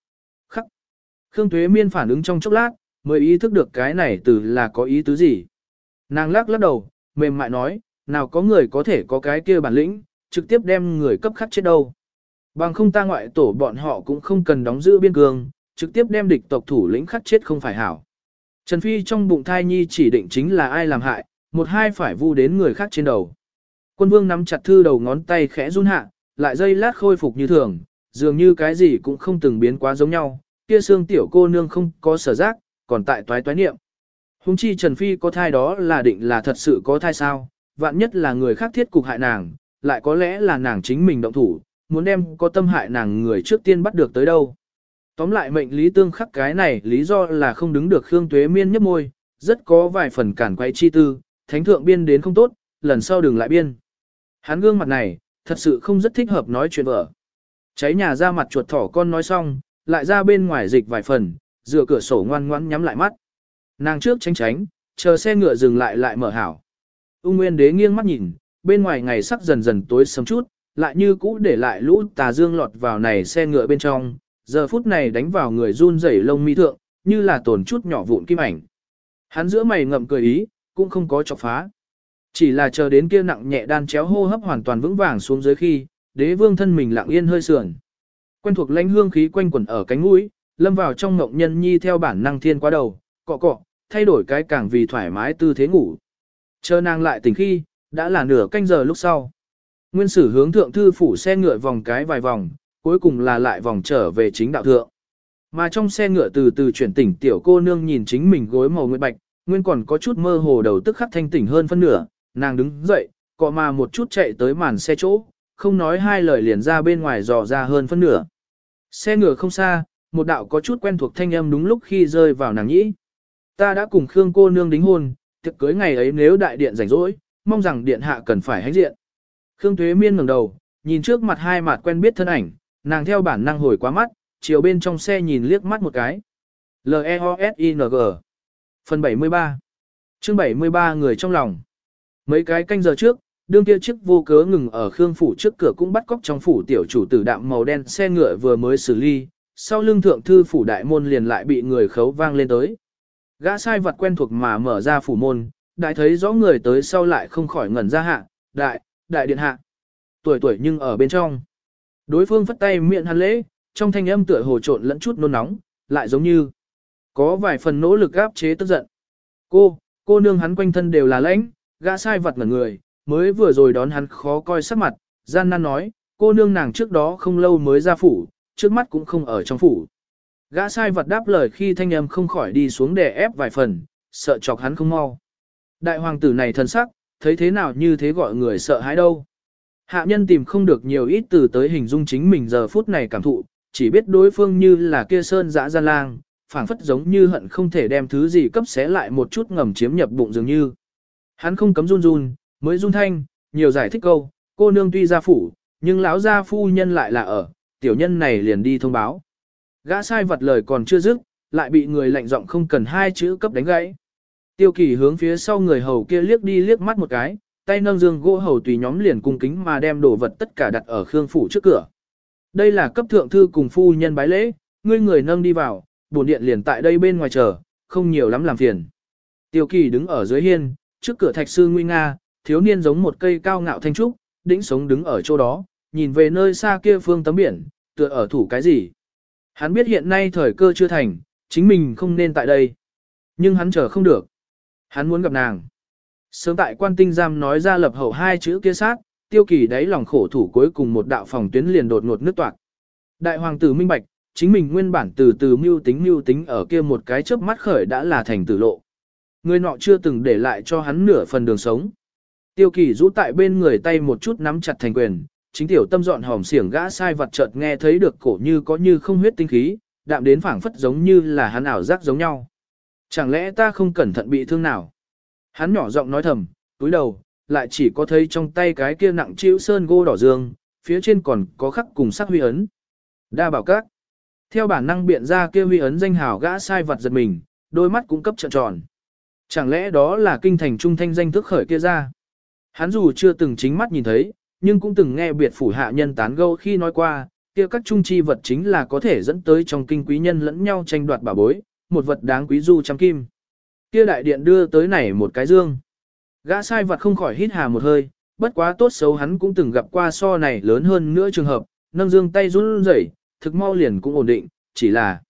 Khương Tuế Miên phản ứng trong chốc lát, mới ý thức được cái này từ là có ý tứ gì. Nàng lắc lắc đầu, mềm mại nói, nào có người có thể có cái kia bản lĩnh, trực tiếp đem người cấp khắc chết đâu. Bằng không ta ngoại tổ bọn họ cũng không cần đóng giữ biên cương, trực tiếp đem địch tộc thủ lĩnh khắc chết không phải hảo. Trần Phi trong bụng thai nhi chỉ định chính là ai làm hại, một hai phải vu đến người khác trên đầu. Quân vương nắm chặt thư đầu ngón tay khẽ run hạ, lại dây lát khôi phục như thường, dường như cái gì cũng không từng biến quá giống nhau, kia xương tiểu cô nương không có sở giác, còn tại toái toái niệm. Hùng chi Trần Phi có thai đó là định là thật sự có thai sao, vạn nhất là người khác thiết cục hại nàng, lại có lẽ là nàng chính mình động thủ, muốn đem có tâm hại nàng người trước tiên bắt được tới đâu. Tóm lại mệnh lý tương khắc cái này lý do là không đứng được Khương Tuế Miên nhấp môi, rất có vài phần cản quay chi tư, thánh thượng biên đến không tốt, lần sau đừng lại biên. Hắn gương mặt này, thật sự không rất thích hợp nói chuyện vợ. Cháy nhà ra mặt chuột thỏ con nói xong, lại ra bên ngoài dịch vài phần, dựa cửa sổ ngoan ngoãn nhắm lại mắt. Nàng trước tránh tránh, chờ xe ngựa dừng lại lại mở hảo. Ung Nguyên Đế nghiêng mắt nhìn, bên ngoài ngày sắc dần dần tối sớm chút, lại như cũ để lại lũ tà dương lọt vào này xe ngựa bên trong, giờ phút này đánh vào người run rẩy lông mi thượng, như là tổn chút nhỏ vụn kim ảnh. Hắn giữa mày ngậm cười ý, cũng không có chọc phá. Chỉ là chờ đến kia nặng nhẹ đan chéo hô hấp hoàn toàn vững vàng xuống dưới khi, đế vương thân mình lặng yên hơi sườn. Quen thuộc lãnh hương khí quanh quẩn ở cánh mũi, lâm vào trong ngộng nhân nhi theo bản năng thiên qua đầu, cọ cọ, thay đổi cái càng vì thoải mái tư thế ngủ. Chờ nàng lại tỉnh khi, đã là nửa canh giờ lúc sau. Nguyên sử hướng thượng thư phủ xe ngựa vòng cái vài vòng, cuối cùng là lại vòng trở về chính đạo thượng. Mà trong xe ngựa từ từ chuyển tỉnh tiểu cô nương nhìn chính mình gối màu nguyệt bạch, nguyên còn có chút mơ hồ đầu tức khắc thanh tỉnh hơn phân nửa, nàng đứng dậy, cọ mà một chút chạy tới màn xe chỗ, không nói hai lời liền ra bên ngoài dò ra hơn phân nửa. Xe ngựa không xa, một đạo có chút quen thuộc thanh âm đúng lúc khi rơi vào nàng nhĩ. Ta đã cùng Khương cô nương đính hôn, tiệc cưới ngày ấy nếu đại điện rảnh rỗi, mong rằng điện hạ cần phải hãnh diện. Khương Tuế Miên ngẩng đầu, nhìn trước mặt hai mặt quen biết thân ảnh, nàng theo bản năng hồi quá mắt, chiều bên trong xe nhìn liếc mắt một cái. L-E-O-S-I-N-G Phần 73 chương 73 người trong lòng Mấy cái canh giờ trước, đương kia chiếc vô cớ ngừng ở Khương Phủ trước cửa cũng bắt cóc trong phủ tiểu chủ tử đạm màu đen xe ngựa vừa mới xử lý sau lưng thượng thư phủ đại môn liền lại bị người khấu vang lên tới. Gã sai vật quen thuộc mà mở ra phủ môn, đại thấy rõ người tới sau lại không khỏi ngẩn ra hạ, đại, đại điện hạ. Tuổi tuổi nhưng ở bên trong. Đối phương phất tay miệng hắn lễ, trong thanh âm tựa hồ trộn lẫn chút nôn nóng, lại giống như có vài phần nỗ lực áp chế tức giận. Cô, cô nương hắn quanh thân đều là lãnh, gã sai vật ngẩn người, mới vừa rồi đón hắn khó coi sắc mặt, gian nan nói, cô nương nàng trước đó không lâu mới ra phủ, trước mắt cũng không ở trong phủ. Gã sai vật đáp lời khi thanh âm không khỏi đi xuống để ép vài phần, sợ chọc hắn không mau. Đại hoàng tử này thân sắc, thấy thế nào như thế gọi người sợ hãi đâu. Hạ nhân tìm không được nhiều ít từ tới hình dung chính mình giờ phút này cảm thụ, chỉ biết đối phương như là kia sơn dã gian lang, phảng phất giống như hận không thể đem thứ gì cấp xé lại một chút ngầm chiếm nhập bụng dường như. Hắn không cấm run run, mới run thanh, nhiều giải thích câu, cô nương tuy gia phủ, nhưng lão gia phu nhân lại là ở, tiểu nhân này liền đi thông báo. Gã sai vật lời còn chưa dứt, lại bị người lạnh giọng không cần hai chữ cấp đánh gãy. Tiêu kỳ hướng phía sau người hầu kia liếc đi liếc mắt một cái, tay nâng dương gỗ hầu tùy nhóm liền cung kính mà đem đồ vật tất cả đặt ở khương phủ trước cửa. Đây là cấp thượng thư cùng phu nhân bái lễ, ngươi người nâng đi vào, bổn điện liền tại đây bên ngoài chờ, không nhiều lắm làm phiền. Tiêu kỳ đứng ở dưới hiên, trước cửa thạch sư nguy nga, thiếu niên giống một cây cao ngạo thanh trúc, đĩnh sống đứng ở chỗ đó, nhìn về nơi xa kia phương tấm biển, tựa ở thủ cái gì. Hắn biết hiện nay thời cơ chưa thành, chính mình không nên tại đây. Nhưng hắn chờ không được. Hắn muốn gặp nàng. Sớm tại quan tinh giam nói ra lập hậu hai chữ kia sát, tiêu kỳ đáy lòng khổ thủ cuối cùng một đạo phòng tuyến liền đột ngột nước toạc. Đại hoàng tử minh bạch, chính mình nguyên bản từ từ mưu tính mưu tính ở kia một cái chớp mắt khởi đã là thành tử lộ. Người nọ chưa từng để lại cho hắn nửa phần đường sống. Tiêu kỳ rũ tại bên người tay một chút nắm chặt thành quyền, chính tiểu tâm dọn hòm xiển gã sai vật chợt nghe thấy được cổ như có như không huyết tinh khí, đạm đến phảng phất giống như là hắn ảo giác giống nhau. Chẳng lẽ ta không cẩn thận bị thương nào? Hắn nhỏ giọng nói thầm, túi đầu, lại chỉ có thấy trong tay cái kia nặng chịu sơn gỗ đỏ dương, phía trên còn có khắc cùng sắc huy ấn. Đa bảo các. Theo bản năng biện ra kia huy ấn danh hào gã sai vật giật mình, đôi mắt cũng cấp trợn tròn. Chẳng lẽ đó là kinh thành trung thanh danh thức khởi kia ra? Hắn dù chưa từng chính mắt nhìn thấy, nhưng cũng từng nghe biệt phủ hạ nhân tán gẫu khi nói qua, kia các trung chi vật chính là có thể dẫn tới trong kinh quý nhân lẫn nhau tranh đoạt bảo bối, một vật đáng quý du trăm kim. Kia đại điện đưa tới này một cái dương. Gã sai vật không khỏi hít hà một hơi, bất quá tốt xấu hắn cũng từng gặp qua so này lớn hơn nữa trường hợp, nâng dương tay run rẩy, thực mau liền cũng ổn định, chỉ là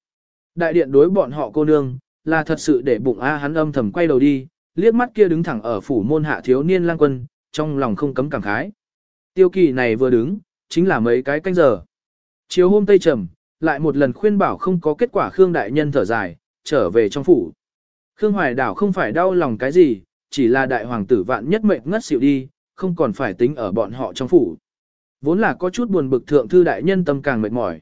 đại điện đối bọn họ cô nương, là thật sự để bụng A hắn âm thầm quay đầu đi, liếc mắt kia đứng thẳng ở phủ môn hạ thiếu niên lang quân, trong lòng không cấm cảm khái. Tiêu kỳ này vừa đứng, chính là mấy cái canh giờ. Chiều hôm tây trầm, lại một lần khuyên bảo không có kết quả Khương Đại Nhân thở dài, trở về trong phủ. Khương Hoài Đảo không phải đau lòng cái gì, chỉ là đại hoàng tử vạn nhất mệnh ngất xỉu đi, không còn phải tính ở bọn họ trong phủ. Vốn là có chút buồn bực thượng thư đại nhân tâm càng mệt mỏi.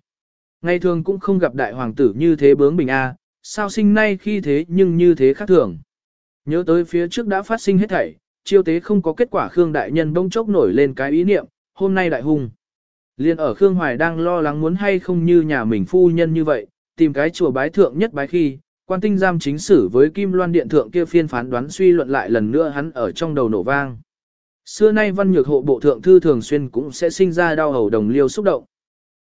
Ngày thường cũng không gặp đại hoàng tử như thế bướng bình a, sao sinh nay khi thế nhưng như thế khác thường. Nhớ tới phía trước đã phát sinh hết thảy, chiêu tế không có kết quả Khương đại nhân bỗng chốc nổi lên cái ý niệm, hôm nay đại hung. Liên ở Khương Hoài đang lo lắng muốn hay không như nhà mình phu nhân như vậy, tìm cái chùa bái thượng nhất bái khi, quan tinh giam chính sử với Kim Loan Điện thượng kia phiên phán đoán suy luận lại lần nữa hắn ở trong đầu nổ vang. Xưa nay văn nhược hộ bộ thượng thư thường xuyên cũng sẽ sinh ra đau hầu đồng liêu xúc động.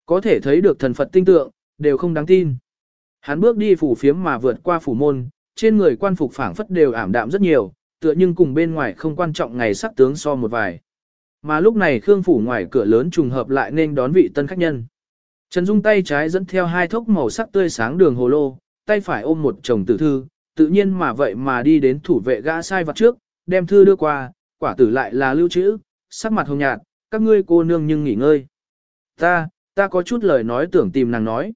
Có thể thấy được thần Phật tinh tượng, đều không đáng tin. Hắn bước đi phủ phiếm mà vượt qua phủ môn, trên người quan phục phảng phất đều ảm đạm rất nhiều, tựa nhưng cùng bên ngoài không quan trọng ngày sắc tướng so một vài. Mà lúc này Khương phủ ngoài cửa lớn trùng hợp lại nên đón vị tân khách nhân. Trần Dung tay trái dẫn theo hai thốc màu sắc tươi sáng đường hồ lô, tay phải ôm một chồng tử thư, tự nhiên mà vậy mà đi đến thủ vệ gã sai vặt trước, đem thư đưa qua, quả tử lại là lưu trữ, sắc mặt hồng nhạt, các ngươi cô nương nhưng nghỉ ngơi. Ta, ta có chút lời nói tưởng tìm nàng nói.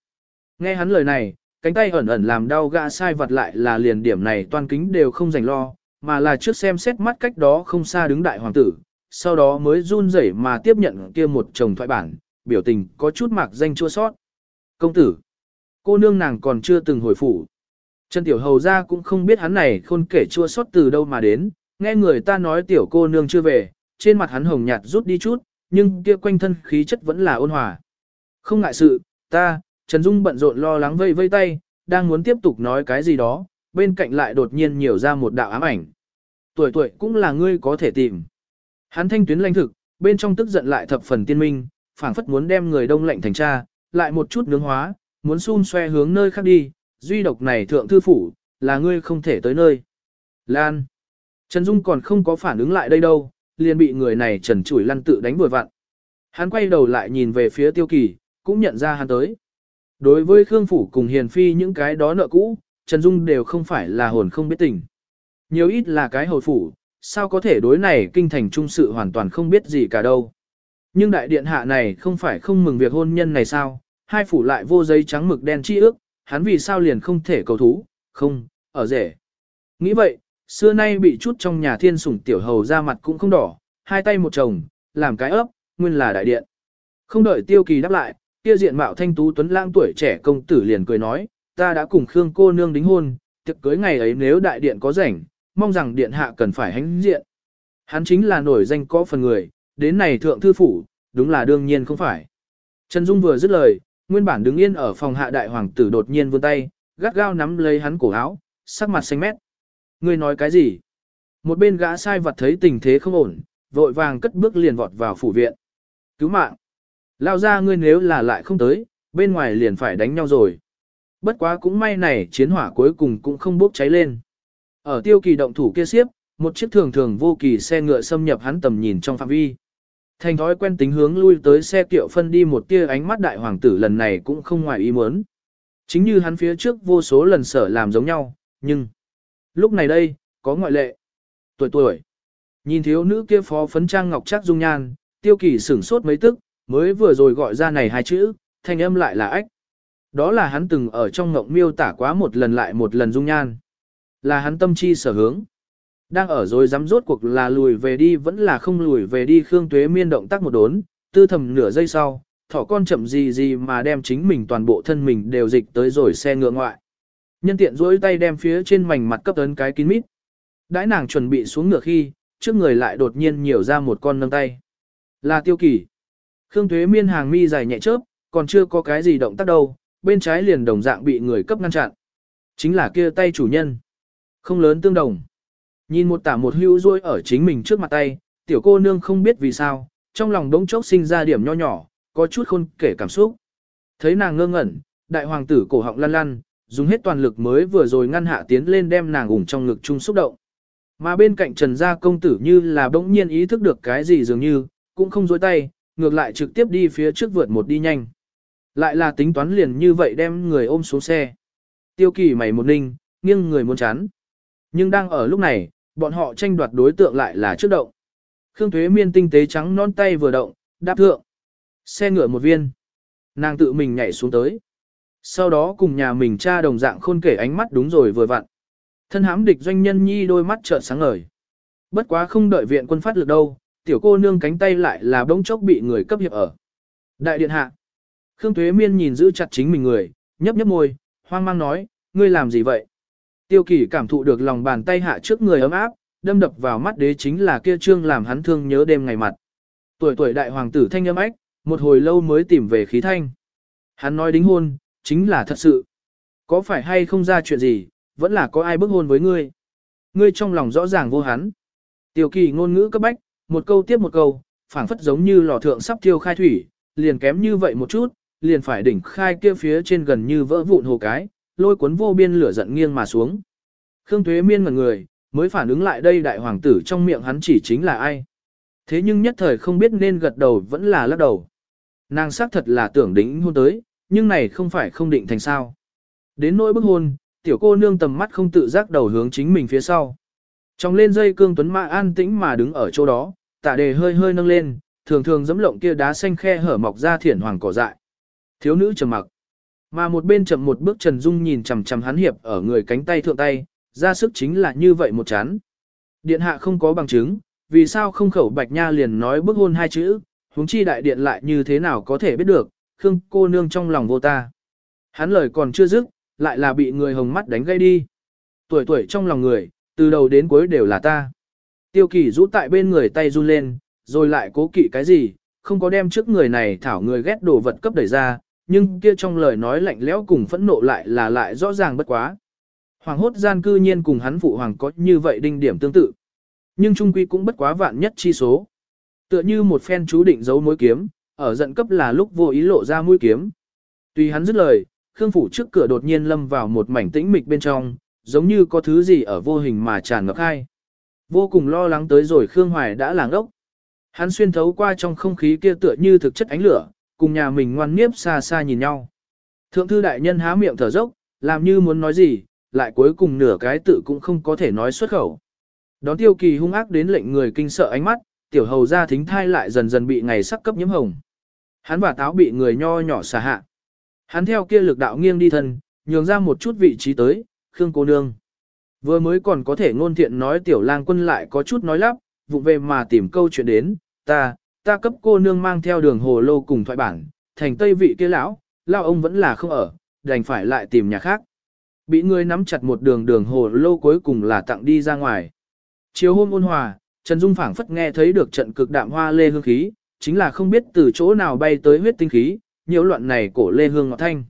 Nghe hắn lời này, cánh tay ẩn ẩn làm đau gã sai vặt lại là liền điểm này toan kính đều không dành lo, mà là trước xem xét mắt cách đó không xa đứng đại hoàng tử, sau đó mới run rẩy mà tiếp nhận kia một chồng thoại bản, biểu tình có chút mạc danh chua sót. Công tử, cô nương nàng còn chưa từng hồi phủ. Trần Tiểu Hầu ra cũng không biết hắn này khôn kể chua sót từ đâu mà đến, nghe người ta nói tiểu cô nương chưa về, trên mặt hắn hồng nhạt rút đi chút, nhưng kia quanh thân khí chất vẫn là ôn hòa. Không ngại sự, ta, Trần Dung bận rộn lo lắng vây vây tay, đang muốn tiếp tục nói cái gì đó, bên cạnh lại đột nhiên nhiều ra một đạo ám ảnh. Tuổi tuổi cũng là ngươi có thể tìm. Hắn thanh tuyến lãnh thực, bên trong tức giận lại thập phần tiên minh, phảng phất muốn đem người đông lạnh thành cha, lại một chút nướng hóa, muốn xun xoe hướng nơi khác đi, duy độc này thượng thư phủ, là ngươi không thể tới nơi. Lan. Trần Dung còn không có phản ứng lại đây đâu, liền bị người này trần chủi lăn tự đánh vừa vặn. Hắn quay đầu lại nhìn về phía tiêu kỳ, cũng nhận ra hắn tới. Đối với Khương Phủ cùng Hiền Phi những cái đó nợ cũ, Trần Dung đều không phải là hồn không biết tình. Nhiều ít là cái hồi phủ, sao có thể đối này kinh thành trung sự hoàn toàn không biết gì cả đâu. Nhưng đại điện hạ này không phải không mừng việc hôn nhân này sao, hai phủ lại vô giấy trắng mực đen chi ước, hắn vì sao liền không thể cầu thú, không, ở rể. Nghĩ vậy, xưa nay bị chút trong nhà thiên sủng tiểu hầu ra mặt cũng không đỏ, hai tay một chồng, làm cái ấp, nguyên là đại điện. Không đợi tiêu kỳ đáp lại, kia diện mạo thanh tú tuấn lãng tuổi trẻ công tử liền cười nói, ta đã cùng Khương cô nương đính hôn, tiệc cưới ngày ấy nếu đại điện có rảnh, mong rằng điện hạ cần phải hãnh diện. Hắn chính là nổi danh có phần người, đến này thượng thư phủ, đúng là đương nhiên không phải. Trần Dung vừa dứt lời, nguyên bản đứng yên ở phòng hạ đại hoàng tử đột nhiên vươn tay, gắt gao nắm lấy hắn cổ áo, sắc mặt xanh mét. Ngươi nói cái gì? Một bên gã sai vật thấy tình thế không ổn, vội vàng cất bước liền vọt vào phủ viện. Cứu mạng! Lao ra ngươi nếu là lại không tới, bên ngoài liền phải đánh nhau rồi. Bất quá cũng may này chiến hỏa cuối cùng cũng không bốc cháy lên. Ở tiêu kỳ động thủ kia xiếp, một chiếc thường thường vô kỳ xe ngựa xâm nhập hắn tầm nhìn trong phạm vi. Thành thói quen tính hướng lui tới xe kiệu phân đi một tia ánh mắt đại hoàng tử lần này cũng không ngoài ý muốn. Chính như hắn phía trước vô số lần sở làm giống nhau, nhưng lúc này đây, có ngoại lệ. Tuổi tuổi, nhìn thiếu nữ kia phó phấn trang ngọc chắc dung nhan, tiêu kỳ sửng sốt mấy tức, mới vừa rồi gọi ra này hai chữ, thanh âm lại là ách. Đó là hắn từng ở trong ngộng miêu tả quá một lần lại một lần dung nhan. Là hắn tâm chi sở hướng. Đang ở rồi dám rốt cuộc là lùi về đi vẫn là không lùi về đi Khương Tuế Miên động tác một đốn, tư thầm nửa giây sau, thỏ con chậm gì gì mà đem chính mình toàn bộ thân mình đều dịch tới rồi xe ngựa ngoại. Nhân tiện duỗi tay đem phía trên mảnh mặt cấp ấn cái kín mít. Đãi nàng chuẩn bị xuống ngựa khi, trước người lại đột nhiên nhiều ra một con nâng tay. Là tiêu kỳ. Khương Tuế Miên hàng mi dài nhẹ chớp, còn chưa có cái gì động tác đâu, bên trái liền đồng dạng bị người cấp ngăn chặn. Chính là kia tay chủ nhân. Không lớn tương đồng. Nhìn một tả một hưu rôi ở chính mình trước mặt tay, tiểu cô nương không biết vì sao, trong lòng đống chốc sinh ra điểm nho nhỏ, có chút khôn kể cảm xúc. Thấy nàng ngơ ngẩn, đại hoàng tử cổ họng lăn lăn, dùng hết toàn lực mới vừa rồi ngăn hạ tiến lên đem nàng ủng trong ngực chung xúc động. Mà bên cạnh Trần Gia công tử như là bỗng nhiên ý thức được cái gì dường như, cũng không dối tay, ngược lại trực tiếp đi phía trước vượt một đi nhanh. Lại là tính toán liền như vậy đem người ôm xuống xe. Tiêu kỳ mày một ninh, nghiêng người muốn chán. Nhưng đang ở lúc này, bọn họ tranh đoạt đối tượng lại là trước động. Khương Thuế Miên tinh tế trắng non tay vừa động, đáp thượng. Xe ngựa một viên. Nàng tự mình nhảy xuống tới. Sau đó cùng nhà mình cha đồng dạng khôn kể ánh mắt đúng rồi vừa vặn. Thân hám địch doanh nhân nhi đôi mắt trợn sáng ngời. Bất quá không đợi viện quân phát lực đâu, tiểu cô nương cánh tay lại là bỗng chốc bị người cấp hiệp ở. Đại điện hạ. Khương Tuế Miên nhìn giữ chặt chính mình người, nhấp nhấp môi, hoang mang nói, ngươi làm gì vậy? Tiêu kỳ cảm thụ được lòng bàn tay hạ trước người ấm áp, đâm đập vào mắt đế chính là kia trương làm hắn thương nhớ đêm ngày mặt. Tuổi tuổi đại hoàng tử thanh âm ách, một hồi lâu mới tìm về khí thanh. Hắn nói đính hôn, chính là thật sự. Có phải hay không ra chuyện gì, vẫn là có ai bức hôn với ngươi. Ngươi trong lòng rõ ràng vô hắn. Tiêu kỳ ngôn ngữ cấp bách, một câu tiếp một câu, phảng phất giống như lò thượng sắp thiêu khai thủy, liền kém như vậy một chút, liền phải đỉnh khai kia phía trên gần như vỡ vụn hồ cái, lôi cuốn vô biên lửa giận nghiêng mà xuống. Khương Tuế Miên ngẩn người, mới phản ứng lại đây đại hoàng tử trong miệng hắn chỉ chính là ai. Thế nhưng nhất thời không biết nên gật đầu vẫn là lắc đầu. Nàng xác thật là tưởng đính hôn tới, nhưng này không phải không định thành sao. Đến nỗi bức hôn, tiểu cô nương tầm mắt không tự giác đầu hướng chính mình phía sau. Trong lên dây cương tuấn mã an tĩnh mà đứng ở chỗ đó, tạ đề hơi hơi nâng lên, thường thường dẫm lộng kia đá xanh khe hở mọc ra thiển hoàng cỏ dại. Thiếu nữ trầm mặc. Mà một bên chậm một bước Trần Dung nhìn chằm chằm hắn hiệp ở người cánh tay thượng tay, ra sức chính là như vậy một chán. Điện hạ không có bằng chứng, vì sao không khẩu bạch nha liền nói bức hôn hai chữ, huống chi đại điện lại như thế nào có thể biết được, Khương cô nương trong lòng vô ta. Hắn lời còn chưa dứt, lại là bị người hồng mắt đánh gây đi. Tuổi tuổi trong lòng người, từ đầu đến cuối đều là ta. Tiêu kỳ rũ tại bên người tay run lên, rồi lại cố kỵ cái gì, không có đem trước người này thảo người ghét đồ vật cấp đẩy ra, nhưng kia trong lời nói lạnh lẽo cùng phẫn nộ lại là lại rõ ràng bất quá. Hoàng hốt gian cư nhiên cùng hắn phụ hoàng có như vậy đinh điểm tương tự. Nhưng trung quy cũng bất quá vạn nhất chi số. Tựa như một phen chú định giấu mối kiếm, ở giận cấp là lúc vô ý lộ ra mũi kiếm. tùy hắn dứt lời, Khương phủ trước cửa đột nhiên lâm vào một mảnh tĩnh mịch bên trong, giống như có thứ gì ở vô hình mà tràn ngập hai. Vô cùng lo lắng tới rồi Khương Hoài đã làng ốc. Hắn xuyên thấu qua trong không khí kia tựa như thực chất ánh lửa, cùng nhà mình ngoan nghiếp xa xa nhìn nhau. Thượng thư đại nhân há miệng thở dốc, làm như muốn nói gì, lại cuối cùng nửa cái tự cũng không có thể nói xuất khẩu. Đón tiêu kỳ hung ác đến lệnh người kinh sợ ánh mắt, tiểu hầu ra thính thai lại dần dần bị ngày sắc cấp nhiễm hồng. Hắn và táo bị người nho nhỏ xà hạ. Hắn theo kia lực đạo nghiêng đi thân, nhường ra một chút vị trí tới, Khương cô nương. Vừa mới còn có thể ngôn thiện nói tiểu lang quân lại có chút nói lắp, vụ về mà tìm câu chuyện đến, ta, ta cấp cô nương mang theo đường hồ lô cùng thoại bản, thành tây vị kia lão, lao ông vẫn là không ở, đành phải lại tìm nhà khác. Bị người nắm chặt một đường đường hồ lô cuối cùng là tặng đi ra ngoài. Chiều hôm ôn hòa, Trần Dung phảng phất nghe thấy được trận cực đạm hoa lê hương khí, chính là không biết từ chỗ nào bay tới huyết tinh khí, nhiều loạn này cổ lê hương ngọt thanh.